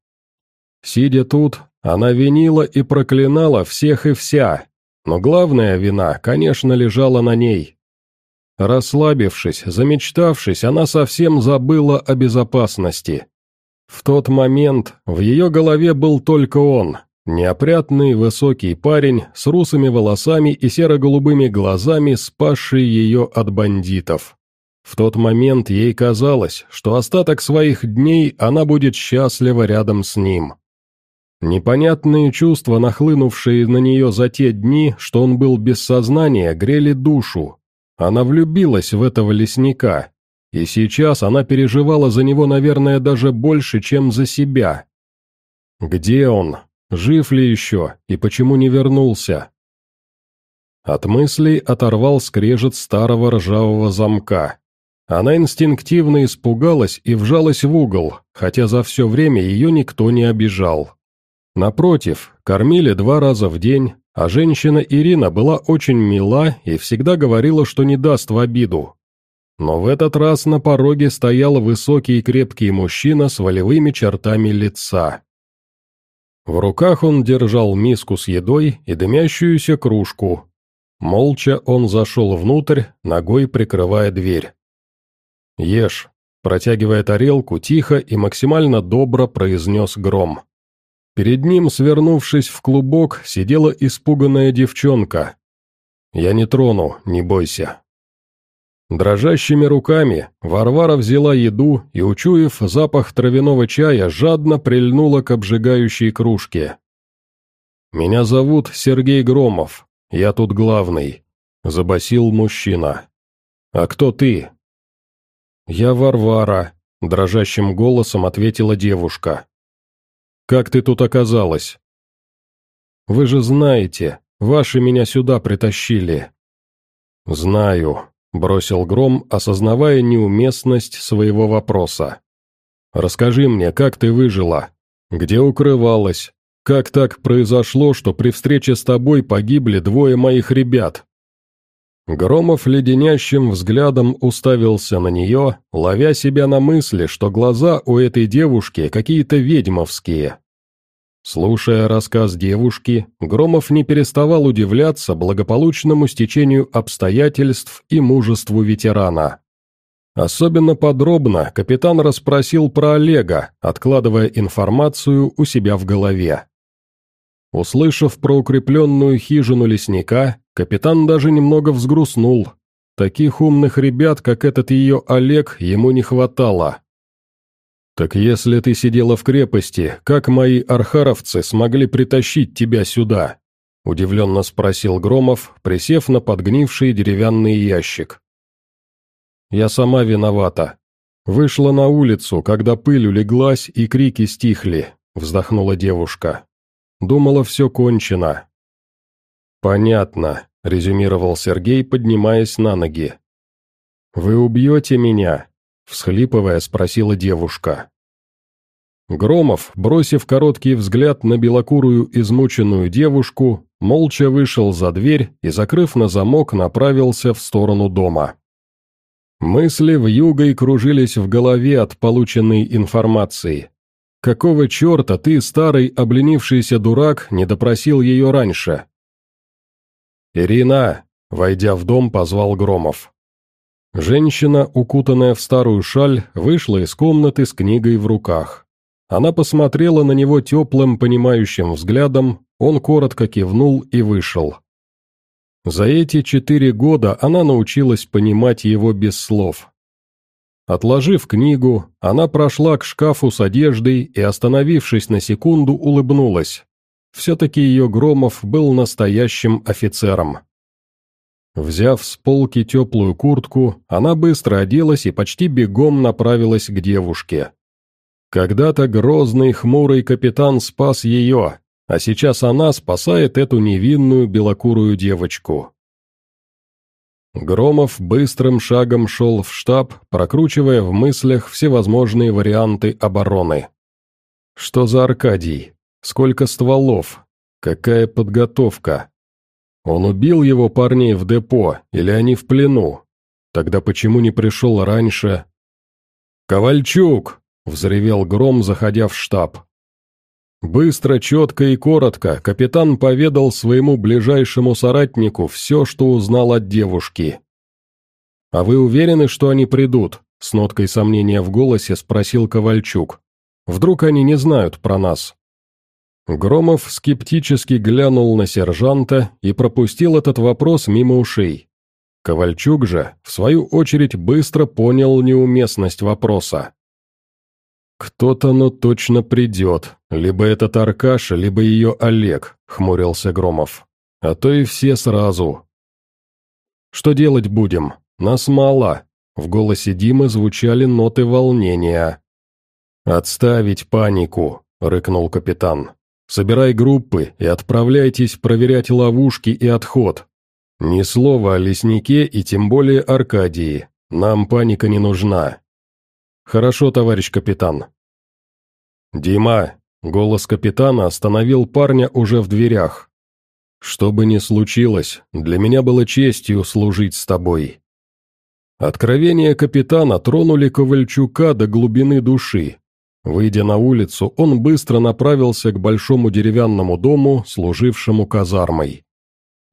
Сидя тут, она винила и проклинала всех и вся, но главная вина, конечно, лежала на ней. Расслабившись, замечтавшись, она совсем забыла о безопасности. В тот момент в ее голове был только он, неопрятный высокий парень с русыми волосами и серо-голубыми глазами, спасший ее от бандитов. В тот момент ей казалось, что остаток своих дней она будет счастлива рядом с ним. Непонятные чувства, нахлынувшие на нее за те дни, что он был без сознания, грели душу. Она влюбилась в этого лесника, и сейчас она переживала за него, наверное, даже больше, чем за себя. Где он? Жив ли еще? И почему не вернулся? От мыслей оторвал скрежет старого ржавого замка. Она инстинктивно испугалась и вжалась в угол, хотя за все время ее никто не обижал. Напротив, кормили два раза в день, а женщина Ирина была очень мила и всегда говорила, что не даст в обиду. Но в этот раз на пороге стоял высокий и крепкий мужчина с волевыми чертами лица. В руках он держал миску с едой и дымящуюся кружку. Молча он зашел внутрь, ногой прикрывая дверь. «Ешь», протягивая тарелку, тихо и максимально добро произнес гром. Перед ним, свернувшись в клубок, сидела испуганная девчонка. «Я не трону, не бойся». Дрожащими руками Варвара взяла еду и, учуяв запах травяного чая, жадно прильнула к обжигающей кружке. «Меня зовут Сергей Громов, я тут главный», — забасил мужчина. «А кто ты?» «Я Варвара», — дрожащим голосом ответила девушка. «Как ты тут оказалась?» «Вы же знаете, ваши меня сюда притащили». «Знаю», — бросил Гром, осознавая неуместность своего вопроса. «Расскажи мне, как ты выжила? Где укрывалась? Как так произошло, что при встрече с тобой погибли двое моих ребят?» Громов леденящим взглядом уставился на нее, ловя себя на мысли, что глаза у этой девушки какие-то ведьмовские. Слушая рассказ девушки, Громов не переставал удивляться благополучному стечению обстоятельств и мужеству ветерана. Особенно подробно капитан расспросил про Олега, откладывая информацию у себя в голове. Услышав про укрепленную хижину лесника, капитан даже немного взгрустнул. Таких умных ребят, как этот ее Олег, ему не хватало. «Так если ты сидела в крепости, как мои архаровцы смогли притащить тебя сюда?» – удивленно спросил Громов, присев на подгнивший деревянный ящик. «Я сама виновата. Вышла на улицу, когда пыль улеглась и крики стихли», – вздохнула девушка. Думала, все кончено». «Понятно», — резюмировал Сергей, поднимаясь на ноги. «Вы убьете меня?» — всхлипывая, спросила девушка. Громов, бросив короткий взгляд на белокурую измученную девушку, молча вышел за дверь и, закрыв на замок, направился в сторону дома. Мысли в югой кружились в голове от полученной информации. Какого черта ты, старый обленившийся дурак, не допросил ее раньше?» «Ирина!» — войдя в дом, позвал Громов. Женщина, укутанная в старую шаль, вышла из комнаты с книгой в руках. Она посмотрела на него теплым, понимающим взглядом, он коротко кивнул и вышел. За эти четыре года она научилась понимать его без слов. Отложив книгу, она прошла к шкафу с одеждой и, остановившись на секунду, улыбнулась. Все-таки ее Громов был настоящим офицером. Взяв с полки теплую куртку, она быстро оделась и почти бегом направилась к девушке. Когда-то грозный хмурый капитан спас ее, а сейчас она спасает эту невинную белокурую девочку. Громов быстрым шагом шел в штаб, прокручивая в мыслях всевозможные варианты обороны. Что за Аркадий? Сколько стволов? Какая подготовка? Он убил его парней в депо, или они в плену? Тогда почему не пришел раньше? «Ковальчук!» — взревел Гром, заходя в штаб. Быстро, четко и коротко капитан поведал своему ближайшему соратнику все, что узнал от девушки. «А вы уверены, что они придут?» — с ноткой сомнения в голосе спросил Ковальчук. «Вдруг они не знают про нас?» Громов скептически глянул на сержанта и пропустил этот вопрос мимо ушей. Ковальчук же, в свою очередь, быстро понял неуместность вопроса. «Кто-то, но точно придет. Либо этот Аркаша, либо ее Олег», — хмурился Громов. «А то и все сразу». «Что делать будем? Нас мало». В голосе Димы звучали ноты волнения. «Отставить панику», — рыкнул капитан. «Собирай группы и отправляйтесь проверять ловушки и отход. Ни слова о леснике и тем более Аркадии. Нам паника не нужна. «Хорошо, товарищ капитан». «Дима!» — голос капитана остановил парня уже в дверях. «Что бы ни случилось, для меня было честью служить с тобой». Откровения капитана тронули Ковальчука до глубины души. Выйдя на улицу, он быстро направился к большому деревянному дому, служившему казармой.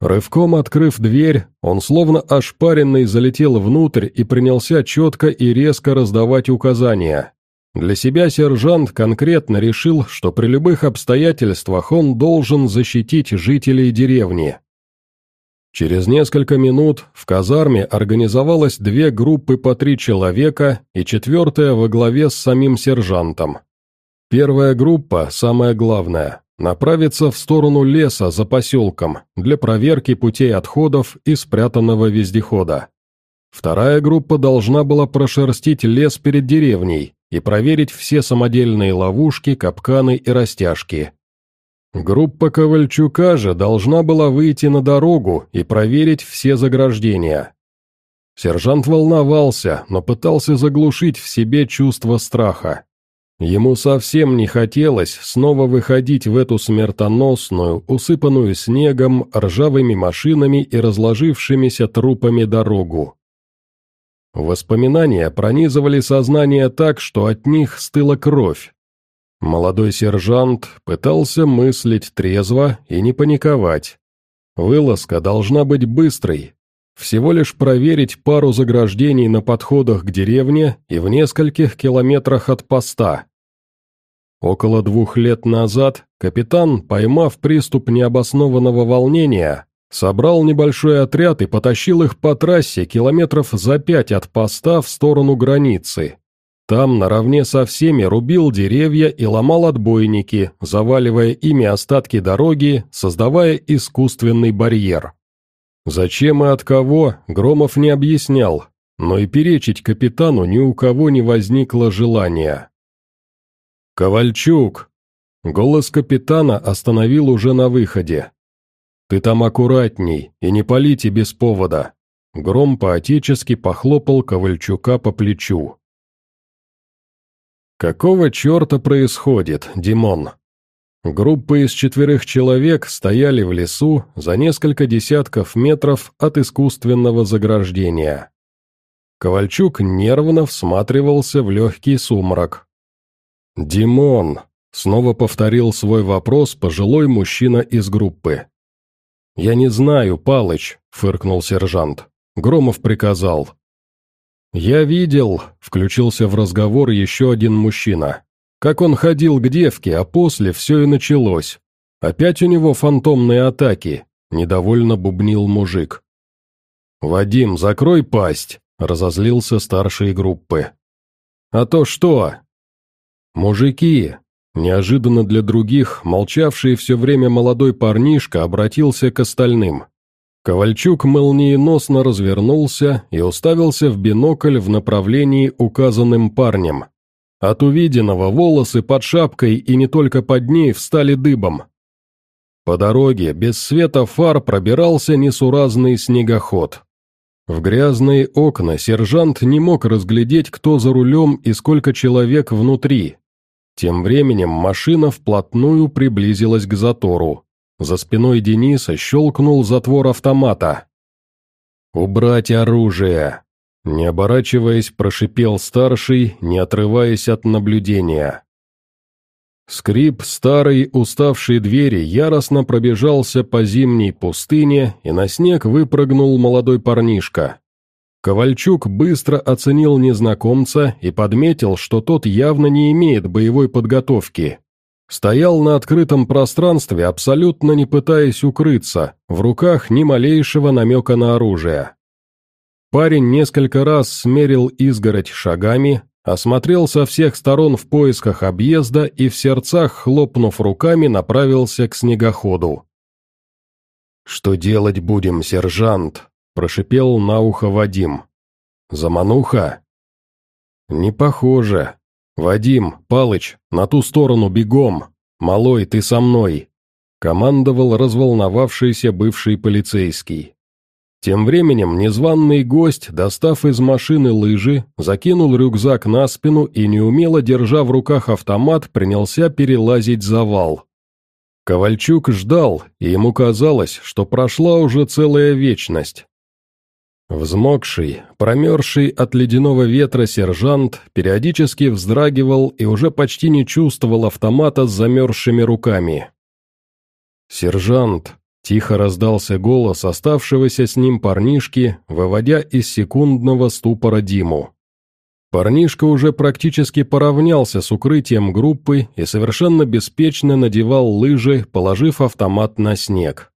Рывком открыв дверь, он словно ошпаренный залетел внутрь и принялся четко и резко раздавать указания. Для себя сержант конкретно решил, что при любых обстоятельствах он должен защитить жителей деревни. Через несколько минут в казарме организовалось две группы по три человека и четвертая во главе с самим сержантом. Первая группа, самая главная, направиться в сторону леса за поселком для проверки путей отходов и спрятанного вездехода. Вторая группа должна была прошерстить лес перед деревней и проверить все самодельные ловушки, капканы и растяжки. Группа Ковальчука же должна была выйти на дорогу и проверить все заграждения. Сержант волновался, но пытался заглушить в себе чувство страха. Ему совсем не хотелось снова выходить в эту смертоносную, усыпанную снегом, ржавыми машинами и разложившимися трупами дорогу. Воспоминания пронизывали сознание так, что от них стыла кровь. Молодой сержант пытался мыслить трезво и не паниковать. Вылазка должна быть быстрой, всего лишь проверить пару заграждений на подходах к деревне и в нескольких километрах от поста. Около двух лет назад капитан, поймав приступ необоснованного волнения, собрал небольшой отряд и потащил их по трассе километров за пять от поста в сторону границы. Там наравне со всеми рубил деревья и ломал отбойники, заваливая ими остатки дороги, создавая искусственный барьер. Зачем и от кого, Громов не объяснял, но и перечить капитану ни у кого не возникло желания. «Ковальчук!» Голос капитана остановил уже на выходе. «Ты там аккуратней и не полите без повода!» Гром поотечески похлопал Ковальчука по плечу. «Какого черта происходит, Димон?» Группа из четверых человек стояли в лесу за несколько десятков метров от искусственного заграждения. Ковальчук нервно всматривался в легкий сумрак, «Димон!» — снова повторил свой вопрос пожилой мужчина из группы. «Я не знаю, Палыч», — фыркнул сержант. Громов приказал. «Я видел», — включился в разговор еще один мужчина. «Как он ходил к девке, а после все и началось. Опять у него фантомные атаки», — недовольно бубнил мужик. «Вадим, закрой пасть», — разозлился старший группы. «А то что?» «Мужики!» Неожиданно для других, молчавший все время молодой парнишка обратился к остальным. Ковальчук молниеносно развернулся и уставился в бинокль в направлении, указанным парнем. От увиденного волосы под шапкой и не только под ней встали дыбом. По дороге без света фар пробирался несуразный снегоход. В грязные окна сержант не мог разглядеть, кто за рулем и сколько человек внутри, тем временем машина вплотную приблизилась к затору. За спиной Дениса щелкнул затвор автомата. «Убрать оружие!» Не оборачиваясь, прошипел старший, не отрываясь от наблюдения. Скрип старой уставшей двери яростно пробежался по зимней пустыне, и на снег выпрыгнул молодой парнишка. Ковальчук быстро оценил незнакомца и подметил, что тот явно не имеет боевой подготовки. Стоял на открытом пространстве, абсолютно не пытаясь укрыться, в руках ни малейшего намека на оружие. Парень несколько раз смерил изгородь шагами, осмотрел со всех сторон в поисках объезда и в сердцах, хлопнув руками, направился к снегоходу. «Что делать будем, сержант?» Прошипел на ухо Вадим. «Замануха?» «Не похоже. Вадим, Палыч, на ту сторону бегом. Малой, ты со мной!» Командовал разволновавшийся бывший полицейский. Тем временем незваный гость, достав из машины лыжи, закинул рюкзак на спину и, неумело держа в руках автомат, принялся перелазить завал. Ковальчук ждал, и ему казалось, что прошла уже целая вечность. Взмокший, промерзший от ледяного ветра сержант периодически вздрагивал и уже почти не чувствовал автомата с замерзшими руками. «Сержант!» — тихо раздался голос оставшегося с ним парнишки, выводя из секундного ступора Диму. Парнишка уже практически поравнялся с укрытием группы и совершенно беспечно надевал лыжи, положив автомат на снег.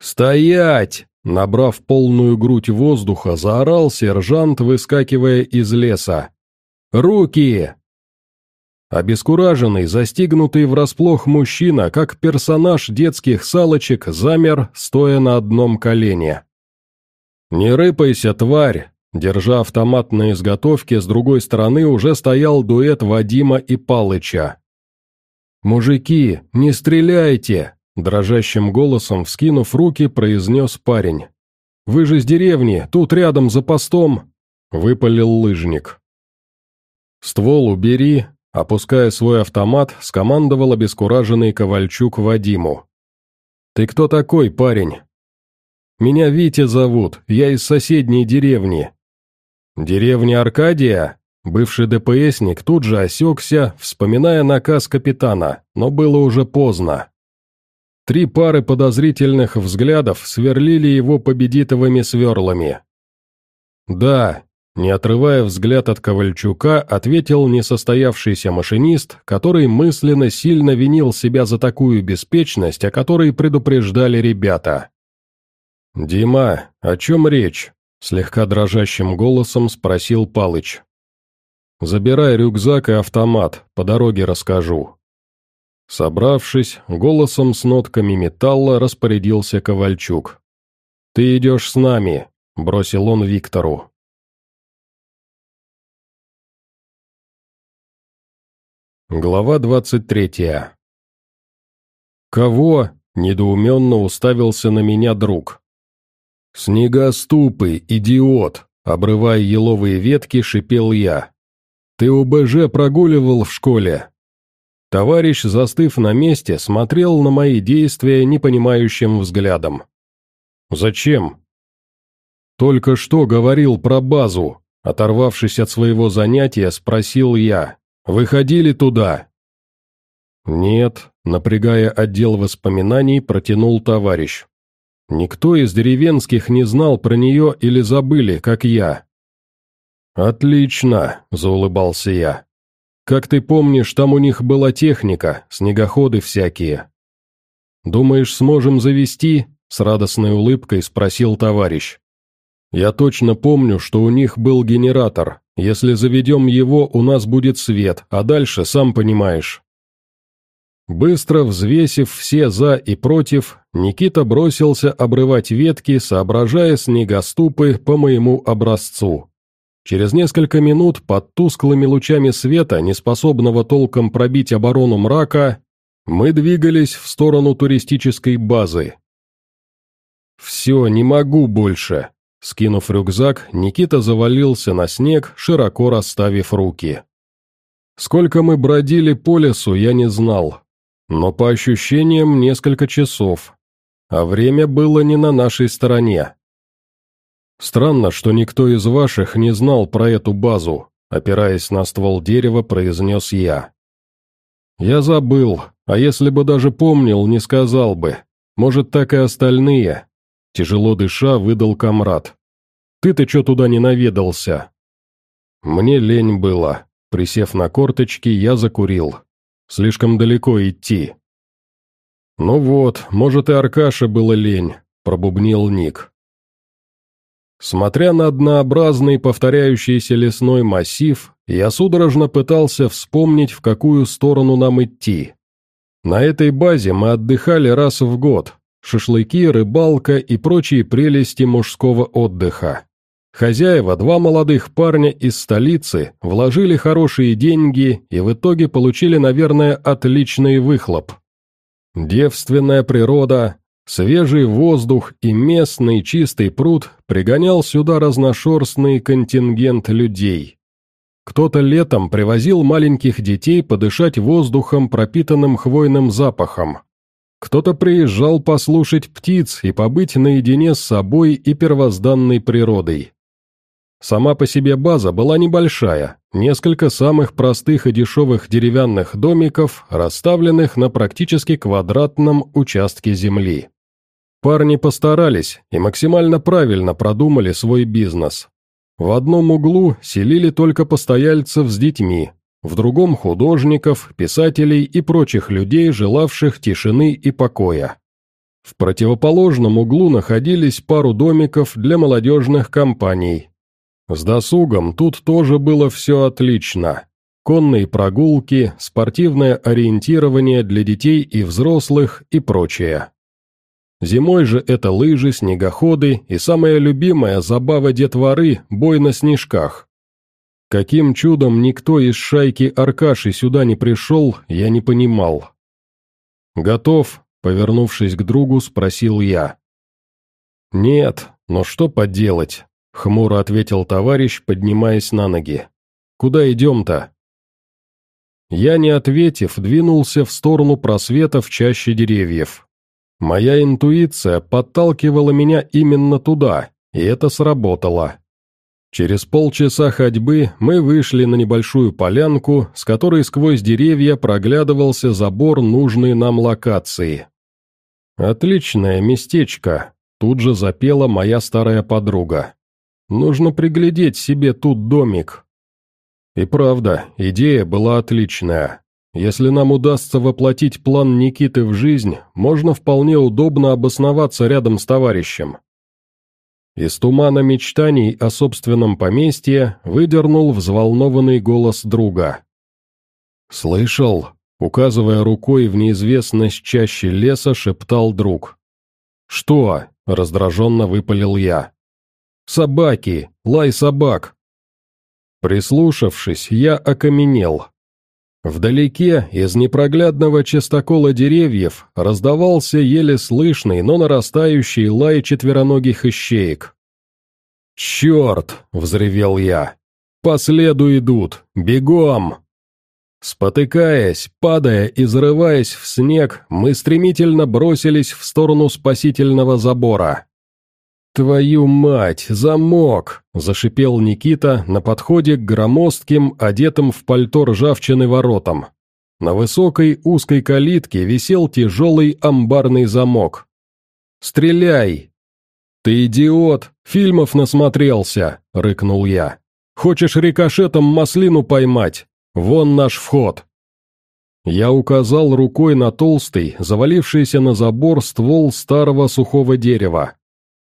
«Стоять!» Набрав полную грудь воздуха, заорал сержант, выскакивая из леса. «Руки!» Обескураженный, застигнутый врасплох мужчина, как персонаж детских салочек, замер, стоя на одном колене. «Не рыпайся, тварь!» Держа автомат на изготовке, с другой стороны уже стоял дуэт Вадима и Палыча. «Мужики, не стреляйте!» Дрожащим голосом, вскинув руки, произнес парень. «Вы же с деревни, тут рядом за постом!» Выпалил лыжник. «Ствол убери!» Опуская свой автомат, скомандовал обескураженный Ковальчук Вадиму. «Ты кто такой, парень?» «Меня Витя зовут, я из соседней деревни». «Деревня Аркадия?» Бывший ДПСник тут же осекся, вспоминая наказ капитана, но было уже поздно. Три пары подозрительных взглядов сверлили его победитовыми сверлами. «Да», — не отрывая взгляд от Ковальчука, ответил несостоявшийся машинист, который мысленно сильно винил себя за такую беспечность, о которой предупреждали ребята. «Дима, о чем речь?» — слегка дрожащим голосом спросил Палыч. «Забирай рюкзак и автомат, по дороге расскажу». Собравшись, голосом с нотками металла распорядился Ковальчук. «Ты идешь с нами», — бросил он Виктору. Глава двадцать третья. «Кого?» — недоуменно уставился на меня друг. «Снегоступы, идиот!» — обрывая еловые ветки, шипел я. «Ты ОБЖ прогуливал в школе?» Товарищ, застыв на месте, смотрел на мои действия непонимающим взглядом. «Зачем?» «Только что говорил про базу», оторвавшись от своего занятия, спросил я. «Выходили туда?» «Нет», напрягая отдел воспоминаний, протянул товарищ. «Никто из деревенских не знал про нее или забыли, как я». «Отлично», — заулыбался я. Как ты помнишь, там у них была техника, снегоходы всякие. Думаешь, сможем завести? С радостной улыбкой спросил товарищ. Я точно помню, что у них был генератор. Если заведем его, у нас будет свет, а дальше, сам понимаешь. Быстро взвесив все «за» и «против», Никита бросился обрывать ветки, соображая снегоступы по моему образцу. Через несколько минут под тусклыми лучами света, неспособного толком пробить оборону мрака, мы двигались в сторону туристической базы. «Все, не могу больше», — скинув рюкзак, Никита завалился на снег, широко расставив руки. Сколько мы бродили по лесу, я не знал, но по ощущениям несколько часов, а время было не на нашей стороне. «Странно, что никто из ваших не знал про эту базу», опираясь на ствол дерева, произнес я. «Я забыл, а если бы даже помнил, не сказал бы. Может, так и остальные?» Тяжело дыша, выдал комрад. «Ты-то что туда не наведался?» Мне лень было. Присев на корточки, я закурил. Слишком далеко идти. «Ну вот, может, и Аркаше было лень», — пробубнил Ник. Смотря на однообразный повторяющийся лесной массив, я судорожно пытался вспомнить, в какую сторону нам идти. На этой базе мы отдыхали раз в год, шашлыки, рыбалка и прочие прелести мужского отдыха. Хозяева, два молодых парня из столицы, вложили хорошие деньги и в итоге получили, наверное, отличный выхлоп. Девственная природа, Свежий воздух и местный чистый пруд пригонял сюда разношерстный контингент людей. Кто-то летом привозил маленьких детей подышать воздухом, пропитанным хвойным запахом. Кто-то приезжал послушать птиц и побыть наедине с собой и первозданной природой. Сама по себе база была небольшая, несколько самых простых и дешевых деревянных домиков, расставленных на практически квадратном участке земли. Парни постарались и максимально правильно продумали свой бизнес. В одном углу селили только постояльцев с детьми, в другом – художников, писателей и прочих людей, желавших тишины и покоя. В противоположном углу находились пару домиков для молодежных компаний. С досугом тут тоже было все отлично. Конные прогулки, спортивное ориентирование для детей и взрослых и прочее. Зимой же это лыжи, снегоходы и самая любимая забава детворы – бой на снежках. Каким чудом никто из шайки Аркаши сюда не пришел, я не понимал. «Готов?» — повернувшись к другу, спросил я. «Нет, но что поделать?» — хмуро ответил товарищ, поднимаясь на ноги. «Куда идем-то?» Я, не ответив, двинулся в сторону просвета в чаще деревьев. Моя интуиция подталкивала меня именно туда, и это сработало. Через полчаса ходьбы мы вышли на небольшую полянку, с которой сквозь деревья проглядывался забор нужной нам локации. «Отличное местечко», — тут же запела моя старая подруга. «Нужно приглядеть себе тут домик». И правда, идея была отличная. Если нам удастся воплотить план Никиты в жизнь, можно вполне удобно обосноваться рядом с товарищем. Из тумана мечтаний о собственном поместье выдернул взволнованный голос друга. «Слышал?» — указывая рукой в неизвестность чаще леса, шептал друг. «Что?» — раздраженно выпалил я. «Собаки! Лай собак!» Прислушавшись, я окаменел. Вдалеке, из непроглядного частокола деревьев, раздавался еле слышный, но нарастающий лай четвероногих ищеек. «Черт!» — взревел я. «По следу идут! Бегом!» Спотыкаясь, падая и зарываясь в снег, мы стремительно бросились в сторону спасительного забора. «Твою мать, замок!» – зашипел Никита на подходе к громоздким, одетым в пальто ржавчины воротам. На высокой узкой калитке висел тяжелый амбарный замок. «Стреляй!» «Ты идиот! Фильмов насмотрелся!» – рыкнул я. «Хочешь рикошетом маслину поймать? Вон наш вход!» Я указал рукой на толстый, завалившийся на забор ствол старого сухого дерева.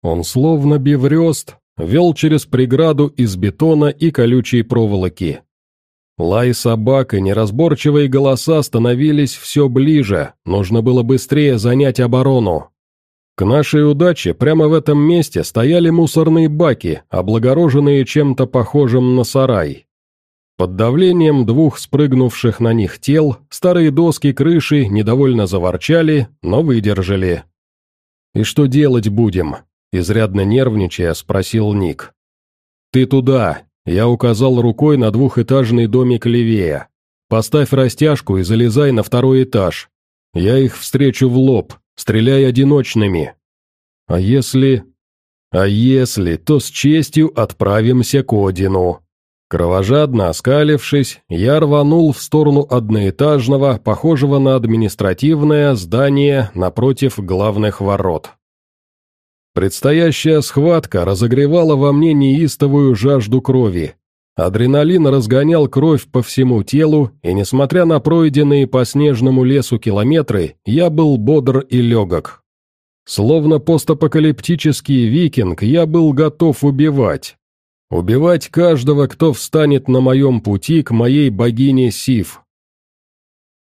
Он словно биврёст, вел через преграду из бетона и колючей проволоки. Лай собак и неразборчивые голоса становились все ближе, нужно было быстрее занять оборону. К нашей удаче прямо в этом месте стояли мусорные баки, облагороженные чем-то похожим на сарай. Под давлением двух спрыгнувших на них тел старые доски крыши недовольно заворчали, но выдержали. «И что делать будем?» Изрядно нервничая, спросил Ник. «Ты туда!» Я указал рукой на двухэтажный домик левее. «Поставь растяжку и залезай на второй этаж. Я их встречу в лоб, стреляй одиночными. А если... А если, то с честью отправимся к Одину». Кровожадно оскалившись, я рванул в сторону одноэтажного, похожего на административное здание напротив главных ворот. Предстоящая схватка разогревала во мне неистовую жажду крови. Адреналин разгонял кровь по всему телу, и, несмотря на пройденные по снежному лесу километры, я был бодр и легок. Словно постапокалиптический викинг, я был готов убивать. Убивать каждого, кто встанет на моем пути к моей богине Сив,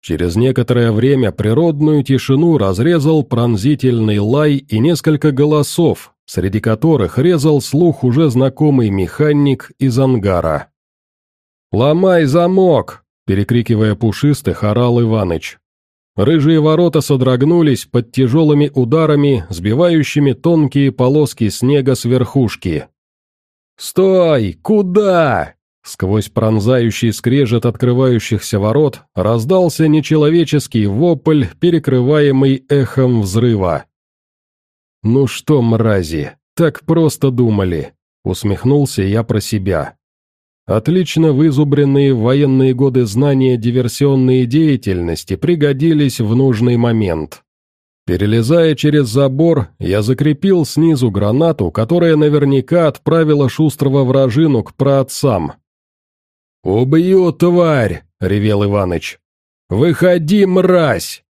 Через некоторое время природную тишину разрезал пронзительный лай и несколько голосов, среди которых резал слух уже знакомый механик из ангара. «Ломай замок!» – перекрикивая пушистых, орал Иваныч. Рыжие ворота содрогнулись под тяжелыми ударами, сбивающими тонкие полоски снега с верхушки. «Стой! Куда?» Сквозь пронзающий скрежет открывающихся ворот раздался нечеловеческий вопль, перекрываемый эхом взрыва. «Ну что, мрази, так просто думали», — усмехнулся я про себя. Отлично вызубренные в военные годы знания диверсионной деятельности пригодились в нужный момент. Перелезая через забор, я закрепил снизу гранату, которая наверняка отправила шустрого вражину к праотцам, «Убью, тварь!» — ревел Иваныч. «Выходи, мразь!»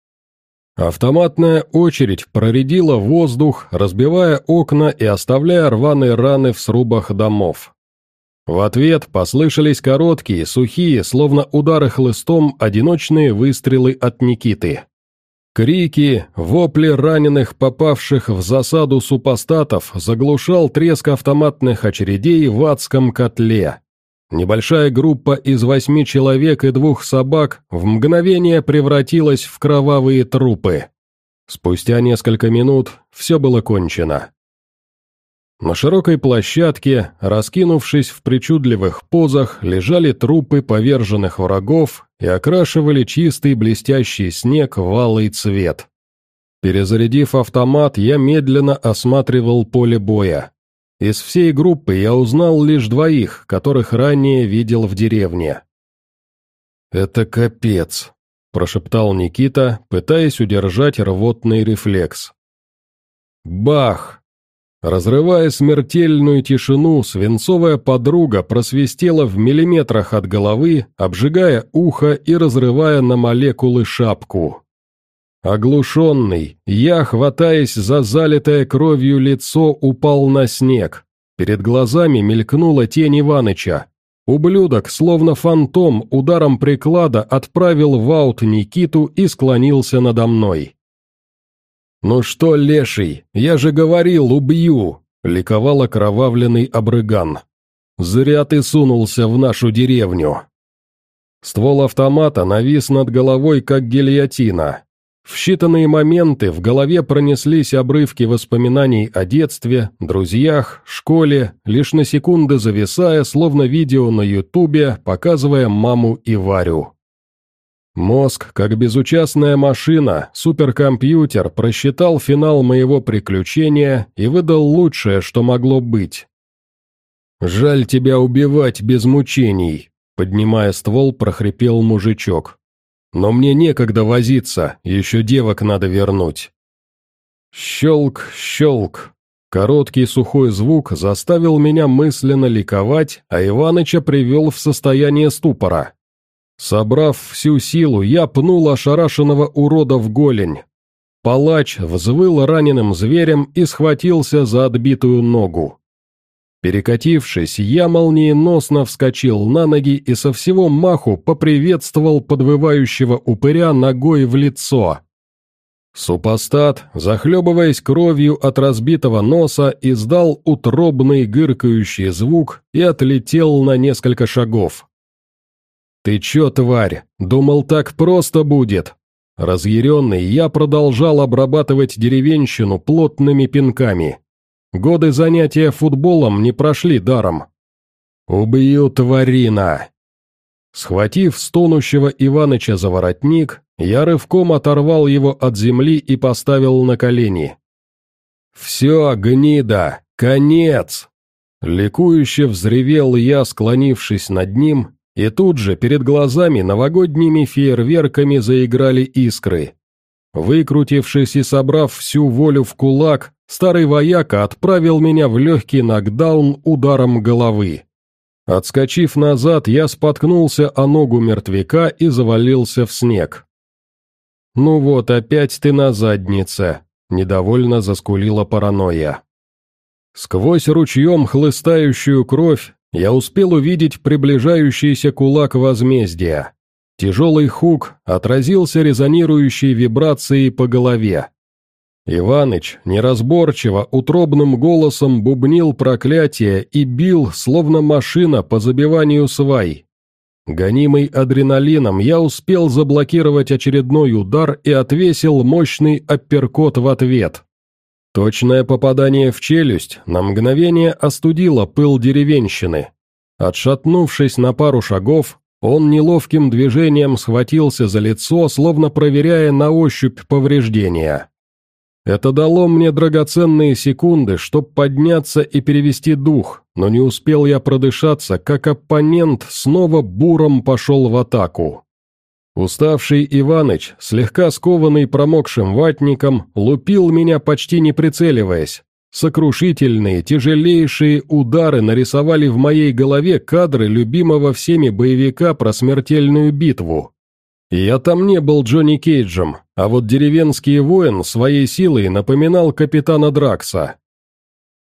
Автоматная очередь проредила воздух, разбивая окна и оставляя рваные раны в срубах домов. В ответ послышались короткие, сухие, словно удары хлыстом, одиночные выстрелы от Никиты. Крики, вопли раненых, попавших в засаду супостатов, заглушал треск автоматных очередей в адском котле. Небольшая группа из восьми человек и двух собак в мгновение превратилась в кровавые трупы. Спустя несколько минут все было кончено. На широкой площадке, раскинувшись в причудливых позах, лежали трупы поверженных врагов и окрашивали чистый блестящий снег в алый цвет. Перезарядив автомат, я медленно осматривал поле боя. Из всей группы я узнал лишь двоих, которых ранее видел в деревне. «Это капец», – прошептал Никита, пытаясь удержать рвотный рефлекс. Бах! Разрывая смертельную тишину, свинцовая подруга просвистела в миллиметрах от головы, обжигая ухо и разрывая на молекулы шапку. Оглушенный, я, хватаясь за залитое кровью лицо, упал на снег. Перед глазами мелькнула тень Иваныча. Ублюдок, словно фантом, ударом приклада отправил в аут Никиту и склонился надо мной. «Ну что, леший, я же говорил, убью!» — ликовал окровавленный обрыган. «Зря ты сунулся в нашу деревню!» Ствол автомата навис над головой, как гильотина. В считанные моменты в голове пронеслись обрывки воспоминаний о детстве, друзьях, школе, лишь на секунды зависая, словно видео на ютубе, показывая маму и Варю. Мозг, как безучастная машина, суперкомпьютер, просчитал финал моего приключения и выдал лучшее, что могло быть. «Жаль тебя убивать без мучений», — поднимая ствол, прохрипел мужичок. Но мне некогда возиться, еще девок надо вернуть. Щелк, щелк. Короткий сухой звук заставил меня мысленно ликовать, а Иваныча привел в состояние ступора. Собрав всю силу, я пнул ошарашенного урода в голень. Палач взвыл раненым зверем и схватился за отбитую ногу. Перекатившись, я молниеносно вскочил на ноги и со всего маху поприветствовал подвывающего упыря ногой в лицо. Супостат, захлебываясь кровью от разбитого носа, издал утробный гыркающий звук и отлетел на несколько шагов. «Ты чё, тварь, думал, так просто будет?» Разъяренный, я продолжал обрабатывать деревенщину плотными пинками. Годы занятия футболом не прошли даром. «Убью, тварина!» Схватив стонущего Иваныча за воротник, я рывком оторвал его от земли и поставил на колени. «Все, гнида, конец!» Ликующе взревел я, склонившись над ним, и тут же перед глазами новогодними фейерверками заиграли искры. Выкрутившись и собрав всю волю в кулак, старый вояка отправил меня в легкий нокдаун ударом головы. Отскочив назад, я споткнулся о ногу мертвяка и завалился в снег. «Ну вот, опять ты на заднице», — недовольно заскулила паранойя. Сквозь ручьем хлыстающую кровь я успел увидеть приближающийся кулак возмездия. Тяжелый хук отразился резонирующей вибрацией по голове. Иваныч неразборчиво, утробным голосом бубнил проклятие и бил, словно машина по забиванию свай. Гонимый адреналином, я успел заблокировать очередной удар и отвесил мощный апперкот в ответ. Точное попадание в челюсть на мгновение остудило пыл деревенщины. Отшатнувшись на пару шагов, он неловким движением схватился за лицо, словно проверяя на ощупь повреждения. Это дало мне драгоценные секунды, чтобы подняться и перевести дух, но не успел я продышаться, как оппонент снова буром пошел в атаку. Уставший Иваныч, слегка скованный промокшим ватником, лупил меня почти не прицеливаясь. Сокрушительные, тяжелейшие удары нарисовали в моей голове кадры любимого всеми боевика про смертельную битву. Я там не был Джонни Кейджем, а вот деревенский воин своей силой напоминал капитана Дракса.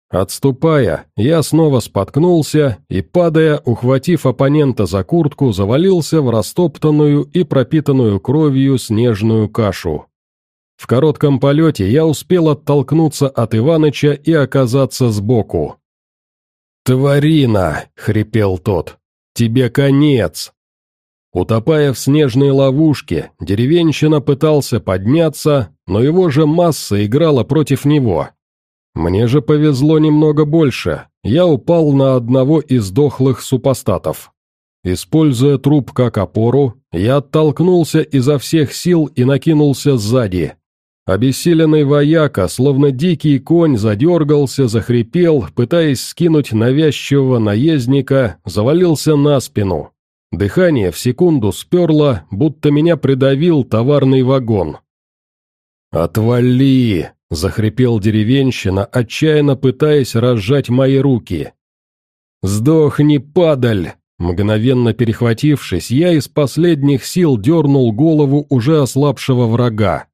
Отступая, я снова споткнулся и, падая, ухватив оппонента за куртку, завалился в растоптанную и пропитанную кровью снежную кашу. В коротком полете я успел оттолкнуться от Иваныча и оказаться сбоку. «Тварина!» — хрипел тот. «Тебе конец!» Утопая в снежной ловушке, деревенщина пытался подняться, но его же масса играла против него. Мне же повезло немного больше, я упал на одного из дохлых супостатов. Используя труп как опору, я оттолкнулся изо всех сил и накинулся сзади. Обессиленный вояка, словно дикий конь, задергался, захрипел, пытаясь скинуть навязчивого наездника, завалился на спину. Дыхание в секунду сперло, будто меня придавил товарный вагон. «Отвали!» — захрипел деревенщина, отчаянно пытаясь разжать мои руки. «Сдохни, падаль!» Мгновенно перехватившись, я из последних сил дернул голову уже ослабшего врага.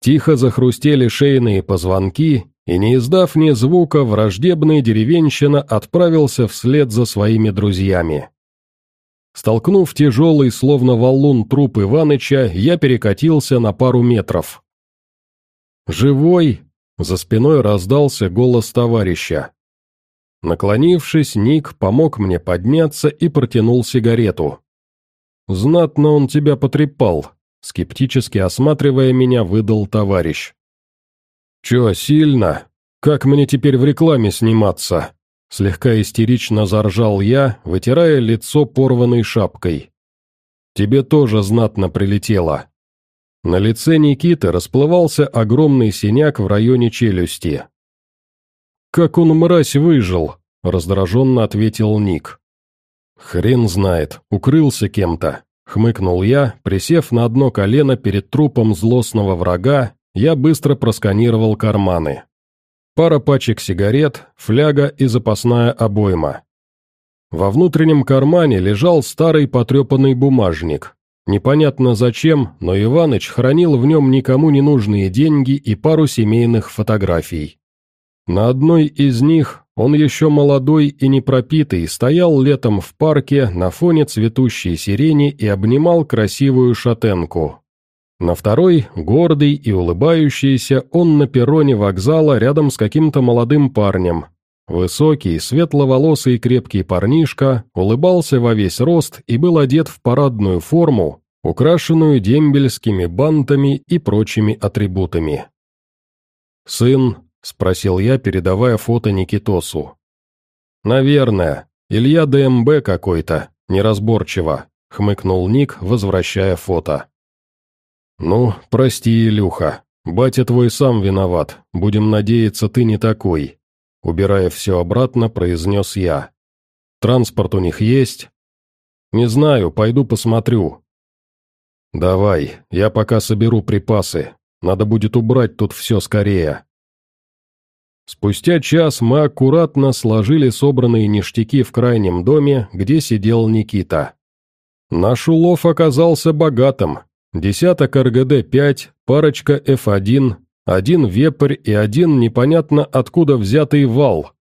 Тихо захрустели шейные позвонки, и, не издав ни звука, враждебный деревенщина отправился вслед за своими друзьями. Столкнув тяжелый, словно валун, труп Иваныча, я перекатился на пару метров. «Живой?» — за спиной раздался голос товарища. Наклонившись, Ник помог мне подняться и протянул сигарету. «Знатно он тебя потрепал», — скептически осматривая меня, выдал товарищ. «Чё, сильно? Как мне теперь в рекламе сниматься?» Слегка истерично заржал я, вытирая лицо порванной шапкой. «Тебе тоже знатно прилетело». На лице Никиты расплывался огромный синяк в районе челюсти. «Как он, мразь, выжил?» — раздраженно ответил Ник. «Хрен знает, укрылся кем-то», — хмыкнул я, присев на одно колено перед трупом злостного врага, я быстро просканировал карманы. Пара пачек сигарет, фляга и запасная обойма. Во внутреннем кармане лежал старый потрепанный бумажник. Непонятно зачем, но Иваныч хранил в нем никому не нужные деньги и пару семейных фотографий. На одной из них он еще молодой и непропитый стоял летом в парке на фоне цветущей сирени и обнимал красивую шатенку. На второй, гордый и улыбающийся, он на перроне вокзала рядом с каким-то молодым парнем. Высокий, светловолосый и крепкий парнишка улыбался во весь рост и был одет в парадную форму, украшенную дембельскими бантами и прочими атрибутами. «Сын?» — спросил я, передавая фото Никитосу. «Наверное. Илья ДМБ какой-то, неразборчиво», — хмыкнул Ник, возвращая фото. «Ну, прости, Илюха. Батя твой сам виноват. Будем надеяться, ты не такой». Убирая все обратно, произнес я. «Транспорт у них есть?» «Не знаю, пойду посмотрю». «Давай, я пока соберу припасы. Надо будет убрать тут все скорее». Спустя час мы аккуратно сложили собранные ништяки в крайнем доме, где сидел Никита. Наш улов оказался богатым, Десяток РГД-5, парочка F1, один вепрь и один непонятно откуда взятый вал.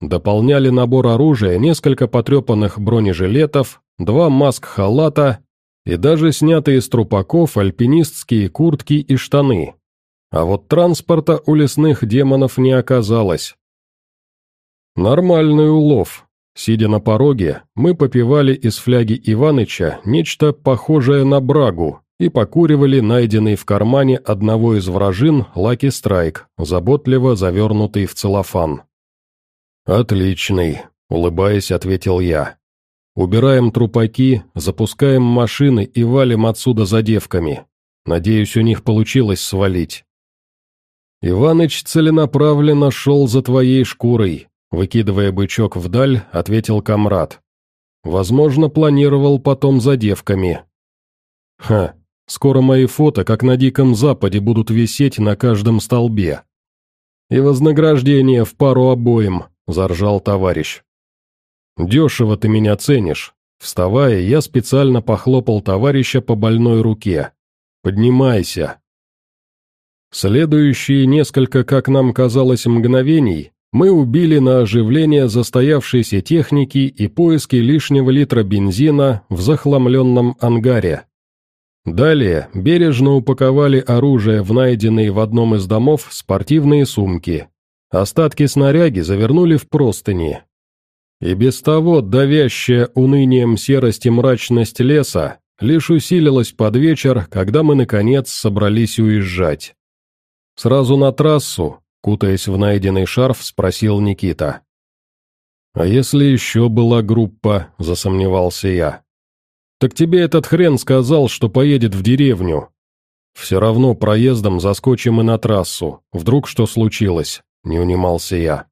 Дополняли набор оружия несколько потрепанных бронежилетов, два маск-халата и даже снятые с трупаков альпинистские куртки и штаны. А вот транспорта у лесных демонов не оказалось. Нормальный улов. Сидя на пороге, мы попивали из фляги Иваныча нечто похожее на брагу, и покуривали найденный в кармане одного из вражин Лаки Страйк, заботливо завернутый в целлофан. «Отличный. — улыбаясь, ответил я. «Убираем трупаки, запускаем машины и валим отсюда за девками. Надеюсь, у них получилось свалить». «Иваныч целенаправленно шел за твоей шкурой», — выкидывая бычок вдаль, ответил комрад. «Возможно, планировал потом за девками». «Ха, скоро мои фото, как на Диком Западе, будут висеть на каждом столбе». «И вознаграждение в пару обоим», — заржал товарищ. «Дешево ты меня ценишь». Вставая, я специально похлопал товарища по больной руке. «Поднимайся». Следующие несколько, как нам казалось, мгновений мы убили на оживление застоявшейся техники и поиски лишнего литра бензина в захламленном ангаре. Далее бережно упаковали оружие в найденные в одном из домов спортивные сумки. Остатки снаряги завернули в простыни. И без того давящая унынием серость мрачность леса лишь усилилась под вечер, когда мы, наконец, собрались уезжать. Сразу на трассу, кутаясь в найденный шарф, спросил Никита. «А если еще была группа?» – засомневался я. «Так тебе этот хрен сказал, что поедет в деревню. Все равно проездом заскочим и на трассу. Вдруг что случилось?» – не унимался я.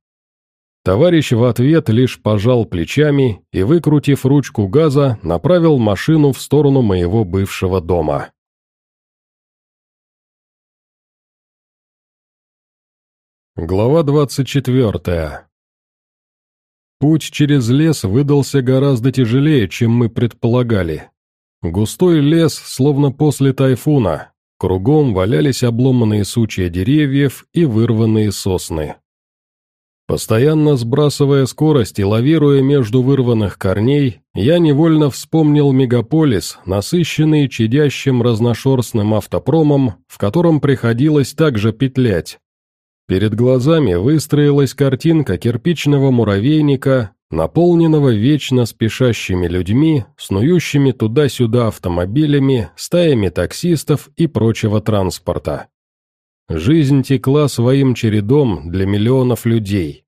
Товарищ в ответ лишь пожал плечами и, выкрутив ручку газа, направил машину в сторону моего бывшего дома. Глава двадцать четвертая. Путь через лес выдался гораздо тяжелее, чем мы предполагали. Густой лес, словно после тайфуна. Кругом валялись обломанные сучья деревьев и вырванные сосны. Постоянно сбрасывая скорость и лавируя между вырванных корней, я невольно вспомнил мегаполис, насыщенный чадящим разношерстным автопромом, в котором приходилось также петлять, Перед глазами выстроилась картинка кирпичного муравейника, наполненного вечно спешащими людьми, снующими туда-сюда автомобилями, стаями таксистов и прочего транспорта. Жизнь текла своим чередом для миллионов людей.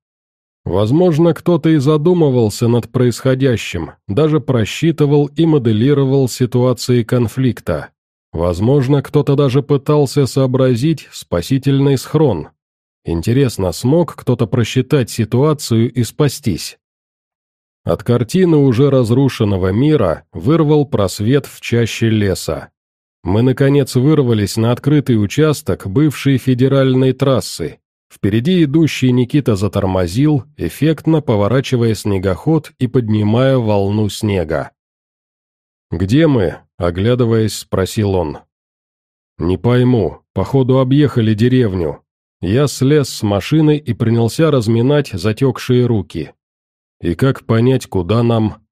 Возможно, кто-то и задумывался над происходящим, даже просчитывал и моделировал ситуации конфликта. Возможно, кто-то даже пытался сообразить спасительный схрон, Интересно, смог кто-то просчитать ситуацию и спастись? От картины уже разрушенного мира вырвал просвет в чаще леса. Мы, наконец, вырвались на открытый участок бывшей федеральной трассы. Впереди идущий Никита затормозил, эффектно поворачивая снегоход и поднимая волну снега. «Где мы?» — оглядываясь, спросил он. «Не пойму, походу объехали деревню», я слез с машины и принялся разминать затекшие руки. И как понять, куда нам?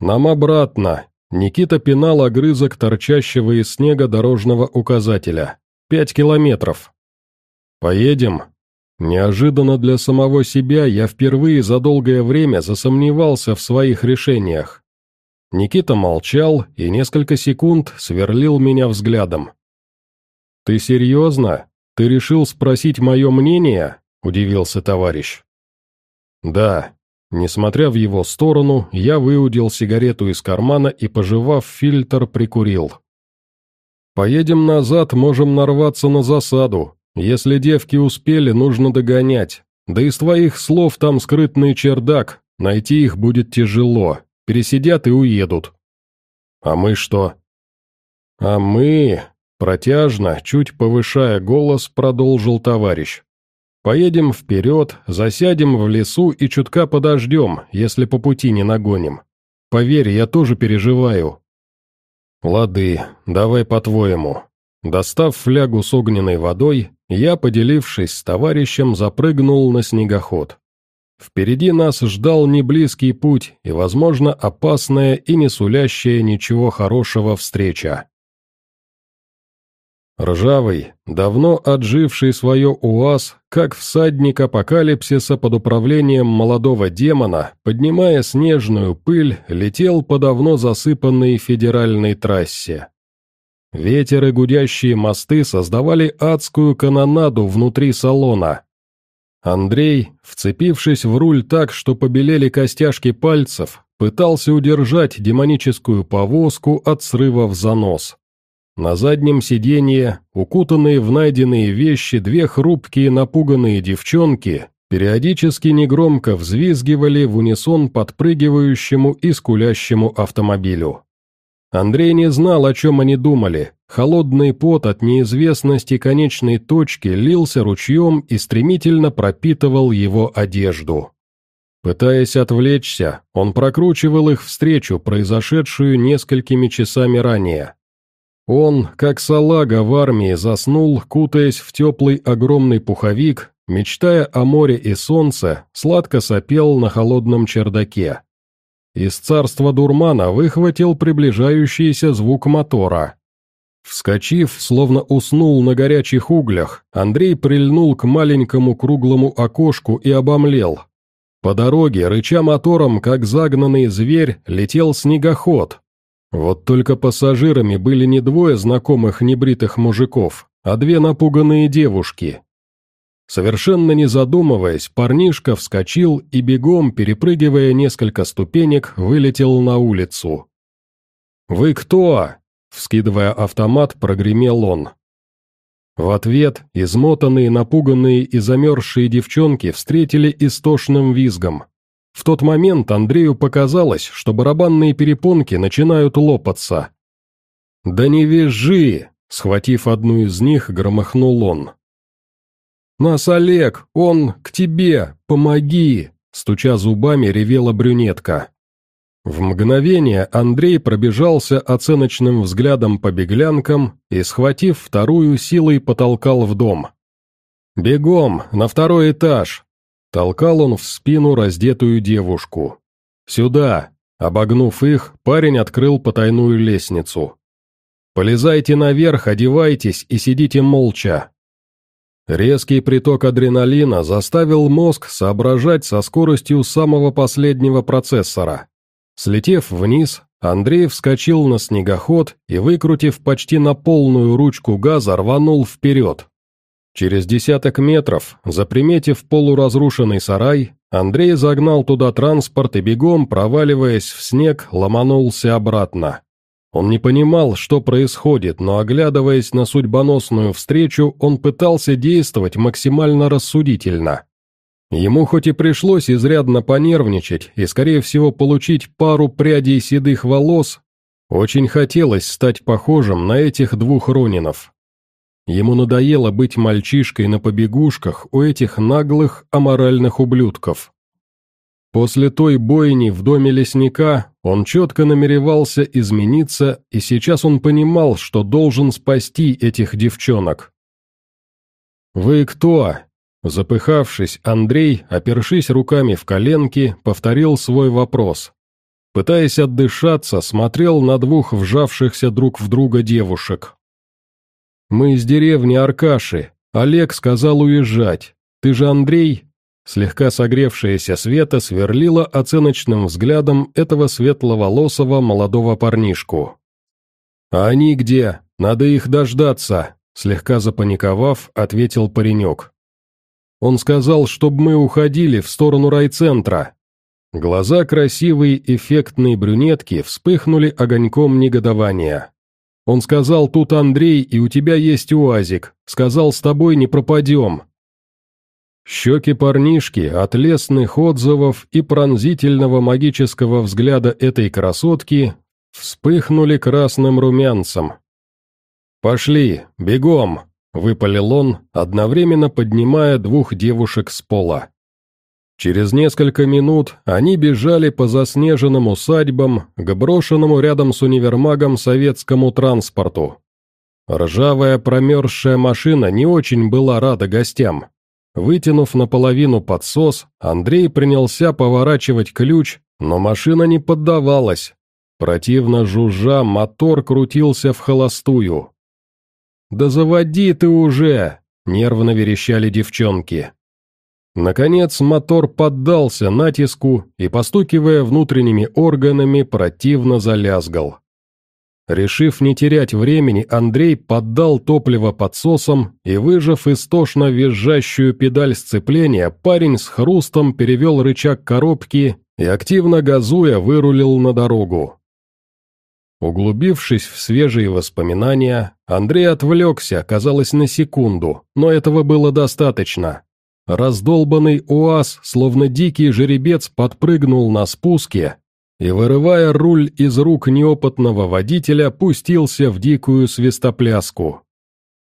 Нам обратно. Никита пинал огрызок торчащего из снега дорожного указателя. Пять километров. Поедем? Неожиданно для самого себя я впервые за долгое время засомневался в своих решениях. Никита молчал и несколько секунд сверлил меня взглядом. «Ты серьезно?» «Ты решил спросить мое мнение?» – удивился товарищ. «Да». Несмотря в его сторону, я выудил сигарету из кармана и, пожевав фильтр, прикурил. «Поедем назад, можем нарваться на засаду. Если девки успели, нужно догонять. Да из твоих слов там скрытный чердак, найти их будет тяжело. Пересидят и уедут». «А мы что?» «А мы...» Протяжно, чуть повышая голос, продолжил товарищ. «Поедем вперед, засядем в лесу и чутка подождем, если по пути не нагоним. Поверь, я тоже переживаю». «Лады, давай по-твоему». Достав флягу с огненной водой, я, поделившись с товарищем, запрыгнул на снегоход. Впереди нас ждал неблизкий путь и, возможно, опасная и не сулящая ничего хорошего встреча. Ржавый, давно отживший свое УАЗ, как всадник апокалипсиса под управлением молодого демона, поднимая снежную пыль, летел по давно засыпанной федеральной трассе. Ветер и гудящие мосты создавали адскую канонаду внутри салона. Андрей, вцепившись в руль так, что побелели костяшки пальцев, пытался удержать демоническую повозку от срыва в занос. На заднем сиденье, укутанные в найденные вещи, две хрупкие напуганные девчонки периодически негромко взвизгивали в унисон подпрыгивающему и скулящему автомобилю. Андрей не знал, о чем они думали. Холодный пот от неизвестности конечной точки лился ручьем и стремительно пропитывал его одежду. Пытаясь отвлечься, он прокручивал их встречу, произошедшую несколькими часами ранее. Он, как салага в армии, заснул, кутаясь в теплый огромный пуховик, мечтая о море и солнце, сладко сопел на холодном чердаке. Из царства дурмана выхватил приближающийся звук мотора. Вскочив, словно уснул на горячих углях, Андрей прильнул к маленькому круглому окошку и обомлел. По дороге, рыча мотором, как загнанный зверь, летел снегоход. Вот только пассажирами были не двое знакомых небритых мужиков, а две напуганные девушки, Совершенно не задумываясь, парнишка вскочил и бегом, перепрыгивая несколько ступенек, вылетел на улицу. «Вы кто?» — вскидывая автомат, прогремел он. В ответ измотанные, напуганные и замерзшие девчонки встретили истошным визгом. В тот момент Андрею показалось, что барабанные перепонки начинают лопаться. «Да не визжи!» — схватив одну из них, громыхнул он. «Нас Олег, он к тебе, помоги!» Стуча зубами, ревела брюнетка. В мгновение Андрей пробежался оценочным взглядом по беглянкам и, схватив вторую, силой потолкал в дом. «Бегом, на второй этаж!» Толкал он в спину раздетую девушку. «Сюда!» Обогнув их, парень открыл потайную лестницу. «Полезайте наверх, одевайтесь и сидите молча. Резкий приток адреналина заставил мозг соображать со скоростью самого последнего процессора. Слетев вниз, Андрей вскочил на снегоход и, выкрутив почти на полную ручку газа, рванул вперед. Через десяток метров, заприметив полуразрушенный сарай, Андрей загнал туда транспорт и бегом, проваливаясь в снег, ломанулся обратно. Он не понимал, что происходит, но, оглядываясь на судьбоносную встречу, он пытался действовать максимально рассудительно. Ему хоть и пришлось изрядно понервничать и, скорее всего, получить пару прядей седых волос, очень хотелось стать похожим на этих двух Ронинов. Ему надоело быть мальчишкой на побегушках у этих наглых, аморальных ублюдков. После той бойни в доме лесника он четко намеревался измениться, и сейчас он понимал, что должен спасти этих девчонок. «Вы кто?» Запыхавшись, Андрей, опершись руками в коленки, повторил свой вопрос. Пытаясь отдышаться, смотрел на двух вжавшихся друг в друга девушек. «Мы из деревни Аркаши. Олег сказал уезжать. Ты же Андрей?» Слегка согревшаяся Света сверлила оценочным взглядом этого светловолосого молодого парнишку. «А они где? Надо их дождаться», — слегка запаниковав, ответил паренек. «Он сказал, чтобы мы уходили в сторону райцентра». Глаза красивой, эффектной брюнетки вспыхнули огоньком негодования. «Он сказал, тут Андрей, и у тебя есть УАЗик. Сказал, с тобой не пропадем. Щеки парнишки от лесных отзывов и пронзительного магического взгляда этой красотки вспыхнули красным румянцем. «Пошли, бегом!» — выпалил он, одновременно поднимая двух девушек с пола. Через несколько минут они бежали по заснеженным усадьбам к брошенному рядом с универмагом советскому транспорту. Ржавая промерзшая машина не очень была рада гостям. Вытянув наполовину подсос, Андрей принялся поворачивать ключ, но машина не поддавалась. Противно жужжа, мотор крутился в холостую. «Да заводи ты уже!» — нервно верещали девчонки. Наконец мотор поддался натиску и, постукивая внутренними органами, противно залязгал. Решив не терять времени, Андрей поддал топливо подсосом и, выжав истошно визжащую педаль сцепления, парень с хрустом перевел рычаг коробки и, активно газуя, вырулил на дорогу. Углубившись в свежие воспоминания, Андрей отвлекся, казалось, на секунду, но этого было достаточно. Раздолбанный УАЗ, словно дикий жеребец, подпрыгнул на спуске и, вырывая руль из рук неопытного водителя, пустился в дикую свистопляску.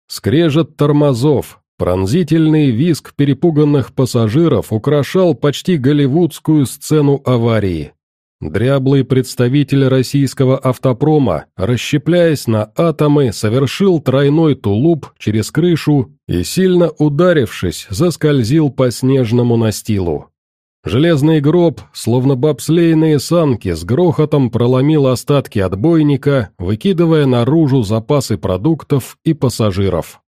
Скрежет тормозов, пронзительный визг перепуганных пассажиров украшал почти голливудскую сцену аварии. Дряблый представитель российского автопрома, расщепляясь на атомы, совершил тройной тулуп через крышу и, сильно ударившись, заскользил по снежному настилу. Железный гроб, словно бобслейные санки, с грохотом проломил остатки отбойника, выкидывая наружу запасы продуктов и пассажиров.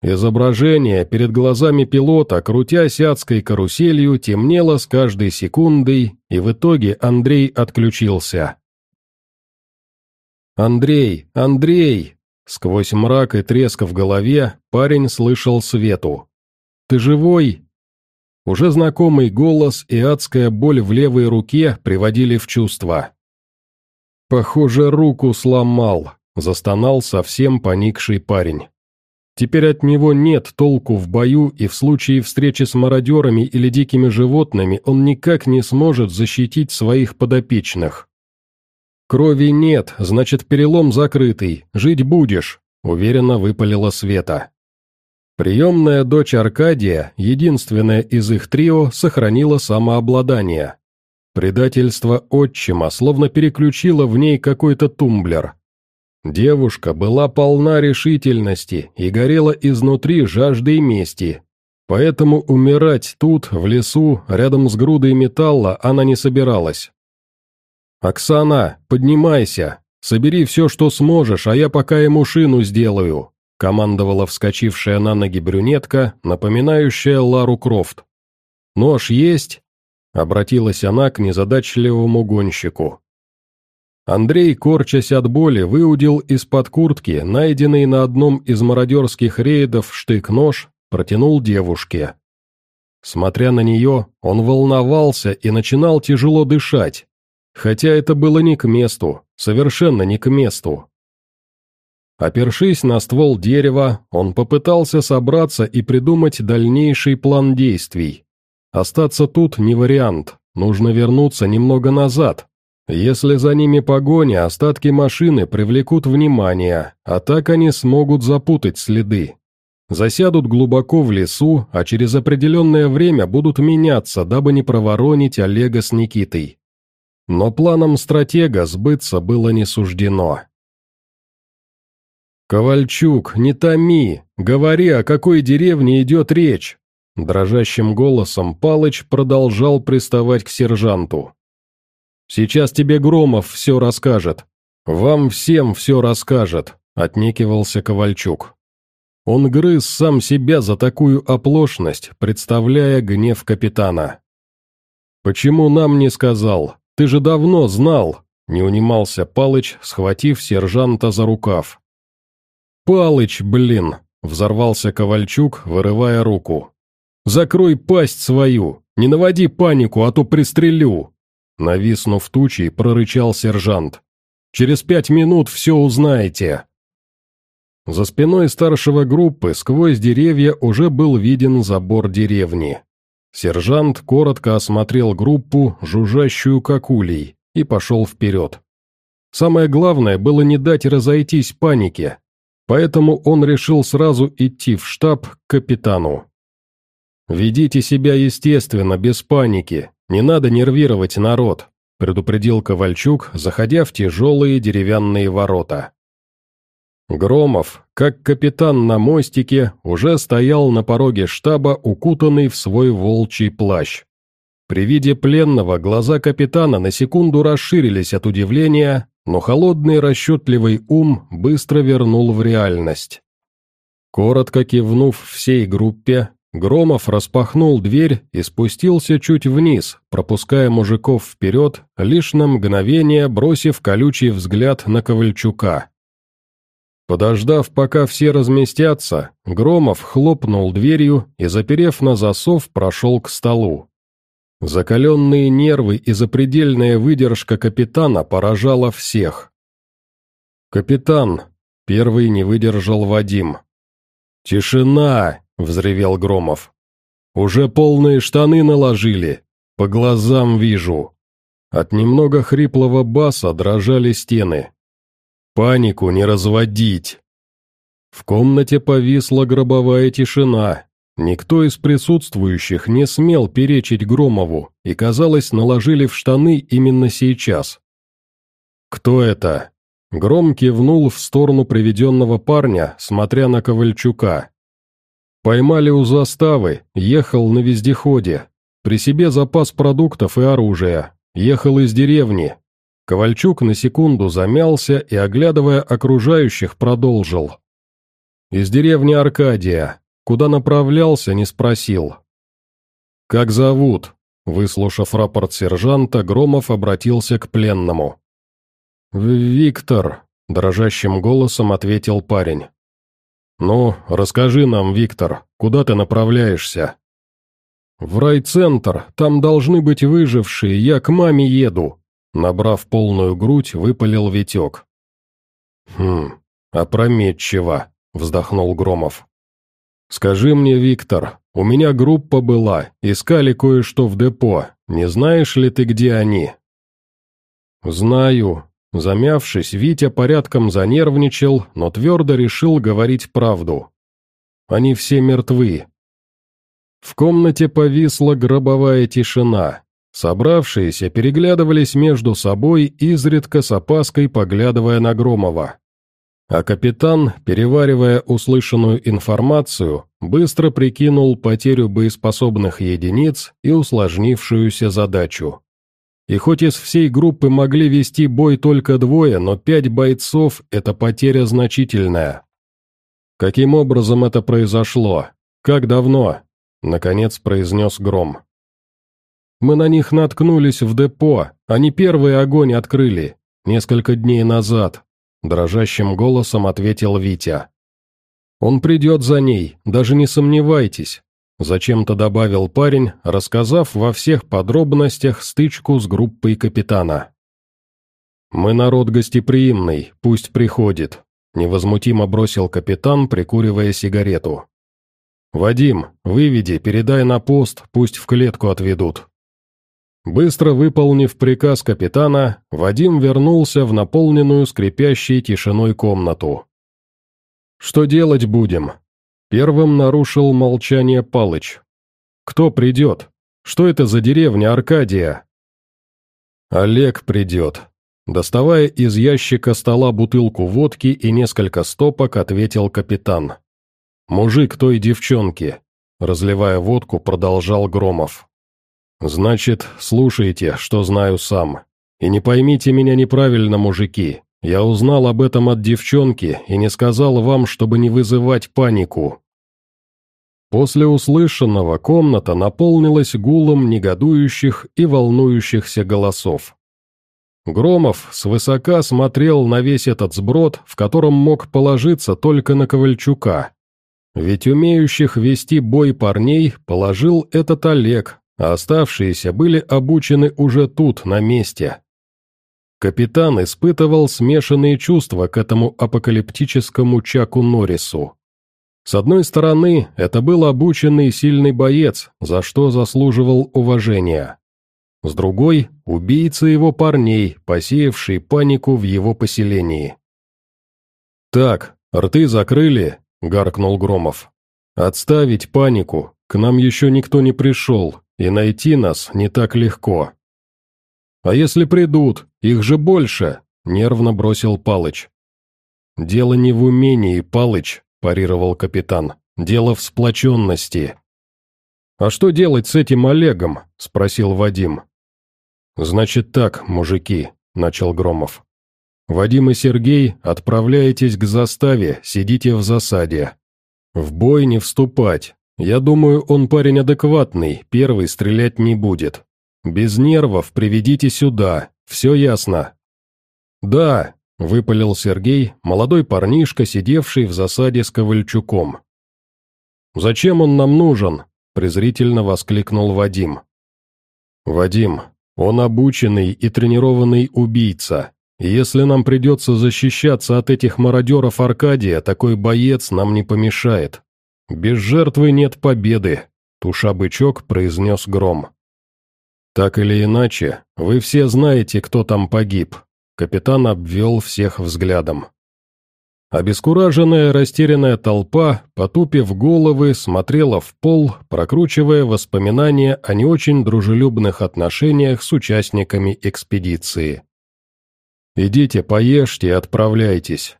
Изображение перед глазами пилота, крутясь адской каруселью, темнело с каждой секундой, и в итоге Андрей отключился. «Андрей! Андрей!» Сквозь мрак и треск в голове парень слышал свету. «Ты живой?» Уже знакомый голос и адская боль в левой руке приводили в чувство. «Похоже, руку сломал», — застонал совсем поникший парень. Теперь от него нет толку в бою, и в случае встречи с мародерами или дикими животными он никак не сможет защитить своих подопечных. «Крови нет, значит, перелом закрытый, жить будешь», — уверенно выпалила Света. Приемная дочь Аркадия, единственная из их трио, сохранила самообладание. Предательство отчима словно переключило в ней какой-то тумблер. Девушка была полна решительности и горела изнутри жаждой мести. Поэтому умирать тут, в лесу, рядом с грудой металла, она не собиралась. «Оксана, поднимайся, собери все, что сможешь, а я пока ему шину сделаю», командовала вскочившая на ноги брюнетка, напоминающая Лару Крофт. «Нож есть?» — обратилась она к незадачливому гонщику. Андрей, корчась от боли, выудил из-под куртки, найденный на одном из мародерских рейдов штык-нож, протянул девушке. Смотря на нее, он волновался и начинал тяжело дышать, хотя это было не к месту, совершенно не к месту. Опершись на ствол дерева, он попытался собраться и придумать дальнейший план действий. Остаться тут не вариант, нужно вернуться немного назад, если за ними погоня, остатки машины привлекут внимание, а так они смогут запутать следы. Засядут глубоко в лесу, а через определенное время будут меняться, дабы не проворонить Олега с Никитой. Но планом стратега сбыться было не суждено. «Ковальчук, не томи! Говори, о какой деревне идет речь!» Дрожащим голосом Палыч продолжал приставать к сержанту. Сейчас тебе Громов все расскажет. Вам всем все расскажет», — отнекивался Ковальчук. Он грыз сам себя за такую оплошность, представляя гнев капитана. «Почему нам не сказал? Ты же давно знал!» — не унимался Палыч, схватив сержанта за рукав. «Палыч, блин!» — взорвался Ковальчук, вырывая руку. «Закрой пасть свою! Не наводи панику, а то пристрелю!» Нависнув тучей, прорычал сержант. «Через пять минут все узнаете!» За спиной старшего группы сквозь деревья уже был виден забор деревни. Сержант коротко осмотрел группу, жужжащую как улей, и пошел вперед. Самое главное было не дать разойтись панике, поэтому он решил сразу идти в штаб к капитану. «Ведите себя естественно, без паники, не надо нервировать народ», — предупредил Ковальчук, заходя в тяжелые деревянные ворота. Громов, как капитан на мостике, уже стоял на пороге штаба, укутанный в свой волчий плащ. При виде пленного глаза капитана на секунду расширились от удивления, но холодный расчетливый ум быстро вернул в реальность. Коротко кивнув всей группе, Громов распахнул дверь и спустился чуть вниз, пропуская мужиков вперед, лишь на мгновение бросив колючий взгляд на Ковальчука. Подождав, пока все разместятся, Громов хлопнул дверью и, заперев на засов, прошел к столу. Закаленные нервы и запредельная выдержка капитана поражала всех. «Капитан!» — первый не выдержал Вадим. «Тишина!» — взревел Громов. «Уже полные штаны наложили. По глазам вижу». От немного хриплого баса дрожали стены. Панику не разводить. В комнате повисла гробовая тишина. Никто из присутствующих не смел перечить Громову, и, казалось, наложили в штаны именно сейчас. «Кто это?» Гром кивнул в сторону приведенного парня, смотря на Ковальчука. «Поймали у заставы, ехал на вездеходе. При себе запас продуктов и оружия. Ехал из деревни, Ковальчук на секунду замялся и, оглядывая окружающих, продолжил. «Из деревни Аркадия. Куда направлялся, не спросил». «Как зовут?» Выслушав рапорт сержанта, Громов обратился к пленному. «Виктор», — дрожащим голосом ответил парень. «Ну, расскажи нам, Виктор, куда ты направляешься?» «В райцентр, там должны быть выжившие, я к маме еду», Набрав полную грудь, выпалил Витек. «Хм, опрометчиво», — вздохнул Громов. «Скажи мне, Виктор, у меня группа была, искали кое-что в депо, не знаешь ли ты, где они?» «Знаю». Замявшись, Витя порядком занервничал, но твердо решил говорить правду. «Они все мертвы». В комнате повисла гробовая тишина. Собравшиеся переглядывались между собой, изредка с опаской поглядывая на Громова. А капитан, переваривая услышанную информацию, быстро прикинул потерю боеспособных единиц и усложнившуюся задачу. И хоть из всей группы могли вести бой только двое, но пять бойцов – это потеря значительная. Каким образом это произошло? Как давно? Наконец произнес Гром. Мы на них наткнулись в депо, они первый огонь открыли, несколько дней назад», — дрожащим голосом ответил Витя. «Он придет за ней, даже не сомневайтесь», — зачем-то добавил парень, рассказав во всех подробностях стычку с группой капитана. «Мы народ гостеприимный, пусть приходит», — невозмутимо бросил капитан, прикуривая сигарету. «Вадим, выведи, передай на пост, пусть в клетку отведут». Быстро выполнив приказ капитана, Вадим вернулся в наполненную скрипящей тишиной комнату. «Что делать будем?» Первым нарушил молчание Палыч. «Кто придет? Что это за деревня Аркадия?» «Олег придет», Доставая из ящика стола бутылку водки и несколько стопок, ответил капитан. «Мужик той девчонки», — разливая водку, продолжал Громов. «Значит, слушайте, что знаю сам. И не поймите меня неправильно, мужики. Я узнал об этом от девчонки и не сказал вам, чтобы не вызывать панику». После услышанного комната наполнилась гулом негодующих и волнующихся голосов. Громов свысока смотрел на весь этот сброд, в котором мог положиться только на Ковальчука. Ведь умеющих вести бой парней положил этот Олег, а оставшиеся были обучены уже тут, на месте. Капитан испытывал смешанные чувства к этому апокалиптическому Чаку Норрису. С одной стороны, это был обученный сильный боец, за что заслуживал уважения. С другой – убийца его парней, посеявший панику в его поселении. «Так, рты закрыли», – гаркнул Громов. «Отставить панику, к нам еще никто не пришел, и найти нас не так легко. «А если придут, их же больше!» — нервно бросил Палыч. «Дело не в умении, Палыч», — парировал капитан. «Дело в сплоченности». «А что делать с этим Олегом?» — спросил Вадим. «Значит так, мужики», — начал Громов. «Вадим и Сергей, отправляйтесь к заставе, сидите в засаде. В бой не вступать, Я думаю, он парень адекватный, первый стрелять не будет. Без нервов приведите сюда, все ясно». «Да», — выпалил Сергей, молодой парнишка, сидевший в засаде с Ковальчуком. «Зачем он нам нужен?» — презрительно воскликнул Вадим. «Вадим, он обученный и тренированный убийца. Если нам придется защищаться от этих мародеров Аркадия, такой боец нам не помешает. Без жертвы нет победы», — туша-бычок произнес Гром. «Так или иначе, вы все знаете, кто там погиб», — капитан обвел всех взглядом. Обескураженная, растерянная толпа, потупив головы, смотрела в пол, прокручивая воспоминания о не очень дружелюбных отношениях с участниками экспедиции. «Идите, поешьте и отправляйтесь».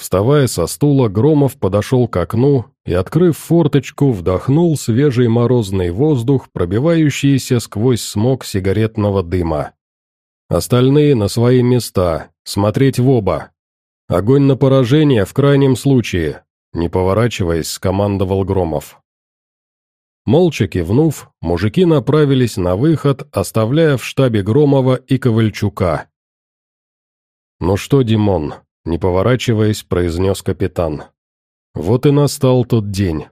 Вставая со стула, Громов подошел к окну и, открыв форточку, вдохнул свежий морозный воздух, пробивающийся сквозь смог сигаретного дыма. Остальные на свои места, смотреть в оба, «Огонь на поражение в крайнем случае», — не поворачиваясь, скомандовал Громов. Молча кивнув, мужики направились на выход, оставляя в штабе Громова и Ковальчука. «Ну что, Димон?» — не поворачиваясь, произнес капитан. «Вот и настал тот день».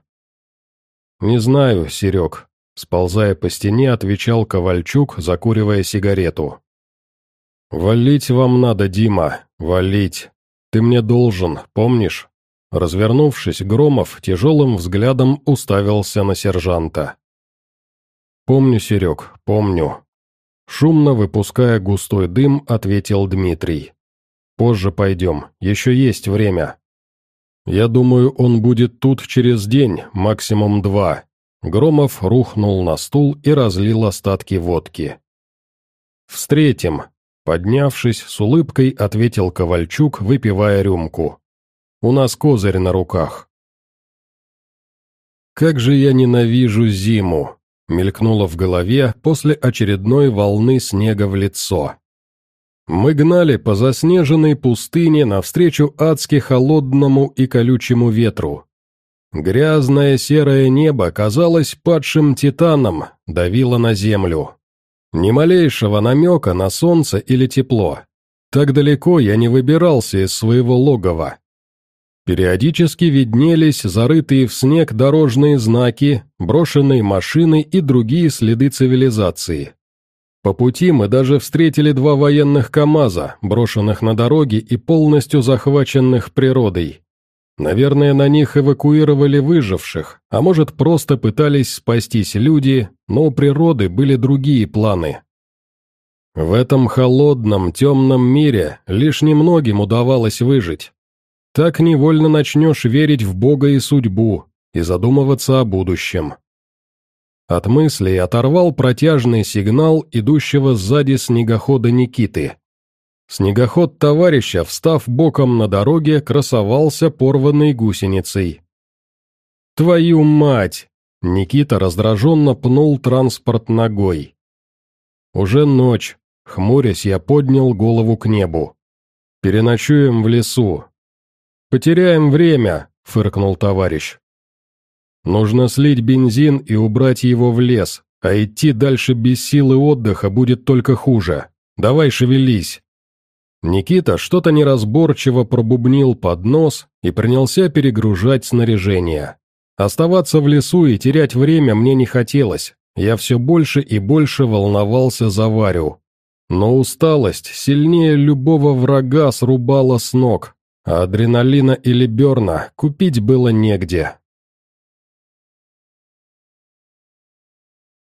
«Не знаю, Серег», — сползая по стене, отвечал Ковальчук, закуривая сигарету. «Валить вам надо, Дима, валить. Ты мне должен, помнишь?» Развернувшись, Громов тяжелым взглядом уставился на сержанта. «Помню, Серег, помню». Шумно выпуская густой дым, ответил Дмитрий. «Позже пойдем, еще есть время». «Я думаю, он будет тут через день, максимум два». Громов рухнул на стул и разлил остатки водки. «Встретим», Поднявшись, с улыбкой ответил Ковальчук, выпивая рюмку. «У нас козырь на руках». «Как же я ненавижу зиму!» — мелькнуло в голове после очередной волны снега в лицо. Мы гнали по заснеженной пустыне навстречу адски холодному и колючему ветру. Грязное серое небо казалось падшим титаном, давило на землю. Ни малейшего намека на солнце или тепло. Так далеко я не выбирался из своего логова. Периодически виднелись зарытые в снег дорожные знаки, брошенные машины и другие следы цивилизации. По пути мы даже встретили два военных КАМАЗа, брошенных на дороге и полностью захваченных природой. Наверное, на них эвакуировали выживших, а может, просто пытались спастись люди, но у природы были другие планы. В этом холодном, темном мире лишь немногим удавалось выжить. Так невольно начнешь верить в Бога и судьбу и задумываться о будущем. От мыслей оторвал протяжный сигнал идущего сзади снегохода Никиты. Снегоход товарища, встав боком на дороге, красовался порванной гусеницей. «Твою мать!» — Никита раздраженно пнул транспорт ногой. Уже ночь. Хмурясь, я поднял голову к небу. «Переночуем в лесу». «Потеряем время», — фыркнул товарищ. «Нужно слить бензин и убрать его в лес, а идти дальше без силы отдыха будет только хуже. Давай шевелись». Никита что-то неразборчиво пробубнил под нос и принялся перегружать снаряжение. Оставаться в лесу и терять время мне не хотелось, я все больше и больше волновался за Варю. Но усталость сильнее любого врага срубала с ног, а адреналина или берна купить было негде.